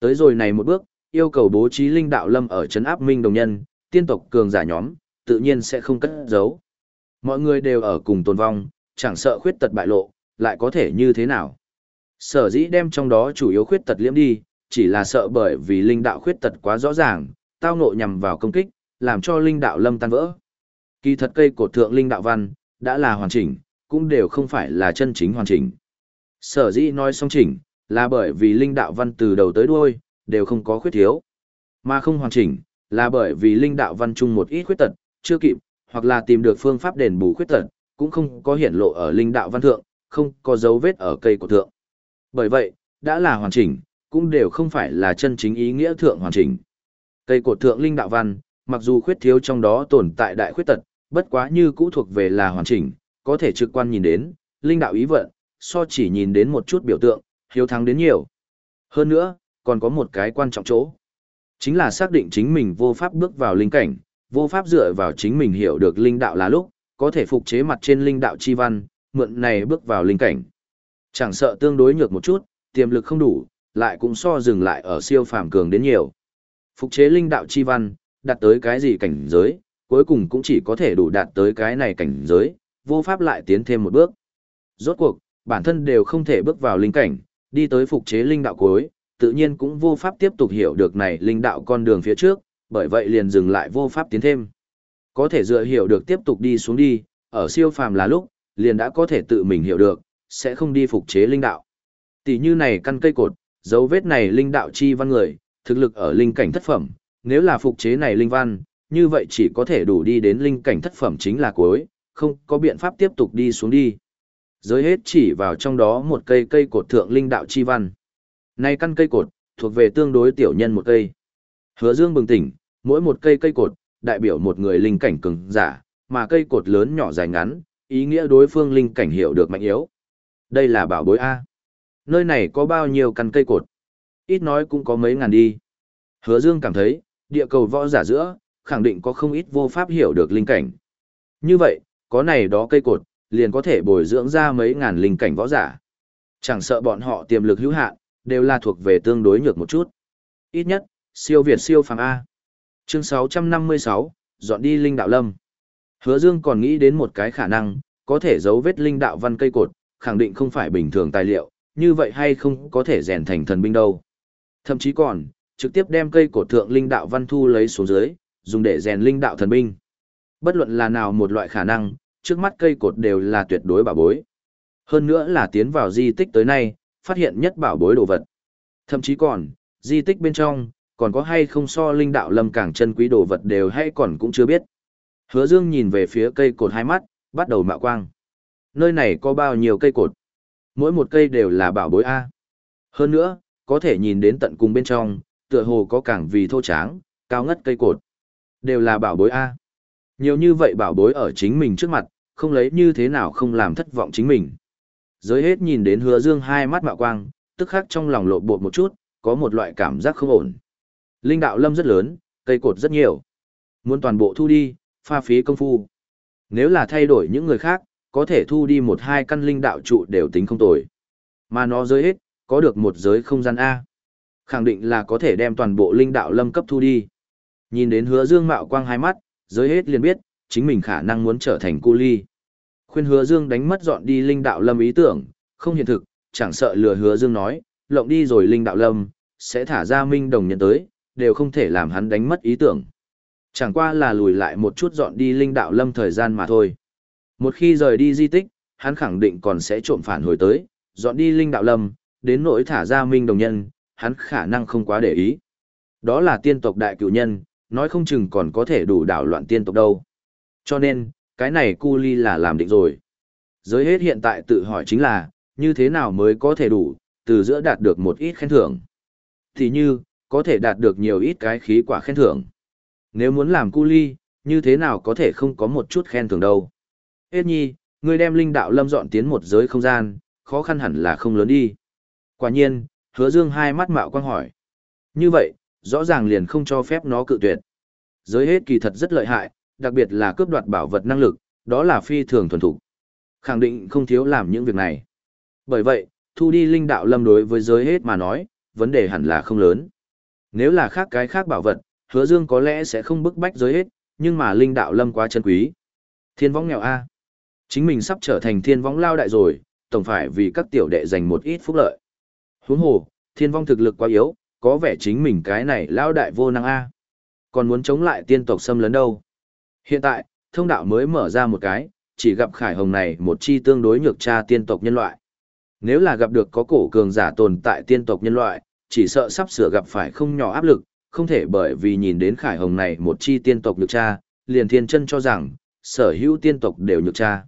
Tới rồi này một bước, yêu cầu bố trí linh đạo lâm ở trấn áp minh đồng nhân, tiên tộc cường giả nhóm, tự nhiên sẽ không cất giấu. Mọi người đều ở cùng tồn vong, chẳng sợ khuyết tật bại lộ, lại có thể như thế nào. Sở dĩ đem trong đó chủ yếu khuyết tật liễm đi, chỉ là sợ bởi vì linh đạo khuyết tật quá rõ ràng, tao ngộ nhằm vào công kích, làm cho linh đạo lâm tan vỡ. Kỳ thật cây cột thượng linh đạo văn, đã là hoàn chỉnh, cũng đều không phải là chân chính hoàn chỉnh. Sở dĩ nói song chỉnh, là bởi vì linh đạo văn từ đầu tới đuôi, đều không có khuyết thiếu. Mà không hoàn chỉnh, là bởi vì linh đạo văn chung một ít khuyết tật, chưa kịp, hoặc là tìm được phương pháp đền bù khuyết tật, cũng không có hiển lộ ở linh đạo văn thượng, không có dấu vết ở cây của thượng. Bởi vậy, đã là hoàn chỉnh, cũng đều không phải là chân chính ý nghĩa thượng hoàn chỉnh. Cây cột thượng linh đạo văn, mặc dù khuyết thiếu trong đó tồn tại đại khuyết tật, bất quá như cũ thuộc về là hoàn chỉnh, có thể trực quan nhìn đến, linh đạo ý vận, so chỉ nhìn đến một chút biểu tượng, hiếu thắng đến nhiều. Hơn nữa, còn có một cái quan trọng chỗ. Chính là xác định chính mình vô pháp bước vào linh cảnh, vô pháp dựa vào chính mình hiểu được linh đạo là lúc, có thể phục chế mặt trên linh đạo chi văn, mượn này bước vào linh cảnh. Chẳng sợ tương đối nhược một chút, tiềm lực không đủ, lại cũng so dừng lại ở siêu phàm cường đến nhiều. Phục chế linh đạo chi văn, đạt tới cái gì cảnh giới, cuối cùng cũng chỉ có thể đủ đạt tới cái này cảnh giới, vô pháp lại tiến thêm một bước. Rốt cuộc, bản thân đều không thể bước vào linh cảnh, đi tới phục chế linh đạo cuối, tự nhiên cũng vô pháp tiếp tục hiểu được này linh đạo con đường phía trước, bởi vậy liền dừng lại vô pháp tiến thêm. Có thể dựa hiểu được tiếp tục đi xuống đi, ở siêu phàm là lúc, liền đã có thể tự mình hiểu được, sẽ không đi phục chế linh đạo. Tỷ như này căn cây cột, dấu vết này linh đạo chi văn người, thực lực ở linh cảnh thất phẩm, nếu là phục chế này linh văn, như vậy chỉ có thể đủ đi đến linh cảnh thất phẩm chính là cuối, không có biện pháp tiếp tục đi xuống đi. Giới hết chỉ vào trong đó một cây cây cột thượng linh đạo chi văn. Này căn cây cột, thuộc về tương đối tiểu nhân một cây. Hứa Dương bừng tỉnh, mỗi một cây cây cột, đại biểu một người linh cảnh cường giả, mà cây cột lớn nhỏ dài ngắn, ý nghĩa đối phương linh cảnh hiểu được mạnh yếu. Đây là bảo bối A. Nơi này có bao nhiêu căn cây cột? Ít nói cũng có mấy ngàn đi. Hứa Dương cảm thấy, địa cầu võ giả giữa, khẳng định có không ít vô pháp hiểu được linh cảnh. Như vậy, có này đó cây cột, liền có thể bồi dưỡng ra mấy ngàn linh cảnh võ giả. Chẳng sợ bọn họ tiềm lực hữu hạn, đều là thuộc về tương đối nhược một chút. Ít nhất, siêu việt siêu phàm A. Chương 656, dọn đi linh đạo lâm. Hứa Dương còn nghĩ đến một cái khả năng, có thể giấu vết linh đạo văn cây cột, khẳng định không phải bình thường tài liệu, như vậy hay không có thể rèn thành thần binh đâu. Thậm chí còn, trực tiếp đem cây cột thượng linh đạo văn thu lấy xuống dưới, dùng để rèn linh đạo thần binh. Bất luận là nào một loại khả năng, trước mắt cây cột đều là tuyệt đối bảo bối. Hơn nữa là tiến vào di tích tới nay, phát hiện nhất bảo bối đồ vật. Thậm chí còn, di tích bên trong, còn có hay không so linh đạo lâm càng chân quý đồ vật đều hay còn cũng chưa biết. Hứa Dương nhìn về phía cây cột hai mắt, bắt đầu mạo quang. Nơi này có bao nhiêu cây cột? Mỗi một cây đều là bảo bối A. Hơn nữa, có thể nhìn đến tận cùng bên trong, tựa hồ có càng vì thô tráng, cao ngất cây cột. Đều là bảo bối A. Nhiều như vậy bảo bối ở chính mình trước mặt, không lấy như thế nào không làm thất vọng chính mình. Giới hết nhìn đến hứa dương hai mắt mạo quang, tức khắc trong lòng lộ bột một chút, có một loại cảm giác không ổn. Linh đạo lâm rất lớn, cây cột rất nhiều. Muốn toàn bộ thu đi, pha phí công phu. Nếu là thay đổi những người khác, có thể thu đi một hai căn linh đạo trụ đều tính không tồi. Mà nó giới hết, có được một giới không gian A. Khẳng định là có thể đem toàn bộ linh đạo lâm cấp thu đi. Nhìn đến hứa dương mạo quang hai mắt, giới hết liền biết, chính mình khả năng muốn trở thành cu ly. Khuyên hứa dương đánh mất dọn đi linh đạo lâm ý tưởng, không hiện thực, chẳng sợ lừa hứa dương nói, lộng đi rồi linh đạo lâm, sẽ thả ra minh đồng nhân tới, đều không thể làm hắn đánh mất ý tưởng. Chẳng qua là lùi lại một chút dọn đi linh đạo lâm thời gian mà thôi. Một khi rời đi di tích, hắn khẳng định còn sẽ trộm phản hồi tới, dọn đi linh đạo lâm, đến nỗi thả ra minh đồng nhân, hắn khả năng không quá để ý. Đó là tiên tộc đại cựu nhân, nói không chừng còn có thể đủ đảo loạn tiên tộc đâu. Cho nên, cái này cu ly là làm định rồi. Giới hết hiện tại tự hỏi chính là, như thế nào mới có thể đủ, từ giữa đạt được một ít khen thưởng. Thì như, có thể đạt được nhiều ít cái khí quả khen thưởng. Nếu muốn làm cu ly, như thế nào có thể không có một chút khen thưởng đâu. Hết nhi, người đem linh đạo lâm dọn tiến một giới không gian, khó khăn hẳn là không lớn đi. Quả nhiên, hứa dương hai mắt mạo quang hỏi. Như vậy, rõ ràng liền không cho phép nó cự tuyệt. Giới hết kỳ thật rất lợi hại, đặc biệt là cướp đoạt bảo vật năng lực, đó là phi thường thuần thủ. Khẳng định không thiếu làm những việc này. Bởi vậy, thu đi linh đạo lâm đối với giới hết mà nói, vấn đề hẳn là không lớn. Nếu là khác cái khác bảo vật, hứa dương có lẽ sẽ không bức bách giới hết, nhưng mà linh đạo lâm quá chân quý. Thiên võng nghèo A. Chính mình sắp trở thành thiên võng lao đại rồi, tổng phải vì các tiểu đệ dành một ít phúc lợi. Huống hồ, thiên vong thực lực quá yếu, có vẻ chính mình cái này lao đại vô năng A. Còn muốn chống lại tiên tộc xâm lấn đâu. Hiện tại, thông đạo mới mở ra một cái, chỉ gặp khải hồng này một chi tương đối nhược tra tiên tộc nhân loại. Nếu là gặp được có cổ cường giả tồn tại tiên tộc nhân loại, chỉ sợ sắp sửa gặp phải không nhỏ áp lực, không thể bởi vì nhìn đến khải hồng này một chi tiên tộc nhược tra, liền thiên chân cho rằng, sở hữu tiên tộc đều nhược tra.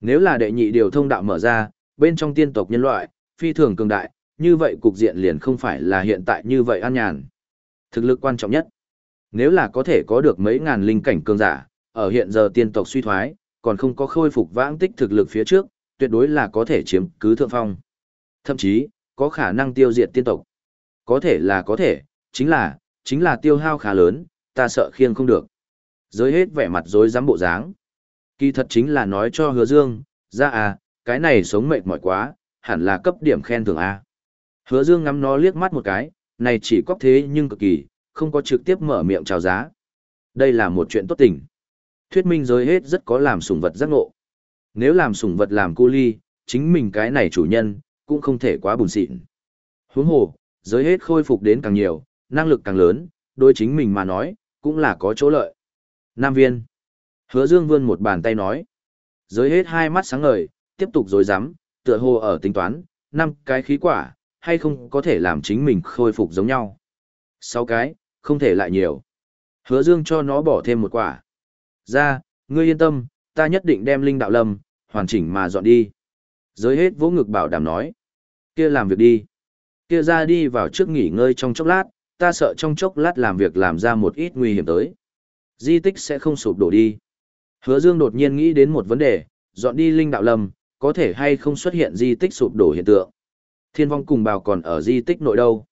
Nếu là đệ nhị điều thông đạo mở ra, bên trong tiên tộc nhân loại, phi thường cường đại, như vậy cục diện liền không phải là hiện tại như vậy an nhàn. Thực lực quan trọng nhất. Nếu là có thể có được mấy ngàn linh cảnh cường giả, ở hiện giờ tiên tộc suy thoái, còn không có khôi phục vãng tích thực lực phía trước, tuyệt đối là có thể chiếm cứ thượng phong. Thậm chí, có khả năng tiêu diệt tiên tộc. Có thể là có thể, chính là, chính là tiêu hao khá lớn, ta sợ khiêng không được. Giới hết vẻ mặt dối dám bộ dáng. Kỳ thật chính là nói cho hứa dương, ra à, cái này sống mệt mỏi quá, hẳn là cấp điểm khen thưởng A. Hứa dương ngắm nó liếc mắt một cái, này chỉ có thế nhưng cực kỳ, không có trực tiếp mở miệng chào giá. Đây là một chuyện tốt tình. Thuyết minh giới hết rất có làm sủng vật giác ngộ. Nếu làm sủng vật làm cu ly, chính mình cái này chủ nhân, cũng không thể quá buồn xịn. Huống hồ, giới hết khôi phục đến càng nhiều, năng lực càng lớn, đối chính mình mà nói, cũng là có chỗ lợi. Nam viên. Hứa Dương vươn một bàn tay nói. Giới hết hai mắt sáng ngời, tiếp tục dối dám, tựa hồ ở tính toán, năm cái khí quả, hay không có thể làm chính mình khôi phục giống nhau. Sáu cái, không thể lại nhiều. Hứa Dương cho nó bỏ thêm một quả. Ra, ngươi yên tâm, ta nhất định đem linh đạo lâm, hoàn chỉnh mà dọn đi. Giới hết vỗ ngực bảo đảm nói. Kia làm việc đi. Kia ra đi vào trước nghỉ ngơi trong chốc lát, ta sợ trong chốc lát làm việc làm ra một ít nguy hiểm tới. Di tích sẽ không sụp đổ đi. Hứa Dương đột nhiên nghĩ đến một vấn đề, dọn đi linh đạo lâm, có thể hay không xuất hiện di tích sụp đổ hiện tượng. Thiên vong cùng bào còn ở di tích nội đâu.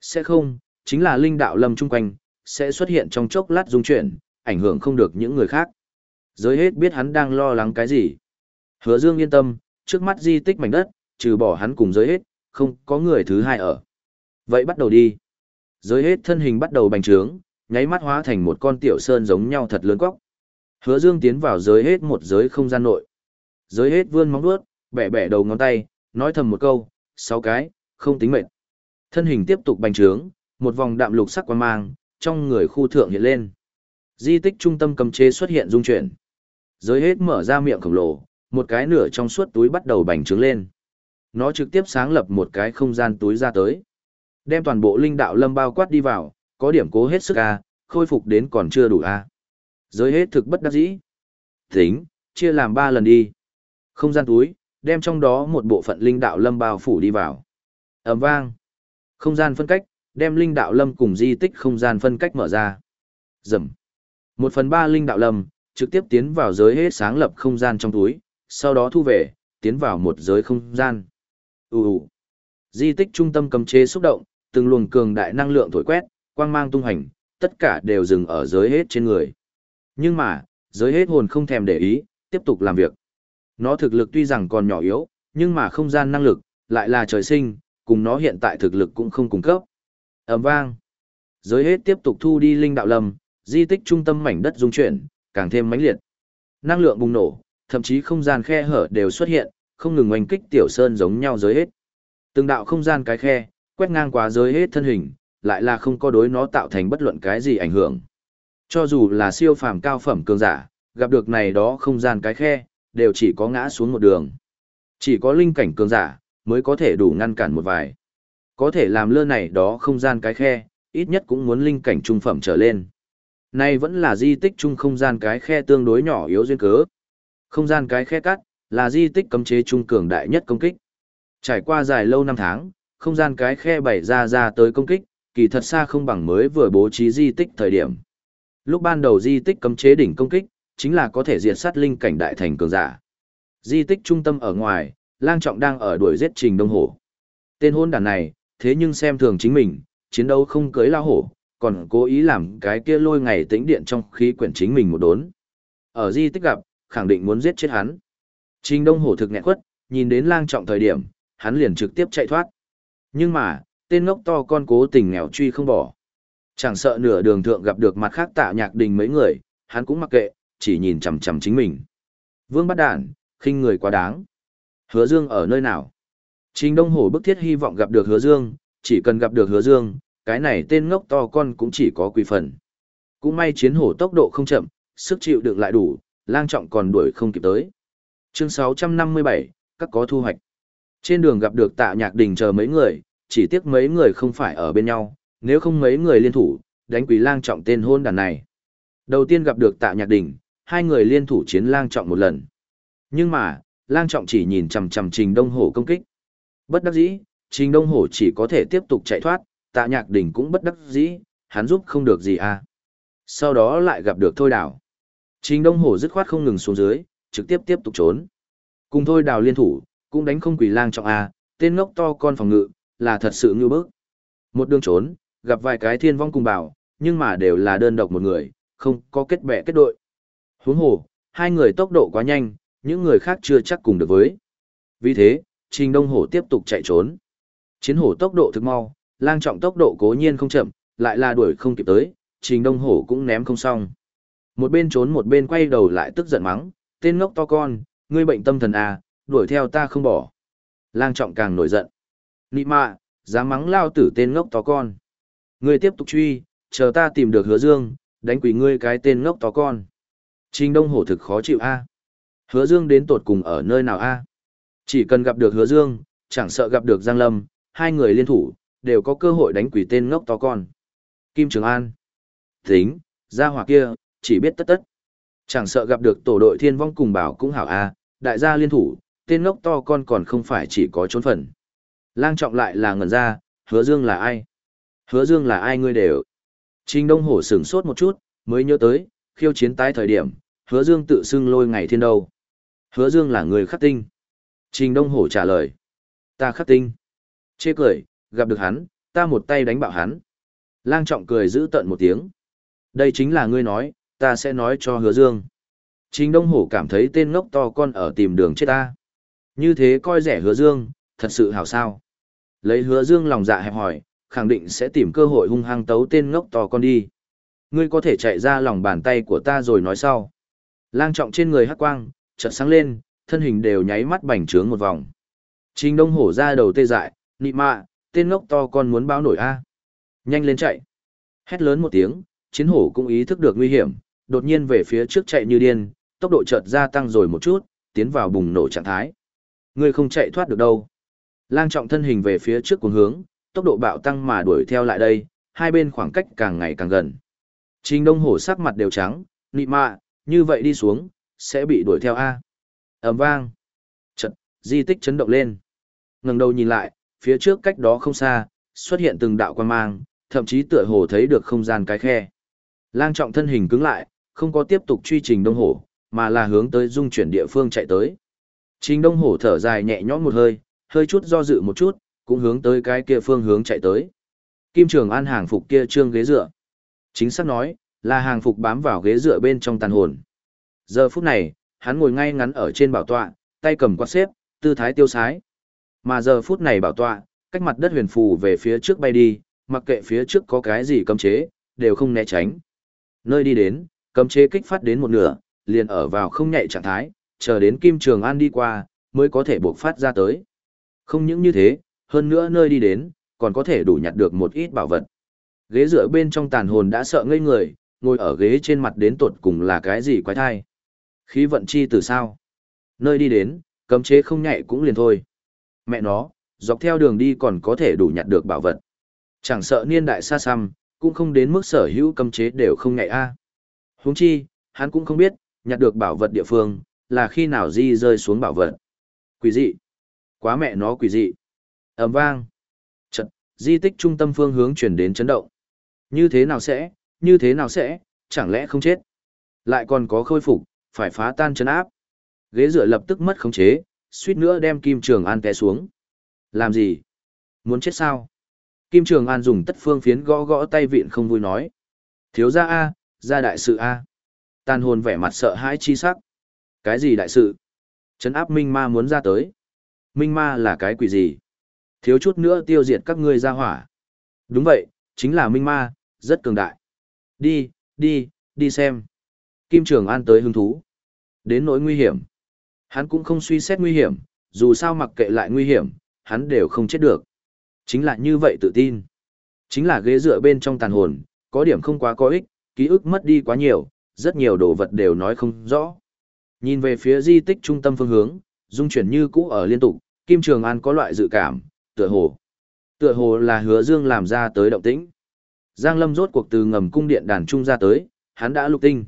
Sẽ không, chính là linh đạo lâm chung quanh, sẽ xuất hiện trong chốc lát dung chuyển, ảnh hưởng không được những người khác. Giới hết biết hắn đang lo lắng cái gì. Hứa Dương yên tâm, trước mắt di tích mảnh đất, trừ bỏ hắn cùng giới hết, không có người thứ hai ở. Vậy bắt đầu đi. Giới hết thân hình bắt đầu bành trướng, nháy mắt hóa thành một con tiểu sơn giống nhau thật lớn quóc. Hứa Dương tiến vào giới hết một giới không gian nội. Giới hết vươn móng vuốt, bẻ bẻ đầu ngón tay, nói thầm một câu, sáu cái, không tính mệt. Thân hình tiếp tục bành trướng, một vòng đạm lục sắc quang mang, trong người khu thượng hiện lên. Di tích trung tâm cầm chế xuất hiện dung chuyển. Giới hết mở ra miệng khổng lồ, một cái nửa trong suốt túi bắt đầu bành trướng lên. Nó trực tiếp sáng lập một cái không gian túi ra tới. Đem toàn bộ linh đạo lâm bao quát đi vào, có điểm cố hết sức A, khôi phục đến còn chưa đủ A. Giới hết thực bất đắc dĩ. Tính, chia làm ba lần đi. Không gian túi, đem trong đó một bộ phận linh đạo lâm bao phủ đi vào. ầm vang. Không gian phân cách, đem linh đạo lâm cùng di tích không gian phân cách mở ra. Dầm. Một phần ba linh đạo lâm, trực tiếp tiến vào giới hết sáng lập không gian trong túi, sau đó thu về, tiến vào một giới không gian. u ù. Di tích trung tâm cầm chế xúc động, từng luồng cường đại năng lượng thổi quét, quang mang tung hành, tất cả đều dừng ở giới hết trên người. Nhưng mà, giới hết hồn không thèm để ý, tiếp tục làm việc. Nó thực lực tuy rằng còn nhỏ yếu, nhưng mà không gian năng lực, lại là trời sinh, cùng nó hiện tại thực lực cũng không cung cấp. ầm vang. Giới hết tiếp tục thu đi linh đạo lâm, di tích trung tâm mảnh đất dung chuyển, càng thêm mãnh liệt. Năng lượng bùng nổ, thậm chí không gian khe hở đều xuất hiện, không ngừng oanh kích tiểu sơn giống nhau giới hết. Từng đạo không gian cái khe, quét ngang qua giới hết thân hình, lại là không có đối nó tạo thành bất luận cái gì ảnh hưởng. Cho dù là siêu phàm cao phẩm cường giả, gặp được này đó không gian cái khe, đều chỉ có ngã xuống một đường. Chỉ có linh cảnh cường giả, mới có thể đủ ngăn cản một vài. Có thể làm lơ này đó không gian cái khe, ít nhất cũng muốn linh cảnh trung phẩm trở lên. Nay vẫn là di tích trung không gian cái khe tương đối nhỏ yếu duyên cớ. Không gian cái khe cắt, là di tích cấm chế trung cường đại nhất công kích. Trải qua dài lâu năm tháng, không gian cái khe bày ra ra tới công kích, kỳ thật xa không bằng mới vừa bố trí di tích thời điểm. Lúc ban đầu di tích cấm chế đỉnh công kích, chính là có thể diệt sát linh cảnh đại thành cường giả. Di tích trung tâm ở ngoài, lang trọng đang ở đuổi giết trình đông hổ. Tên hôn đàn này, thế nhưng xem thường chính mình, chiến đấu không cưới lao hổ, còn cố ý làm cái kia lôi ngày tĩnh điện trong khí quyển chính mình một đốn. Ở di tích gặp, khẳng định muốn giết chết hắn. Trình đông hổ thực nghẹn quất, nhìn đến lang trọng thời điểm, hắn liền trực tiếp chạy thoát. Nhưng mà, tên ngốc to con cố tình nghèo truy không bỏ. Chẳng sợ nửa đường thượng gặp được mặt khác tạ nhạc đình mấy người, hắn cũng mặc kệ, chỉ nhìn chằm chằm chính mình. Vương bắt đản, khinh người quá đáng. Hứa Dương ở nơi nào? Trình Đông Hổ bức thiết hy vọng gặp được Hứa Dương, chỉ cần gặp được Hứa Dương, cái này tên ngốc to con cũng chỉ có quỷ phần. Cũng may chiến hổ tốc độ không chậm, sức chịu đựng lại đủ, lang trọng còn đuổi không kịp tới. Chương 657, các có thu hoạch. Trên đường gặp được tạ nhạc đình chờ mấy người, chỉ tiếc mấy người không phải ở bên nhau, nếu không mấy người liên thủ, đánh quỷ lang trọng tên hôn đàn này. Đầu tiên gặp được tạ nhạc đình, hai người liên thủ chiến lang trọng một lần. Nhưng mà, lang trọng chỉ nhìn chằm chằm trình đông hổ công kích. Bất đắc dĩ, trình đông hổ chỉ có thể tiếp tục chạy thoát, tạ nhạc đình cũng bất đắc dĩ, hắn giúp không được gì à. Sau đó lại gặp được thôi đảo. Trình đông hổ dứt khoát không ngừng xuống dưới, trực tiếp tiếp tục trốn. Cùng thôi đào liên thủ, cũng đánh không quỷ lang trọng à, tên ngốc to con phòng ngự, là thật sự ngư bức. Một đường trốn, gặp vài cái thiên vong cùng bảo, nhưng mà đều là đơn độc một người, không có kết bè kết đội. Huống hồ, hai người tốc độ quá nhanh, những người khác chưa chắc cùng được với. Vì thế, Trình Đông Hổ tiếp tục chạy trốn. Chiến hổ tốc độ thực mau, lang trọng tốc độ cố nhiên không chậm, lại là đuổi không kịp tới, Trình Đông Hổ cũng ném không xong. Một bên trốn một bên quay đầu lại tức giận mắng, tên ngốc to con, ngươi bệnh tâm thần à, đuổi theo ta không bỏ. Lang trọng càng nổi giận. Nị mạ, dám mắng lao tử tên ngốc to con. Ngươi tiếp tục truy, chờ ta tìm được hứa dương, đánh quỷ ngươi cái tên ngốc to con. Trình Đông Hổ thực khó chịu a. Hứa Dương đến tột cùng ở nơi nào a? Chỉ cần gặp được Hứa Dương, chẳng sợ gặp được Giang Lâm, hai người liên thủ, đều có cơ hội đánh quỷ tên ngốc to con. Kim Trường An. Tính, gia hỏa kia, chỉ biết tất tất. Chẳng sợ gặp được tổ đội thiên vong cùng bảo cũng hảo a, đại gia liên thủ, tên ngốc to con còn không phải chỉ có trốn phần. Lang trọng lại là ngẩn ra, Hứa Dương là ai? Hứa Dương là ai ngươi đều. Trình Đông Hổ sửng sốt một chút, mới nhớ tới, khiêu chiến tái thời điểm, hứa dương tự xưng lôi ngày thiên đâu. Hứa dương là người khắc tinh. Trình Đông Hổ trả lời. Ta khắc tinh. Chê cười, gặp được hắn, ta một tay đánh bạo hắn. Lang trọng cười giữ tận một tiếng. Đây chính là ngươi nói, ta sẽ nói cho hứa dương. Trình Đông Hổ cảm thấy tên ngốc to con ở tìm đường chết ta. Như thế coi rẻ hứa dương, thật sự hảo sao. Lấy hứa dương lòng dạ hẹp hỏi, khẳng định sẽ tìm cơ hội hung hăng tấu tên ngốc to con đi. Ngươi có thể chạy ra lòng bàn tay của ta rồi nói sau. Lang trọng trên người hắc quang, chợt sáng lên, thân hình đều nháy mắt bành trướng một vòng. Trình đông hổ ra đầu tê dại, nị mạ, tên ngốc to con muốn báo nổi a Nhanh lên chạy. Hét lớn một tiếng, chiến hổ cũng ý thức được nguy hiểm, đột nhiên về phía trước chạy như điên, tốc độ chợt gia tăng rồi một chút, tiến vào bùng nổ trạng thái. Ngươi không chạy thoát được đâu. Lang trọng thân hình về phía trước cuồng hướng, tốc độ bạo tăng mà đuổi theo lại đây, hai bên khoảng cách càng ngày càng gần. Trình Đông Hổ sắc mặt đều trắng, nị mạ, như vậy đi xuống, sẽ bị đuổi theo A. ầm vang. Trận, di tích chấn động lên. ngẩng đầu nhìn lại, phía trước cách đó không xa, xuất hiện từng đạo quan mang, thậm chí tựa hồ thấy được không gian cái khe. Lang trọng thân hình cứng lại, không có tiếp tục truy trình Đông Hổ, mà là hướng tới dung chuyển địa phương chạy tới. Trình Đông Hổ thở dài nhẹ nhõm một hơi, hơi chút do dự một chút, cũng hướng tới cái kia phương hướng chạy tới. Kim Trường An hàng phục kia trương ghế dựa. Chính xác nói, là hàng phục bám vào ghế dựa bên trong tàn hồn. Giờ phút này, hắn ngồi ngay ngắn ở trên bảo tọa, tay cầm quạt xếp, tư thái tiêu sái. Mà giờ phút này bảo tọa, cách mặt đất huyền phù về phía trước bay đi, mặc kệ phía trước có cái gì cấm chế, đều không né tránh. Nơi đi đến, cấm chế kích phát đến một nửa, liền ở vào không nhạy trạng thái, chờ đến Kim Trường An đi qua, mới có thể buộc phát ra tới. Không những như thế, hơn nữa nơi đi đến, còn có thể đủ nhặt được một ít bảo vật. Ghế dựa bên trong tàn hồn đã sợ ngây người, ngồi ở ghế trên mặt đến tột cùng là cái gì quái thai. Khí vận chi từ sao? Nơi đi đến, cấm chế không nhạy cũng liền thôi. Mẹ nó, dọc theo đường đi còn có thể đủ nhặt được bảo vật. Chẳng sợ niên đại xa xăm, cũng không đến mức sở hữu cấm chế đều không nhạy a. À. Huống chi, hắn cũng không biết, nhặt được bảo vật địa phương, là khi nào di rơi xuống bảo vật. Quỷ dị. Quá mẹ nó quỷ dị. ầm vang. Chật, di tích trung tâm phương hướng chuyển đến chấn động. Như thế nào sẽ, như thế nào sẽ, chẳng lẽ không chết? Lại còn có khôi phục, phải phá tan chấn áp. Ghế dựa lập tức mất khống chế, suýt nữa đem Kim Trường An té xuống. Làm gì? Muốn chết sao? Kim Trường An dùng tất phương phiến gõ gõ tay vịn không vui nói. Thiếu gia A, gia đại sự A. Tàn hồn vẻ mặt sợ hãi chi sắc. Cái gì đại sự? Chấn áp Minh Ma muốn ra tới. Minh Ma là cái quỷ gì? Thiếu chút nữa tiêu diệt các ngươi ra hỏa. Đúng vậy, chính là Minh Ma, rất cường đại. Đi, đi, đi xem. Kim Trường An tới hứng thú. Đến nỗi nguy hiểm. Hắn cũng không suy xét nguy hiểm, dù sao mặc kệ lại nguy hiểm, hắn đều không chết được. Chính là như vậy tự tin. Chính là ghế dựa bên trong tàn hồn, có điểm không quá có ích, ký ức mất đi quá nhiều, rất nhiều đồ vật đều nói không rõ. Nhìn về phía di tích trung tâm phương hướng, dung chuyển như cũ ở liên tục, Kim Trường An có loại dự cảm, tựa hồ. Tựa hồ là hứa dương làm ra tới động tĩnh. Giang Lâm rốt cuộc từ ngầm cung điện đàn trung ra tới, hắn đã lục tinh.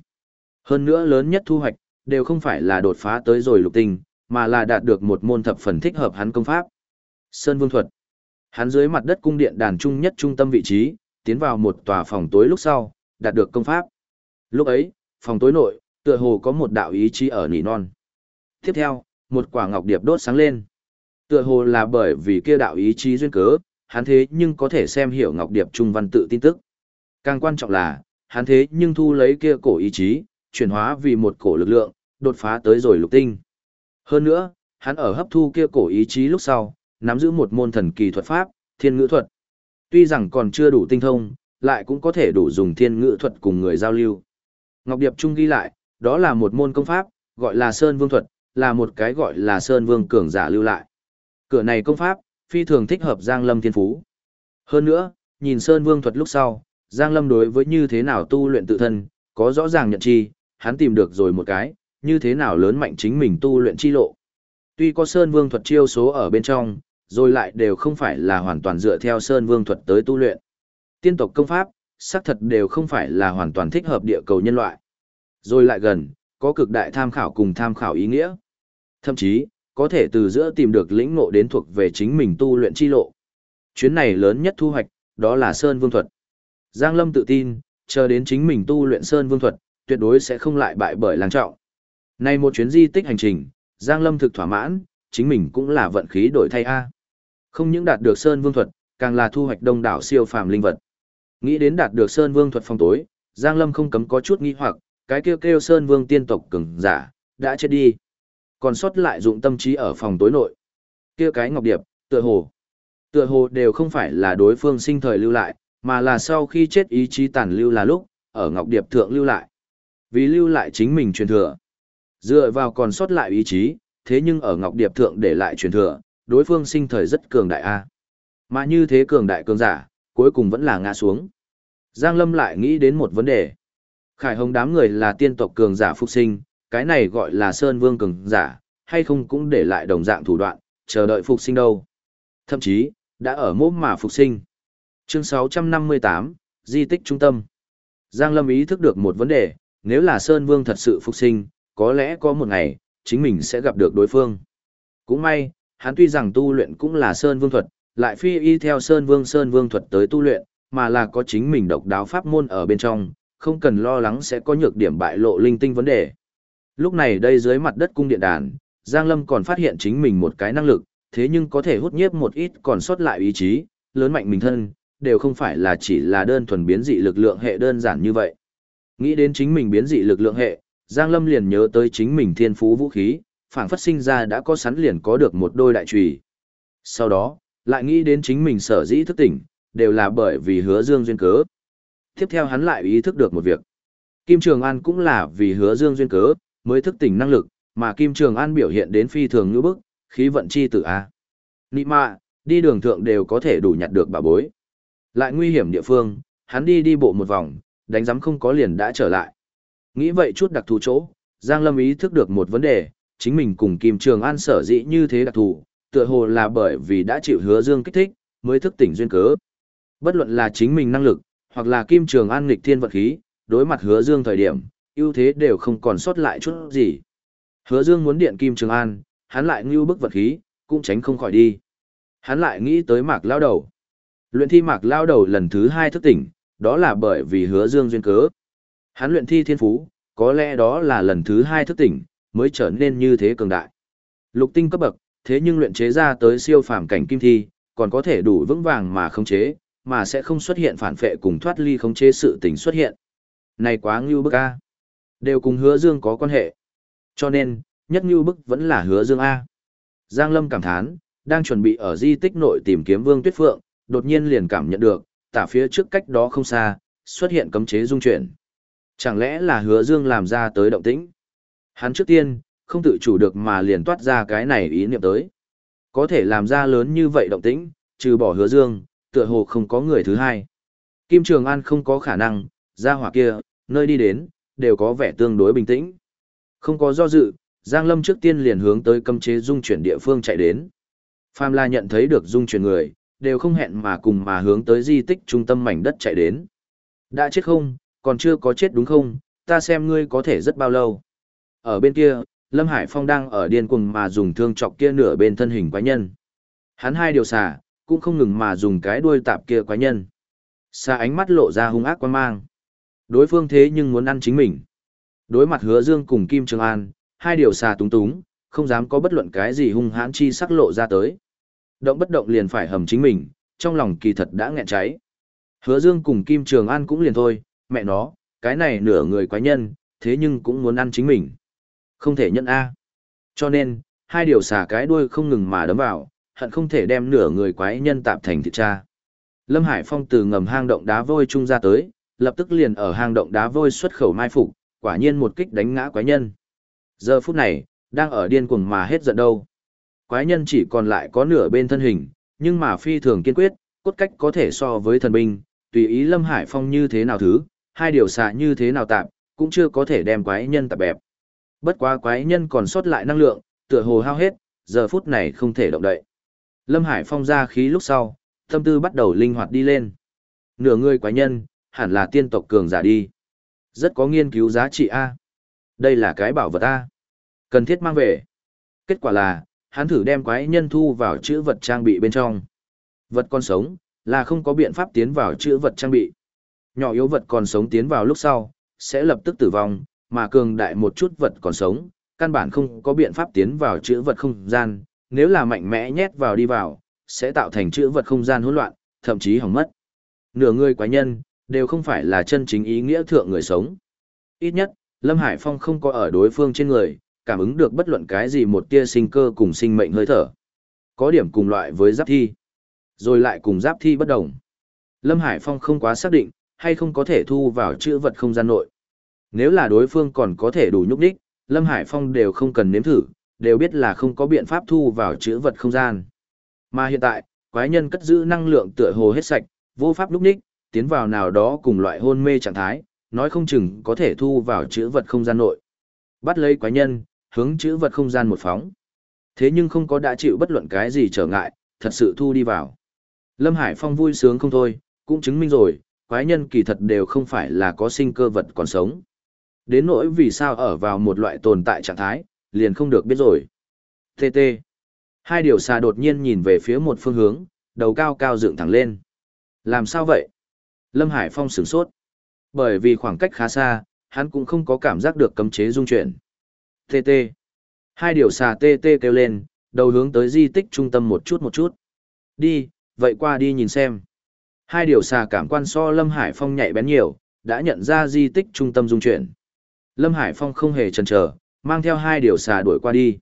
Hơn nữa lớn nhất thu hoạch, đều không phải là đột phá tới rồi lục tinh, mà là đạt được một môn thập phần thích hợp hắn công pháp. Sơn Vương Thuật. Hắn dưới mặt đất cung điện đàn trung nhất trung tâm vị trí, tiến vào một tòa phòng tối lúc sau, đạt được công pháp. Lúc ấy, phòng tối nội, tựa hồ có một đạo ý chí ở nỉ non. Tiếp theo, một quả ngọc điệp đốt sáng lên. Tựa hồ là bởi vì kia đạo ý chí duyên cớ, hắn thế nhưng có thể xem hiểu ngọc điệp trung văn tự tin tức. Càng quan trọng là, hắn thế nhưng thu lấy kia cổ ý chí, chuyển hóa vì một cổ lực lượng, đột phá tới rồi lục tinh. Hơn nữa, hắn ở hấp thu kia cổ ý chí lúc sau, nắm giữ một môn thần kỳ thuật pháp, thiên ngữ thuật. Tuy rằng còn chưa đủ tinh thông, lại cũng có thể đủ dùng thiên ngữ thuật cùng người giao lưu. Ngọc Điệp Trung ghi lại, đó là một môn công pháp, gọi là Sơn Vương thuật, là một cái gọi là Sơn Vương cường giả lưu lại. Cửa này công pháp, phi thường thích hợp Giang Lâm thiên phú. Hơn nữa, nhìn Sơn Vương thuật lúc sau, Giang Lâm đối với như thế nào tu luyện tự thân, có rõ ràng nhận chi, hắn tìm được rồi một cái, như thế nào lớn mạnh chính mình tu luyện chi lộ. Tuy có Sơn Vương thuật chiêu số ở bên trong, rồi lại đều không phải là hoàn toàn dựa theo Sơn Vương thuật tới tu luyện. Tiên tộc công pháp, xác thật đều không phải là hoàn toàn thích hợp địa cầu nhân loại. Rồi lại gần, có cực đại tham khảo cùng tham khảo ý nghĩa. Thậm chí, có thể từ giữa tìm được lĩnh ngộ đến thuộc về chính mình tu luyện chi lộ. Chuyến này lớn nhất thu hoạch, đó là Sơn Vương thuật. Giang Lâm tự tin, chờ đến chính mình tu luyện Sơn Vương thuật, tuyệt đối sẽ không lại bại bởi làng trọng. Này một chuyến di tích hành trình, Giang Lâm thực thỏa mãn, chính mình cũng là vận khí đổi thay A. Không những đạt được Sơn Vương thuật, càng là thu hoạch đông đảo siêu phàm linh vật. Nghĩ đến đạt được Sơn Vương thuật phong tối, Giang Lâm không cấm có chút nghi hoặc, cái kêu kêu Sơn Vương tiên tộc cường giả, đã chết đi. Còn sót lại dụng tâm trí ở phòng tối nội. Kia cái ngọc điệp, tựa hồ. Tựa hồ đều không phải là đối phương sinh thời lưu lại, mà là sau khi chết ý chí tàn lưu là lúc, ở ngọc điệp thượng lưu lại. Vì lưu lại chính mình truyền thừa. Dựa vào còn sót lại ý chí, thế nhưng ở ngọc điệp thượng để lại truyền thừa, đối phương sinh thời rất cường đại a. Mà như thế cường đại cường giả, cuối cùng vẫn là ngã xuống. Giang Lâm lại nghĩ đến một vấn đề. Khải Hồng đám người là tiên tộc cường giả phục sinh, cái này gọi là Sơn Vương cường giả, hay không cũng để lại đồng dạng thủ đoạn, chờ đợi phục sinh đâu. Thậm chí, đã ở mốm mà phục sinh. Chương 658, Di tích trung tâm. Giang Lâm ý thức được một vấn đề, nếu là Sơn Vương thật sự phục sinh, có lẽ có một ngày, chính mình sẽ gặp được đối phương. Cũng may, hắn tuy rằng tu luyện cũng là Sơn Vương thuật, lại phi y theo Sơn Vương Sơn Vương thuật tới tu luyện, mà là có chính mình độc đáo pháp môn ở bên trong, không cần lo lắng sẽ có nhược điểm bại lộ linh tinh vấn đề. Lúc này đây dưới mặt đất cung điện đàn, Giang Lâm còn phát hiện chính mình một cái năng lực, thế nhưng có thể hút nhiếp một ít còn sót lại ý chí, lớn mạnh mình thân, đều không phải là chỉ là đơn thuần biến dị lực lượng hệ đơn giản như vậy. Nghĩ đến chính mình biến dị lực lượng hệ, Giang Lâm liền nhớ tới chính mình thiên phú vũ khí, phảng phất sinh ra đã có sẵn liền có được một đôi đại chùy. Sau đó, lại nghĩ đến chính mình sở dĩ thức tỉnh, đều là bởi vì hứa dương duyên cớ. Tiếp theo hắn lại ý thức được một việc. Kim Trường An cũng là vì hứa dương duyên cớ, mới thức tỉnh năng lực, mà Kim Trường An biểu hiện đến phi thường như bức, khí vận chi tử A. Nị mạ, đi đường thượng đều có thể đủ nhặt được bà bối. Lại nguy hiểm địa phương, hắn đi đi bộ một vòng, đánh giám không có liền đã trở lại. Nghĩ vậy chút đặc thù chỗ, Giang Lâm ý thức được một vấn đề, chính mình cùng Kim Trường An sở dĩ như thế đặc thù, tựa hồ là bởi vì đã chịu hứa dương kích thích, mới thức tỉnh duyên cớ. Bất luận là chính mình năng lực, hoặc là Kim Trường An nghịch thiên vật khí, đối mặt hứa dương thời điểm, ưu thế đều không còn sót lại chút gì. Hứa dương muốn điện Kim Trường An, hắn lại ngưu bức vật khí, cũng tránh không khỏi đi. Hắn lại nghĩ tới mạc lao đầu. Luyện thi mạc lao đầu lần thứ hai thức tỉnh, đó là bởi vì hứa dương duyên cớ. Hắn luyện thi thiên phú, có lẽ đó là lần thứ hai thức tỉnh, mới trở nên như thế cường đại. Lục tinh cấp bậc, thế nhưng luyện chế ra tới siêu phàm cảnh kim thi, còn có thể đủ vững vàng mà khống chế, mà sẽ không xuất hiện phản phệ cùng thoát ly khống chế sự tình xuất hiện. Này quá ngưu bức a. Đều cùng hứa dương có quan hệ. Cho nên, nhất như bức vẫn là hứa dương A. Giang Lâm cảm thán, đang chuẩn bị ở di tích nội tìm kiếm Vương Tuyết Phượng, đột nhiên liền cảm nhận được, tả phía trước cách đó không xa, xuất hiện cấm chế dung chuyển. Chẳng lẽ là hứa dương làm ra tới động tĩnh? Hắn trước tiên, không tự chủ được mà liền toát ra cái này ý niệm tới. Có thể làm ra lớn như vậy động tĩnh, trừ bỏ hứa dương, tựa hồ không có người thứ hai. Kim Trường An không có khả năng, ra hỏa kia, nơi đi đến, đều có vẻ tương đối bình tĩnh. Không có do dự, Giang Lâm trước tiên liền hướng tới cấm chế dung chuyển địa phương chạy đến. Phàm La nhận thấy được dung chuyển người, đều không hẹn mà cùng mà hướng tới di tích trung tâm mảnh đất chạy đến. Đã chết không, còn chưa có chết đúng không, ta xem ngươi có thể rất bao lâu. Ở bên kia, Lâm Hải Phong đang ở điên cuồng mà dùng thương chọc kia nửa bên thân hình quái nhân. Hắn hai điều xả, cũng không ngừng mà dùng cái đuôi tạp kia quái nhân. Xa ánh mắt lộ ra hung ác quan mang. Đối phương thế nhưng muốn ăn chính mình. Đối mặt hứa dương cùng Kim Trường An, hai điều xà túng túng, không dám có bất luận cái gì hung hãn chi sắc lộ ra tới. Động bất động liền phải hầm chính mình, trong lòng kỳ thật đã nghẹn cháy. Hứa Dương cùng Kim Trường An cũng liền thôi, mẹ nó, cái này nửa người quái nhân, thế nhưng cũng muốn ăn chính mình. Không thể nhận A. Cho nên, hai điều xà cái đuôi không ngừng mà đấm vào, hận không thể đem nửa người quái nhân tạp thành thịt cha. Lâm Hải Phong từ ngầm hang động đá vôi trung ra tới, lập tức liền ở hang động đá vôi xuất khẩu mai phục, quả nhiên một kích đánh ngã quái nhân. Giờ phút này, đang ở điên cuồng mà hết giận đâu. Quái nhân chỉ còn lại có nửa bên thân hình, nhưng mà phi thường kiên quyết, cốt cách có thể so với thần binh, tùy ý Lâm Hải Phong như thế nào thứ, hai điều xạ như thế nào tạm, cũng chưa có thể đem quái nhân tạp bẹp. Bất quá quái nhân còn sót lại năng lượng, tựa hồ hao hết, giờ phút này không thể động đậy. Lâm Hải Phong ra khí lúc sau, tâm tư bắt đầu linh hoạt đi lên. Nửa người quái nhân, hẳn là tiên tộc cường giả đi. Rất có nghiên cứu giá trị A. Đây là cái bảo vật A. Cần thiết mang về. Kết quả là, hắn thử đem quái nhân thu vào chữ vật trang bị bên trong. Vật còn sống, là không có biện pháp tiến vào chữ vật trang bị. Nhỏ yếu vật còn sống tiến vào lúc sau, sẽ lập tức tử vong, mà cường đại một chút vật còn sống, căn bản không có biện pháp tiến vào chữ vật không gian, nếu là mạnh mẽ nhét vào đi vào, sẽ tạo thành chữ vật không gian hỗn loạn, thậm chí hỏng mất. Nửa người quái nhân, đều không phải là chân chính ý nghĩa thượng người sống. Ít nhất, Lâm Hải Phong không có ở đối phương trên người, cảm ứng được bất luận cái gì một tia sinh cơ cùng sinh mệnh hơi thở. Có điểm cùng loại với giáp thi, rồi lại cùng giáp thi bất đồng. Lâm Hải Phong không quá xác định, hay không có thể thu vào chữ vật không gian nội. Nếu là đối phương còn có thể đủ nhúc đích, Lâm Hải Phong đều không cần nếm thử, đều biết là không có biện pháp thu vào chữ vật không gian. Mà hiện tại, quái nhân cất giữ năng lượng tựa hồ hết sạch, vô pháp lúc đích, tiến vào nào đó cùng loại hôn mê trạng thái, nói không chừng có thể thu vào chữ vật không gian nội. Bắt lấy quái nhân, hướng chữ vật không gian một phóng. Thế nhưng không có đã chịu bất luận cái gì trở ngại, thật sự thu đi vào. Lâm Hải Phong vui sướng không thôi, cũng chứng minh rồi, quái nhân kỳ thật đều không phải là có sinh cơ vật còn sống. Đến nỗi vì sao ở vào một loại tồn tại trạng thái, liền không được biết rồi. TT. Hai điều xà đột nhiên nhìn về phía một phương hướng, đầu cao cao dựng thẳng lên. Làm sao vậy? Lâm Hải Phong sửng sốt. Bởi vì khoảng cách khá xa, hắn cũng không có cảm giác được cấm chế dung chuyển. TT. Hai điều xà TT kêu lên, đầu hướng tới di tích trung tâm một chút một chút. Đi, vậy qua đi nhìn xem. Hai điều xà cảm quan so Lâm Hải Phong nhạy bén nhiều, đã nhận ra di tích trung tâm dung chuyển. Lâm Hải Phong không hề chần chờ, mang theo hai điều xà đuổi qua đi.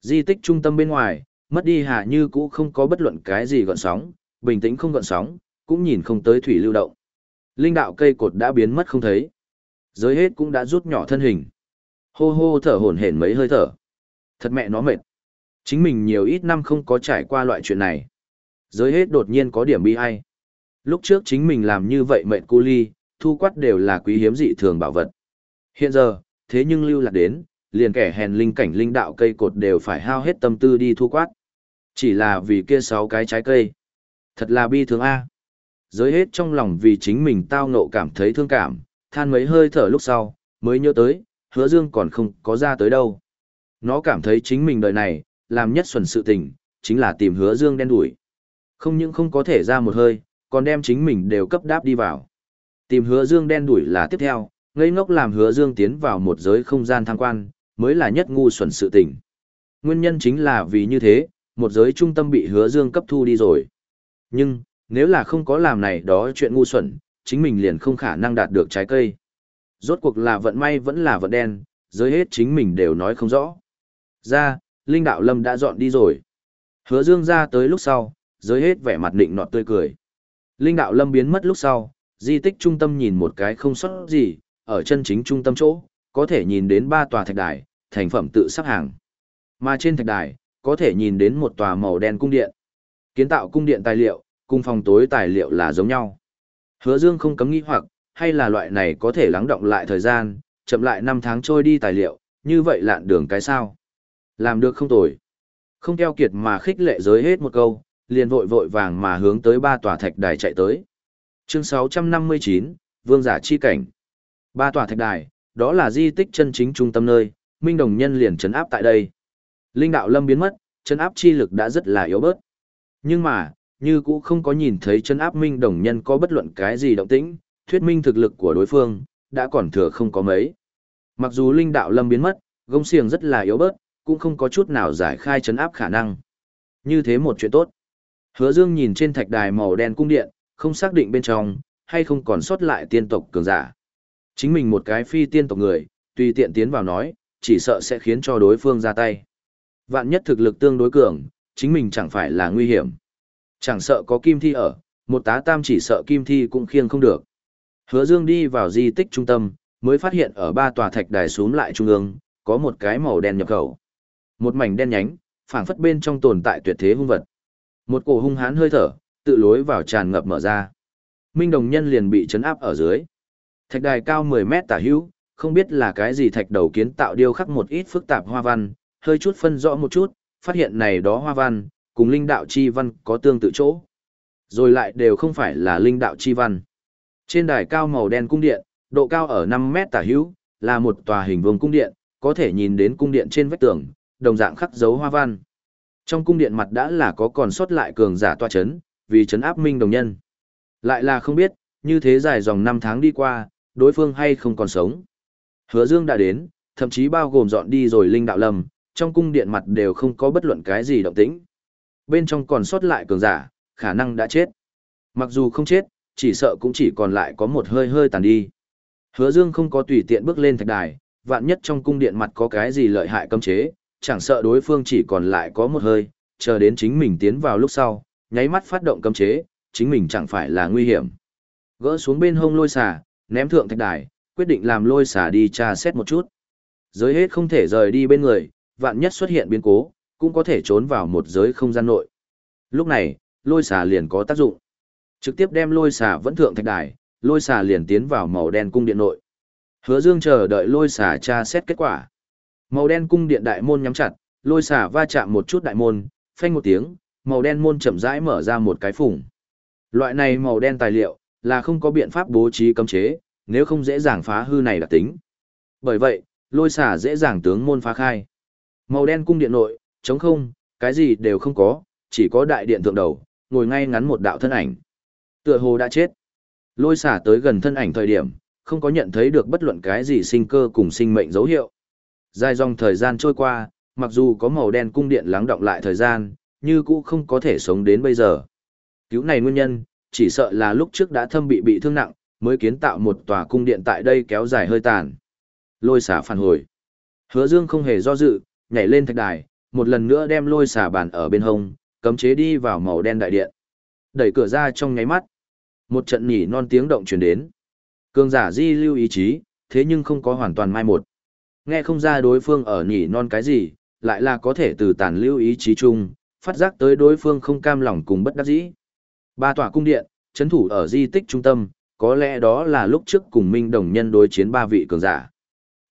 Di tích trung tâm bên ngoài, mất đi hạ như cũ không có bất luận cái gì gọn sóng, bình tĩnh không gọn sóng, cũng nhìn không tới thủy lưu động. Linh đạo cây cột đã biến mất không thấy. Giới hết cũng đã rút nhỏ thân hình. Hô hô thở hổn hển mấy hơi thở. Thật mẹ nó mệt. Chính mình nhiều ít năm không có trải qua loại chuyện này. Giới hết đột nhiên có điểm bi ai. Lúc trước chính mình làm như vậy mệnh cu ly, thu quát đều là quý hiếm dị thường bảo vật. Hiện giờ, thế nhưng lưu lạc đến, liền kẻ hèn linh cảnh linh đạo cây cột đều phải hao hết tâm tư đi thu quát. Chỉ là vì kia sáu cái trái cây. Thật là bi thương A. Giới hết trong lòng vì chính mình tao nộ cảm thấy thương cảm, than mấy hơi thở lúc sau, mới nhớ tới, hứa dương còn không có ra tới đâu. Nó cảm thấy chính mình đời này, làm nhất xuẩn sự tình, chính là tìm hứa dương đen đuổi. Không những không có thể ra một hơi, còn đem chính mình đều cấp đáp đi vào. Tìm hứa dương đen đuổi là tiếp theo, ngây ngốc làm hứa dương tiến vào một giới không gian tham quan, mới là nhất ngu xuẩn sự tình. Nguyên nhân chính là vì như thế, một giới trung tâm bị hứa dương cấp thu đi rồi. Nhưng, nếu là không có làm này đó chuyện ngu xuẩn, chính mình liền không khả năng đạt được trái cây. Rốt cuộc là vận may vẫn là vận đen, giới hết chính mình đều nói không rõ. Ra, Linh Đạo Lâm đã dọn đi rồi. Hứa Dương ra tới lúc sau, giới hết vẻ mặt định nọt tươi cười. Linh Đạo Lâm biến mất lúc sau, Di tích trung tâm nhìn một cái không sót gì, ở chân chính trung tâm chỗ, có thể nhìn đến ba tòa thạch đài, thành phẩm tự sắp hàng. Mà trên thạch đài, có thể nhìn đến một tòa màu đen cung điện. Kiến tạo cung điện tài liệu, cung phòng tối tài liệu là giống nhau. Hứa Dương không cấm nghi hoặc, hay là loại này có thể lắng động lại thời gian, chậm lại năm tháng trôi đi tài liệu, như vậy lạn đường cái sao? Làm được không tồi. Không keo kiệt mà khích lệ giới hết một câu, liền vội vội vàng mà hướng tới ba tòa thạch đài chạy tới. Chương 659, Vương giả chi cảnh. Ba tòa thạch đài, đó là di tích chân chính trung tâm nơi, Minh Đồng Nhân liền trấn áp tại đây. Linh đạo lâm biến mất, trấn áp chi lực đã rất là yếu bớt. Nhưng mà, như cũ không có nhìn thấy chân áp Minh Đồng Nhân có bất luận cái gì động tĩnh, thuyết minh thực lực của đối phương, đã còn thừa không có mấy. Mặc dù linh đạo lâm biến mất, gông xiềng rất là yếu bớt, cũng không có chút nào giải khai chấn áp khả năng. Như thế một chuyện tốt. Hứa Dương nhìn trên thạch đài màu đen cung điện, không xác định bên trong, hay không còn sót lại tiên tộc cường giả. Chính mình một cái phi tiên tộc người, tùy tiện tiến vào nói, chỉ sợ sẽ khiến cho đối phương ra tay. Vạn nhất thực lực tương đối cường, chính mình chẳng phải là nguy hiểm. Chẳng sợ có kim thi ở, một tá tam chỉ sợ kim thi cũng khiêng không được. Hứa Dương đi vào di tích trung tâm, mới phát hiện ở ba tòa thạch đài xuống lại trung ương, có một cái màu đen nhập khẩu. Một mảnh đen nhánh, phảng phất bên trong tồn tại tuyệt thế hung vật. Một cổ hung hãn hơi thở, tự lối vào tràn ngập mở ra. Minh Đồng Nhân liền bị chấn áp ở dưới. Thạch đài cao 10 mét tả hữu, không biết là cái gì thạch đầu kiến tạo điêu khắc một ít phức tạp hoa văn, hơi chút phân rõ một chút, phát hiện này đó hoa văn, cùng linh đạo chi văn có tương tự chỗ. Rồi lại đều không phải là linh đạo chi văn. Trên đài cao màu đen cung điện, độ cao ở 5 mét tả hữu, là một tòa hình vuông cung điện, có thể nhìn đến cung điện trên vách tường, đồng dạng khắc dấu hoa văn. Trong cung điện mặt đã là có còn sót lại cường giả tòa chấn, vì chấn áp minh đồng nhân. Lại là không biết, như thế dài dòng năm tháng đi qua, đối phương hay không còn sống. Hứa Dương đã đến, thậm chí bao gồm dọn đi rồi linh đạo lâm, trong cung điện mặt đều không có bất luận cái gì động tĩnh. Bên trong còn sót lại cường giả, khả năng đã chết. Mặc dù không chết, chỉ sợ cũng chỉ còn lại có một hơi hơi tàn đi. Hứa Dương không có tùy tiện bước lên thạch đài, vạn nhất trong cung điện mặt có cái gì lợi hại cấm chế, chẳng sợ đối phương chỉ còn lại có một hơi, chờ đến chính mình tiến vào lúc sau, nháy mắt phát động cấm chế, chính mình chẳng phải là nguy hiểm. Gỡ xuống bên hông lôi xà, ném thượng thạch đài, quyết định làm lôi xà đi tra xét một chút. Giới hết không thể rời đi bên người, vạn nhất xuất hiện biến cố, cũng có thể trốn vào một giới không gian nội. Lúc này, lôi xà liền có tác dụng. Trực tiếp đem lôi xà vẫn thượng thạch đài, lôi xà liền tiến vào màu đen cung điện nội. Hứa Dương chờ đợi lôi xà tra xét kết quả. Màu đen cung điện đại môn nhắm chặt, lôi xà va chạm một chút đại môn, phanh một tiếng, màu đen môn chậm rãi mở ra một cái phủng. Loại này màu đen tài liệu là không có biện pháp bố trí cấm chế, nếu không dễ dàng phá hư này là tính. Bởi vậy, lôi xà dễ dàng tướng môn phá khai. Màu đen cung điện nội, trống không, cái gì đều không có, chỉ có đại điện thượng đầu, ngồi ngay ngắn một đạo thân ảnh. Tựa hồ đã chết. Lôi xả tới gần thân ảnh thời điểm, không có nhận thấy được bất luận cái gì sinh cơ cùng sinh mệnh dấu hiệu. Dài dòng thời gian trôi qua, mặc dù có màu đen cung điện lắng động lại thời gian, như cũ không có thể sống đến bây giờ. Cứu này nguyên nhân, chỉ sợ là lúc trước đã thâm bị bị thương nặng, mới kiến tạo một tòa cung điện tại đây kéo dài hơi tàn. Lôi xả phản hồi. Hứa Dương không hề do dự, nhảy lên thạch đài, một lần nữa đem lôi xả bàn ở bên hông, cấm chế đi vào màu đen đại điện. Đẩy cửa ra trong nháy mắt. Một trận nhỉ non tiếng động truyền đến. Cường giả di lưu ý chí, thế nhưng không có hoàn toàn mai một. Nghe không ra đối phương ở nhỉ non cái gì, lại là có thể từ tàn lưu ý chí chung, phát giác tới đối phương không cam lòng cùng bất đắc dĩ. Ba tòa cung điện, chấn thủ ở di tích trung tâm, có lẽ đó là lúc trước cùng Minh Đồng Nhân đối chiến ba vị cường giả.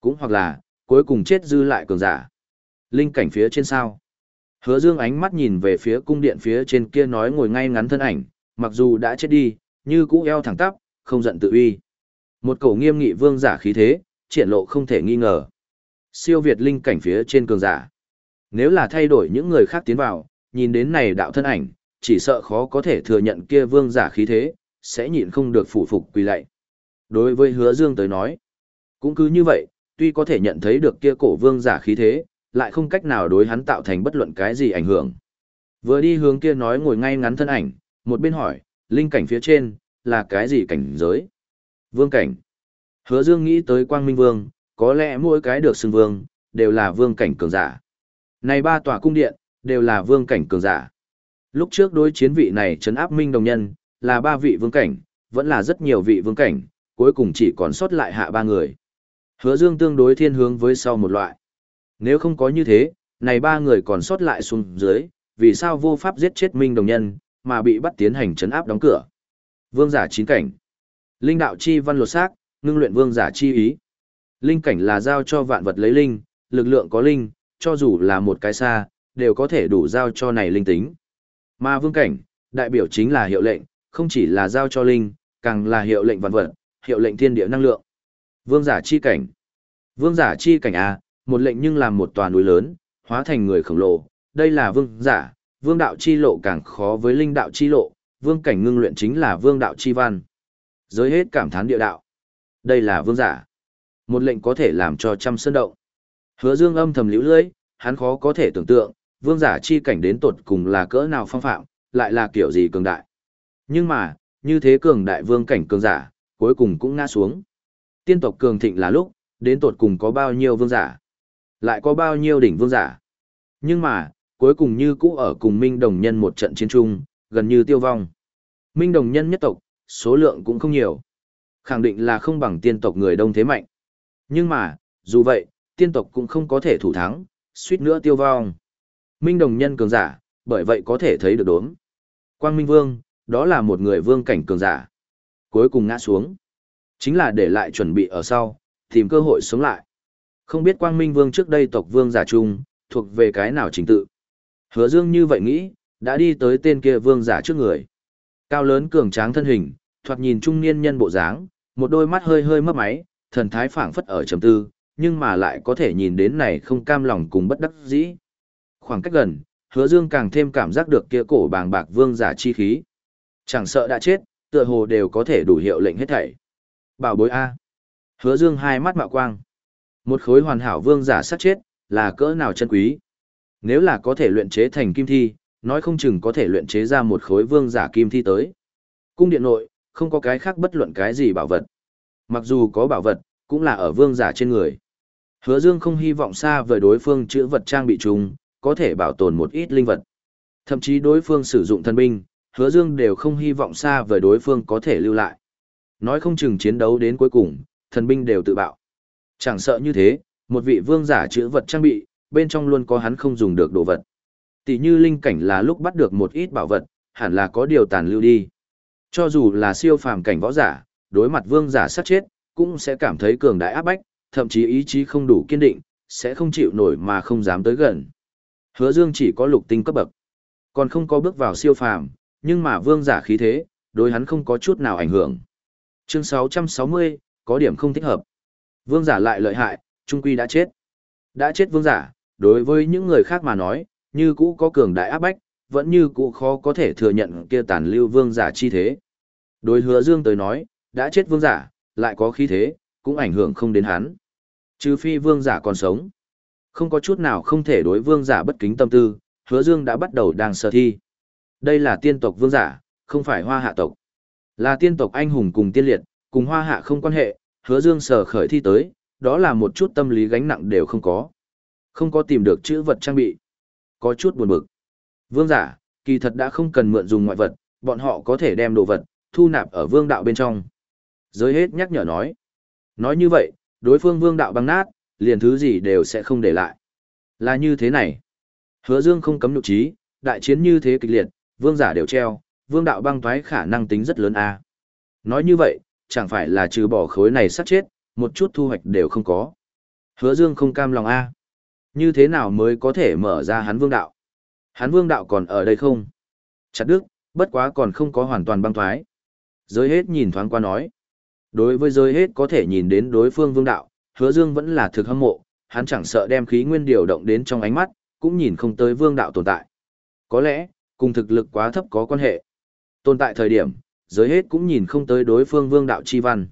Cũng hoặc là, cuối cùng chết dư lại cường giả. Linh cảnh phía trên sao. Hứa Dương ánh mắt nhìn về phía cung điện phía trên kia nói ngồi ngay ngắn thân ảnh, mặc dù đã chết đi, như cũ eo thẳng tắp, không giận tự uy. Một cổ nghiêm nghị vương giả khí thế, triển lộ không thể nghi ngờ. Siêu việt linh cảnh phía trên cường giả. Nếu là thay đổi những người khác tiến vào, nhìn đến này đạo thân ảnh, chỉ sợ khó có thể thừa nhận kia vương giả khí thế, sẽ nhịn không được phủ phục quỳ lạy. Đối với hứa dương tới nói, cũng cứ như vậy, tuy có thể nhận thấy được kia cổ vương giả khí thế, lại không cách nào đối hắn tạo thành bất luận cái gì ảnh hưởng. Vừa đi hướng kia nói ngồi ngay ngắn thân ảnh, một bên hỏi, linh cảnh phía trên, là cái gì cảnh giới? Vương cảnh. Hứa Dương nghĩ tới Quang Minh Vương, có lẽ mỗi cái được xưng vương, đều là vương cảnh cường giả. Này ba tòa cung điện, đều là vương cảnh cường giả. Lúc trước đối chiến vị này trấn áp Minh Đồng Nhân, là ba vị vương cảnh, vẫn là rất nhiều vị vương cảnh, cuối cùng chỉ còn sót lại hạ ba người. Hứa Dương tương đối thiên hướng với sau một loại. Nếu không có như thế, này ba người còn sót lại xuống dưới, vì sao vô pháp giết chết Minh Đồng Nhân, mà bị bắt tiến hành trấn áp đóng cửa. Vương giả chín cảnh. Linh đạo chi văn lột xác, ngưng luyện vương giả chi ý. Linh cảnh là giao cho vạn vật lấy linh, lực lượng có linh, cho dù là một cái xa, đều có thể đủ giao cho này linh tính. Mà vương cảnh, đại biểu chính là hiệu lệnh, không chỉ là giao cho linh, càng là hiệu lệnh vạn vật, hiệu lệnh thiên địa năng lượng. Vương giả chi cảnh. Vương giả chi cảnh A, một lệnh nhưng làm một tòa núi lớn, hóa thành người khổng lồ, đây là vương giả, vương đạo chi lộ càng khó với linh đạo chi lộ, vương cảnh ngưng luyện chính là vương đạo chi văn. Giới hết cảm thán địa đạo. Đây là vương giả. Một lệnh có thể làm cho trăm sơn động. Hứa dương âm thầm liễu lưỡi, hắn khó có thể tưởng tượng, vương giả chi cảnh đến tột cùng là cỡ nào phong phạm, lại là kiểu gì cường đại. Nhưng mà, như thế cường đại vương cảnh cường giả, cuối cùng cũng ngã xuống. Tiên tộc cường thịnh là lúc, đến tột cùng có bao nhiêu vương giả, lại có bao nhiêu đỉnh vương giả. Nhưng mà, cuối cùng như cũ ở cùng Minh Đồng Nhân một trận chiến chung, gần như tiêu vong. Minh Đồng Nhân nhất tộc, số lượng cũng không nhiều. Khẳng định là không bằng tiên tộc người đông thế mạnh. Nhưng mà, dù vậy, tiên tộc cũng không có thể thủ thắng, suýt nữa tiêu vong. Minh Đồng Nhân cường giả, bởi vậy có thể thấy được đốm. Quang Minh Vương, đó là một người vương cảnh cường giả. Cuối cùng ngã xuống. Chính là để lại chuẩn bị ở sau, tìm cơ hội sống lại. Không biết Quang Minh Vương trước đây tộc vương giả trung thuộc về cái nào trình tự. Hứa Dương như vậy nghĩ, đã đi tới tên kia vương giả trước người. Cao lớn cường tráng thân hình, thoạt nhìn trung niên nhân bộ dáng, một đôi mắt hơi hơi mấp máy, thần thái phảng phất ở trầm tư, nhưng mà lại có thể nhìn đến này không cam lòng cùng bất đắc dĩ. Khoảng cách gần, Hứa Dương càng thêm cảm giác được kia cổ bàng bạc vương giả chi khí. Chẳng sợ đã chết, tựa hồ đều có thể đủ hiệu lệnh hết thảy. Bảo bối a. Hứa Dương hai mắt mạo quang. Một khối hoàn hảo vương giả sát chết, là cỡ nào chân quý. Nếu là có thể luyện chế thành kim thi, nói không chừng có thể luyện chế ra một khối vương giả kim thi tới. Cung điện nội, không có cái khác bất luận cái gì bảo vật. Mặc dù có bảo vật, cũng là ở vương giả trên người. Hứa Dương không hy vọng xa vời đối phương chữa vật trang bị trùng, có thể bảo tồn một ít linh vật. Thậm chí đối phương sử dụng thần binh, Hứa Dương đều không hy vọng xa vời đối phương có thể lưu lại. Nói không chừng chiến đấu đến cuối cùng, thần binh đều tự bạo. Chẳng sợ như thế, một vị vương giả chữa vật trang bị, bên trong luôn có hắn không dùng được đồ vật. Tỷ như linh cảnh là lúc bắt được một ít bảo vật, hẳn là có điều tàn lưu đi. Cho dù là siêu phàm cảnh võ giả, đối mặt vương giả sát chết, cũng sẽ cảm thấy cường đại áp bách, thậm chí ý chí không đủ kiên định, sẽ không chịu nổi mà không dám tới gần. Hứa Dương chỉ có lục tinh cấp bậc, còn không có bước vào siêu phàm, nhưng mà vương giả khí thế, đối hắn không có chút nào ảnh hưởng. Chương 660, có điểm không thích hợp. Vương giả lại lợi hại, trung quy đã chết. Đã chết vương giả, đối với những người khác mà nói, như cũ có cường đại áp bách, vẫn như cũ khó có thể thừa nhận kia tàn lưu vương giả chi thế. Đối hứa dương tới nói, đã chết vương giả, lại có khí thế, cũng ảnh hưởng không đến hắn. Trừ phi vương giả còn sống. Không có chút nào không thể đối vương giả bất kính tâm tư, hứa dương đã bắt đầu đang sơ thi. Đây là tiên tộc vương giả, không phải hoa hạ tộc. Là tiên tộc anh hùng cùng tiên liệt, cùng hoa hạ không quan hệ, hứa dương sở khởi thi tới, đó là một chút tâm lý gánh nặng đều không có. Không có tìm được chữ vật trang bị. Có chút buồn bực. Vương giả, kỳ thật đã không cần mượn dùng ngoại vật, bọn họ có thể đem đồ vật, thu nạp ở vương đạo bên trong. Giới hết nhắc nhở nói. Nói như vậy, đối phương vương đạo băng nát, liền thứ gì đều sẽ không để lại. Là như thế này. Hứa dương không cấm nhục trí, đại chiến như thế kịch liệt, vương giả đều treo, vương đạo băng thoái khả năng tính rất lớn a. Nói như vậy, chẳng phải là trừ bỏ khối này sát chết, một chút thu hoạch đều không có. Hứa Dương không cam lòng a. Như thế nào mới có thể mở ra hắn vương đạo? Hắn vương đạo còn ở đây không? Chặt đức, bất quá còn không có hoàn toàn băng thoái. Giới hết nhìn thoáng qua nói. Đối với giới hết có thể nhìn đến đối phương vương đạo, hứa dương vẫn là thực hâm mộ, hắn chẳng sợ đem khí nguyên điều động đến trong ánh mắt, cũng nhìn không tới vương đạo tồn tại. Có lẽ, cùng thực lực quá thấp có quan hệ. Tồn tại thời điểm, giới hết cũng nhìn không tới đối phương vương đạo chi văn.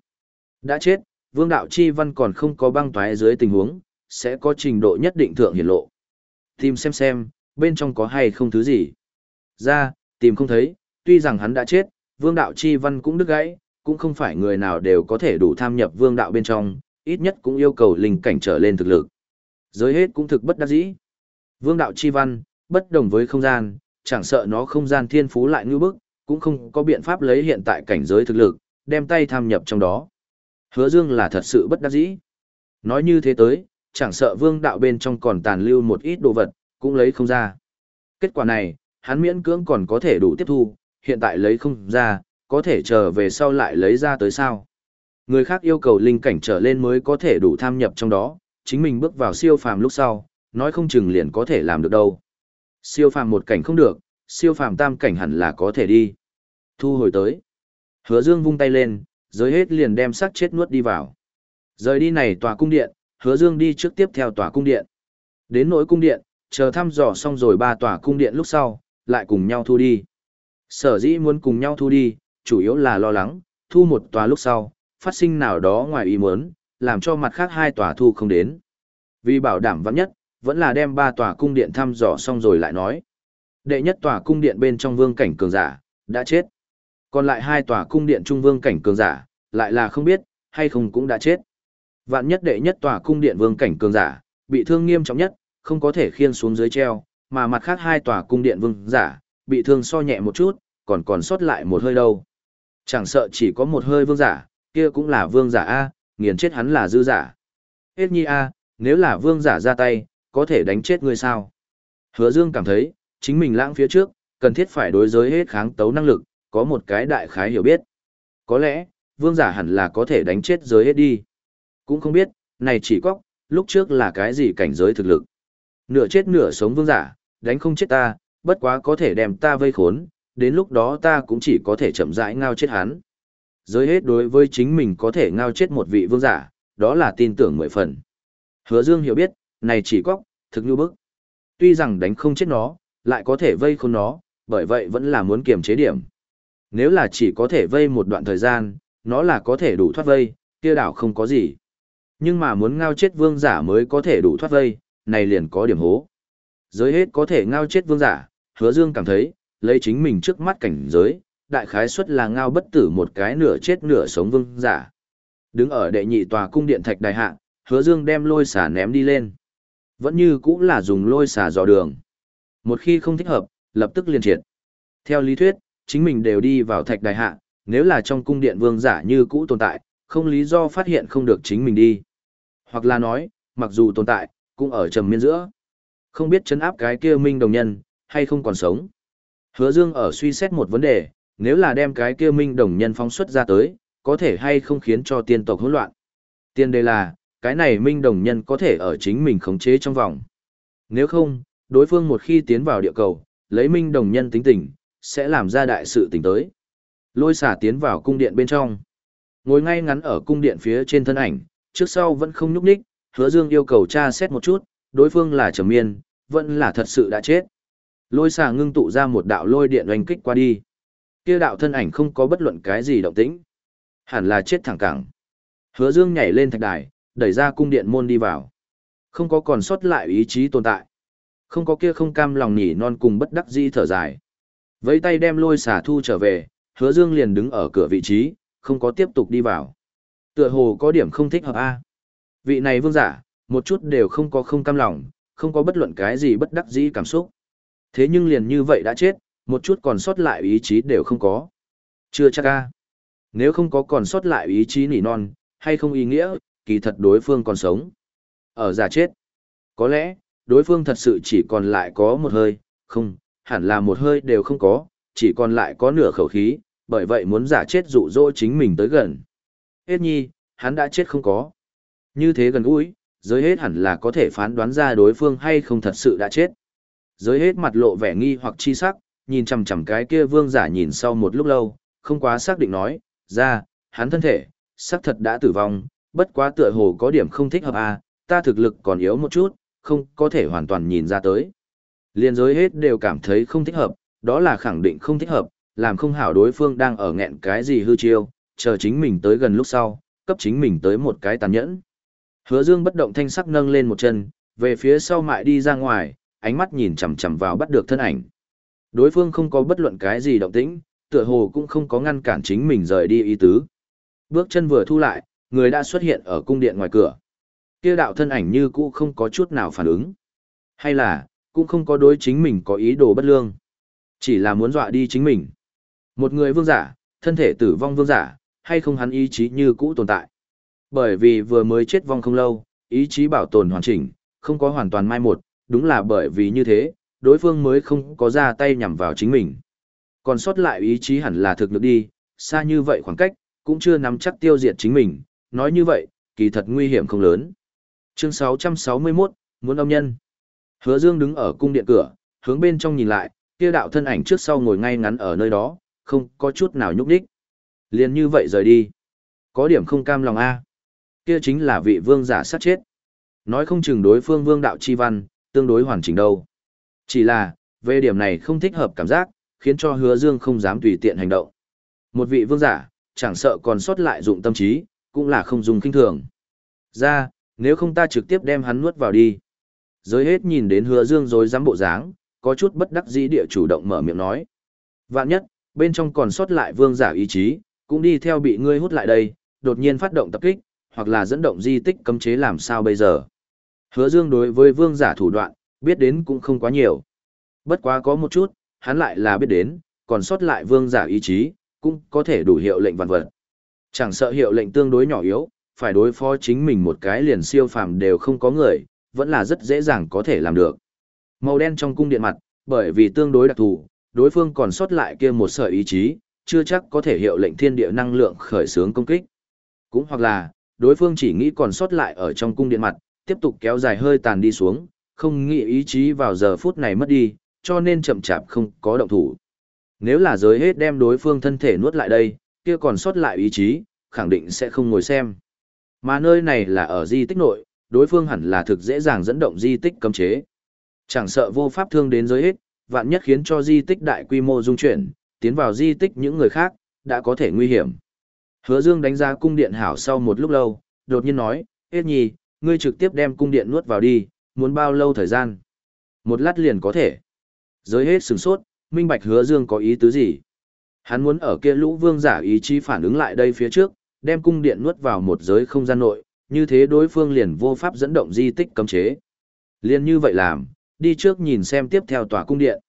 Đã chết, vương đạo chi văn còn không có băng toái dưới tình huống, sẽ có trình độ nhất định thượng hiển lộ. Tìm xem xem, bên trong có hay không thứ gì. Ra, tìm không thấy, tuy rằng hắn đã chết, vương đạo chi văn cũng đứt gãy, cũng không phải người nào đều có thể đủ tham nhập vương đạo bên trong, ít nhất cũng yêu cầu linh cảnh trở lên thực lực. Giới hết cũng thực bất đắc dĩ. Vương đạo chi văn, bất đồng với không gian, chẳng sợ nó không gian thiên phú lại như bức, cũng không có biện pháp lấy hiện tại cảnh giới thực lực, đem tay tham nhập trong đó. Hứa Dương là thật sự bất đắc dĩ. Nói như thế tới, chẳng sợ vương đạo bên trong còn tàn lưu một ít đồ vật, cũng lấy không ra. Kết quả này, hắn miễn cưỡng còn có thể đủ tiếp thu, hiện tại lấy không ra, có thể chờ về sau lại lấy ra tới sao. Người khác yêu cầu linh cảnh trở lên mới có thể đủ tham nhập trong đó, chính mình bước vào siêu phàm lúc sau, nói không chừng liền có thể làm được đâu. Siêu phàm một cảnh không được, siêu phàm tam cảnh hẳn là có thể đi. Thu hồi tới. Hứa Dương vung tay lên, giới hết liền đem xác chết nuốt đi vào. Rời đi này tòa cung điện, Hứa Dương đi trước tiếp theo tòa cung điện. Đến nỗi cung điện, chờ thăm dò xong rồi ba tòa cung điện lúc sau, lại cùng nhau thu đi. Sở dĩ muốn cùng nhau thu đi, chủ yếu là lo lắng, thu một tòa lúc sau, phát sinh nào đó ngoài ý muốn, làm cho mặt khác hai tòa thu không đến. Vì bảo đảm vắng nhất, vẫn là đem ba tòa cung điện thăm dò xong rồi lại nói. Đệ nhất tòa cung điện bên trong vương cảnh cường giả, đã chết. Còn lại hai tòa cung điện trung vương cảnh cường giả, lại là không biết, hay không cũng đã chết. Vạn nhất đệ nhất tòa cung điện vương cảnh cường giả, bị thương nghiêm trọng nhất, không có thể khiên xuống dưới treo, mà mặt khác hai tòa cung điện vương giả, bị thương so nhẹ một chút, còn còn sót lại một hơi đâu. Chẳng sợ chỉ có một hơi vương giả, kia cũng là vương giả A, nghiền chết hắn là dư giả. Hết nhi A, nếu là vương giả ra tay, có thể đánh chết người sao? Hứa Dương cảm thấy, chính mình lãng phía trước, cần thiết phải đối giới hết kháng tấu năng lực, có một cái đại khái hiểu biết. Có lẽ, vương giả hẳn là có thể đánh chết giới hết đi. Cũng không biết, này chỉ có, lúc trước là cái gì cảnh giới thực lực. Nửa chết nửa sống vương giả, đánh không chết ta, bất quá có thể đem ta vây khốn, đến lúc đó ta cũng chỉ có thể chậm rãi ngao chết hắn. Giới hết đối với chính mình có thể ngao chết một vị vương giả, đó là tin tưởng mười phần. Hứa Dương hiểu biết, này chỉ có, thực như bức. Tuy rằng đánh không chết nó, lại có thể vây khốn nó, bởi vậy vẫn là muốn kiềm chế điểm. Nếu là chỉ có thể vây một đoạn thời gian, nó là có thể đủ thoát vây, kia đảo không có gì. Nhưng mà muốn ngao chết vương giả mới có thể đủ thoát vây, này liền có điểm hố. Giới hết có thể ngao chết vương giả, hứa dương cảm thấy, lấy chính mình trước mắt cảnh giới, đại khái suất là ngao bất tử một cái nửa chết nửa sống vương giả. Đứng ở đệ nhị tòa cung điện thạch đại hạ, hứa dương đem lôi xà ném đi lên. Vẫn như cũng là dùng lôi xà dò đường. Một khi không thích hợp, lập tức liền triệt. Theo lý thuyết, chính mình đều đi vào thạch đại hạ, nếu là trong cung điện vương giả như cũ tồn tại, không lý do phát hiện không được chính mình đi. Hoặc là nói, mặc dù tồn tại, cũng ở trầm miên giữa. Không biết chấn áp cái kia minh đồng nhân, hay không còn sống. Hứa Dương ở suy xét một vấn đề, nếu là đem cái kia minh đồng nhân phóng xuất ra tới, có thể hay không khiến cho tiên tộc hỗn loạn. Tiên đề là, cái này minh đồng nhân có thể ở chính mình khống chế trong vòng. Nếu không, đối phương một khi tiến vào địa cầu, lấy minh đồng nhân tính tình, sẽ làm ra đại sự tình tới. Lôi xả tiến vào cung điện bên trong. Ngồi ngay ngắn ở cung điện phía trên thân ảnh, trước sau vẫn không nhúc nhích, hứa dương yêu cầu tra xét một chút, đối phương là trầm miên, vẫn là thật sự đã chết. Lôi xà ngưng tụ ra một đạo lôi điện oanh kích qua đi. Kia đạo thân ảnh không có bất luận cái gì động tĩnh. Hẳn là chết thẳng cẳng. Hứa dương nhảy lên thạch đài, đẩy ra cung điện môn đi vào. Không có còn sót lại ý chí tồn tại. Không có kia không cam lòng nhỉ non cùng bất đắc dĩ thở dài. Với tay đem lôi xà thu trở về, hứa dương liền đứng ở cửa vị trí, không có tiếp tục đi vào. Tựa hồ có điểm không thích hợp A. Vị này vương giả, một chút đều không có không cam lòng, không có bất luận cái gì bất đắc dĩ cảm xúc. Thế nhưng liền như vậy đã chết, một chút còn sót lại ý chí đều không có. Chưa chắc A. Nếu không có còn sót lại ý chí nỉ non, hay không ý nghĩa, kỳ thật đối phương còn sống. Ở giả chết. Có lẽ, đối phương thật sự chỉ còn lại có một hơi, không, hẳn là một hơi đều không có, chỉ còn lại có nửa khẩu khí, bởi vậy muốn giả chết dụ dỗ chính mình tới gần. Hết nhi, hắn đã chết không có. Như thế gần gũi, giới hết hẳn là có thể phán đoán ra đối phương hay không thật sự đã chết. Giới hết mặt lộ vẻ nghi hoặc chi sắc, nhìn chằm chằm cái kia vương giả nhìn sau một lúc lâu, không quá xác định nói, ra, hắn thân thể, xác thật đã tử vong, bất quá tựa hồ có điểm không thích hợp à, ta thực lực còn yếu một chút, không có thể hoàn toàn nhìn ra tới. Liên giới hết đều cảm thấy không thích hợp, đó là khẳng định không thích hợp, làm không hảo đối phương đang ở nghẹn cái gì hư chiêu, chờ chính mình tới gần lúc sau, cấp chính mình tới một cái tàn nhẫn. Hứa Dương bất động thanh sắc nâng lên một chân, về phía sau mại đi ra ngoài, ánh mắt nhìn chằm chằm vào bắt được thân ảnh. Đối phương không có bất luận cái gì động tĩnh, tựa hồ cũng không có ngăn cản chính mình rời đi ý tứ. Bước chân vừa thu lại, người đã xuất hiện ở cung điện ngoài cửa. Kia đạo thân ảnh như cũ không có chút nào phản ứng. Hay là, cũng không có đối chính mình có ý đồ bất lương. Chỉ là muốn dọa đi chính mình. Một người vương giả, thân thể tử vong vương giả, hay không hắn ý chí như cũ tồn tại. Bởi vì vừa mới chết vong không lâu, ý chí bảo tồn hoàn chỉnh, không có hoàn toàn mai một, đúng là bởi vì như thế, đối phương mới không có ra tay nhằm vào chính mình. Còn sót lại ý chí hẳn là thực lực đi, xa như vậy khoảng cách, cũng chưa nắm chắc tiêu diệt chính mình, nói như vậy, kỳ thật nguy hiểm không lớn. Chương 661, muốn âm nhân. Hứa Dương đứng ở cung điện cửa, hướng bên trong nhìn lại, kia đạo thân ảnh trước sau ngồi ngay ngắn ở nơi đó, không có chút nào nhúc nhích. Liền như vậy rời đi. Có điểm không cam lòng a. Kia chính là vị vương giả sát chết. Nói không chừng đối phương vương đạo chi văn, tương đối hoàn chỉnh đâu. Chỉ là, về điểm này không thích hợp cảm giác, khiến cho hứa dương không dám tùy tiện hành động. Một vị vương giả, chẳng sợ còn sót lại dụng tâm trí, cũng là không dùng kinh thường. Ra, nếu không ta trực tiếp đem hắn nuốt vào đi. Giới hết nhìn đến hứa dương rồi dám bộ dáng, có chút bất đắc dĩ địa chủ động mở miệng nói. Vạn nhất, bên trong còn sót lại vương giả ý chí, cũng đi theo bị ngươi hút lại đây, đột nhiên phát động tập kích, hoặc là dẫn động di tích cấm chế làm sao bây giờ. Hứa dương đối với vương giả thủ đoạn, biết đến cũng không quá nhiều. Bất quá có một chút, hắn lại là biết đến, còn sót lại vương giả ý chí, cũng có thể đủ hiệu lệnh vạn vật. Chẳng sợ hiệu lệnh tương đối nhỏ yếu, phải đối phó chính mình một cái liền siêu phàm đều không có người, vẫn là rất dễ dàng có thể làm được. Màu đen trong cung điện mặt, bởi vì tương đối đặc thù, đối phương còn sót lại kia một sợi ý chí, chưa chắc có thể hiệu lệnh thiên địa năng lượng khởi xướng công kích. Cũng hoặc là, đối phương chỉ nghĩ còn sót lại ở trong cung điện mặt, tiếp tục kéo dài hơi tàn đi xuống, không nghĩ ý chí vào giờ phút này mất đi, cho nên chậm chạp không có động thủ. Nếu là giới hết đem đối phương thân thể nuốt lại đây, kia còn sót lại ý chí, khẳng định sẽ không ngồi xem. Mà nơi này là ở di tích nội, đối phương hẳn là thực dễ dàng dẫn động di tích cấm chế. Chẳng sợ vô pháp thương đến giới hết, vạn nhất khiến cho di tích đại quy mô dung chuyển, tiến vào di tích những người khác, đã có thể nguy hiểm. Hứa Dương đánh giá cung điện hảo sau một lúc lâu, đột nhiên nói, Hết nhi, ngươi trực tiếp đem cung điện nuốt vào đi, muốn bao lâu thời gian? Một lát liền có thể. Giới hết sừng sốt, minh bạch hứa dương có ý tứ gì? Hắn muốn ở kia lũ vương giả ý chí phản ứng lại đây phía trước, đem cung điện nuốt vào một giới không gian nội, như thế đối phương liền vô pháp dẫn động di tích cấm chế. Liên như vậy làm, đi trước nhìn xem tiếp theo tòa cung điện.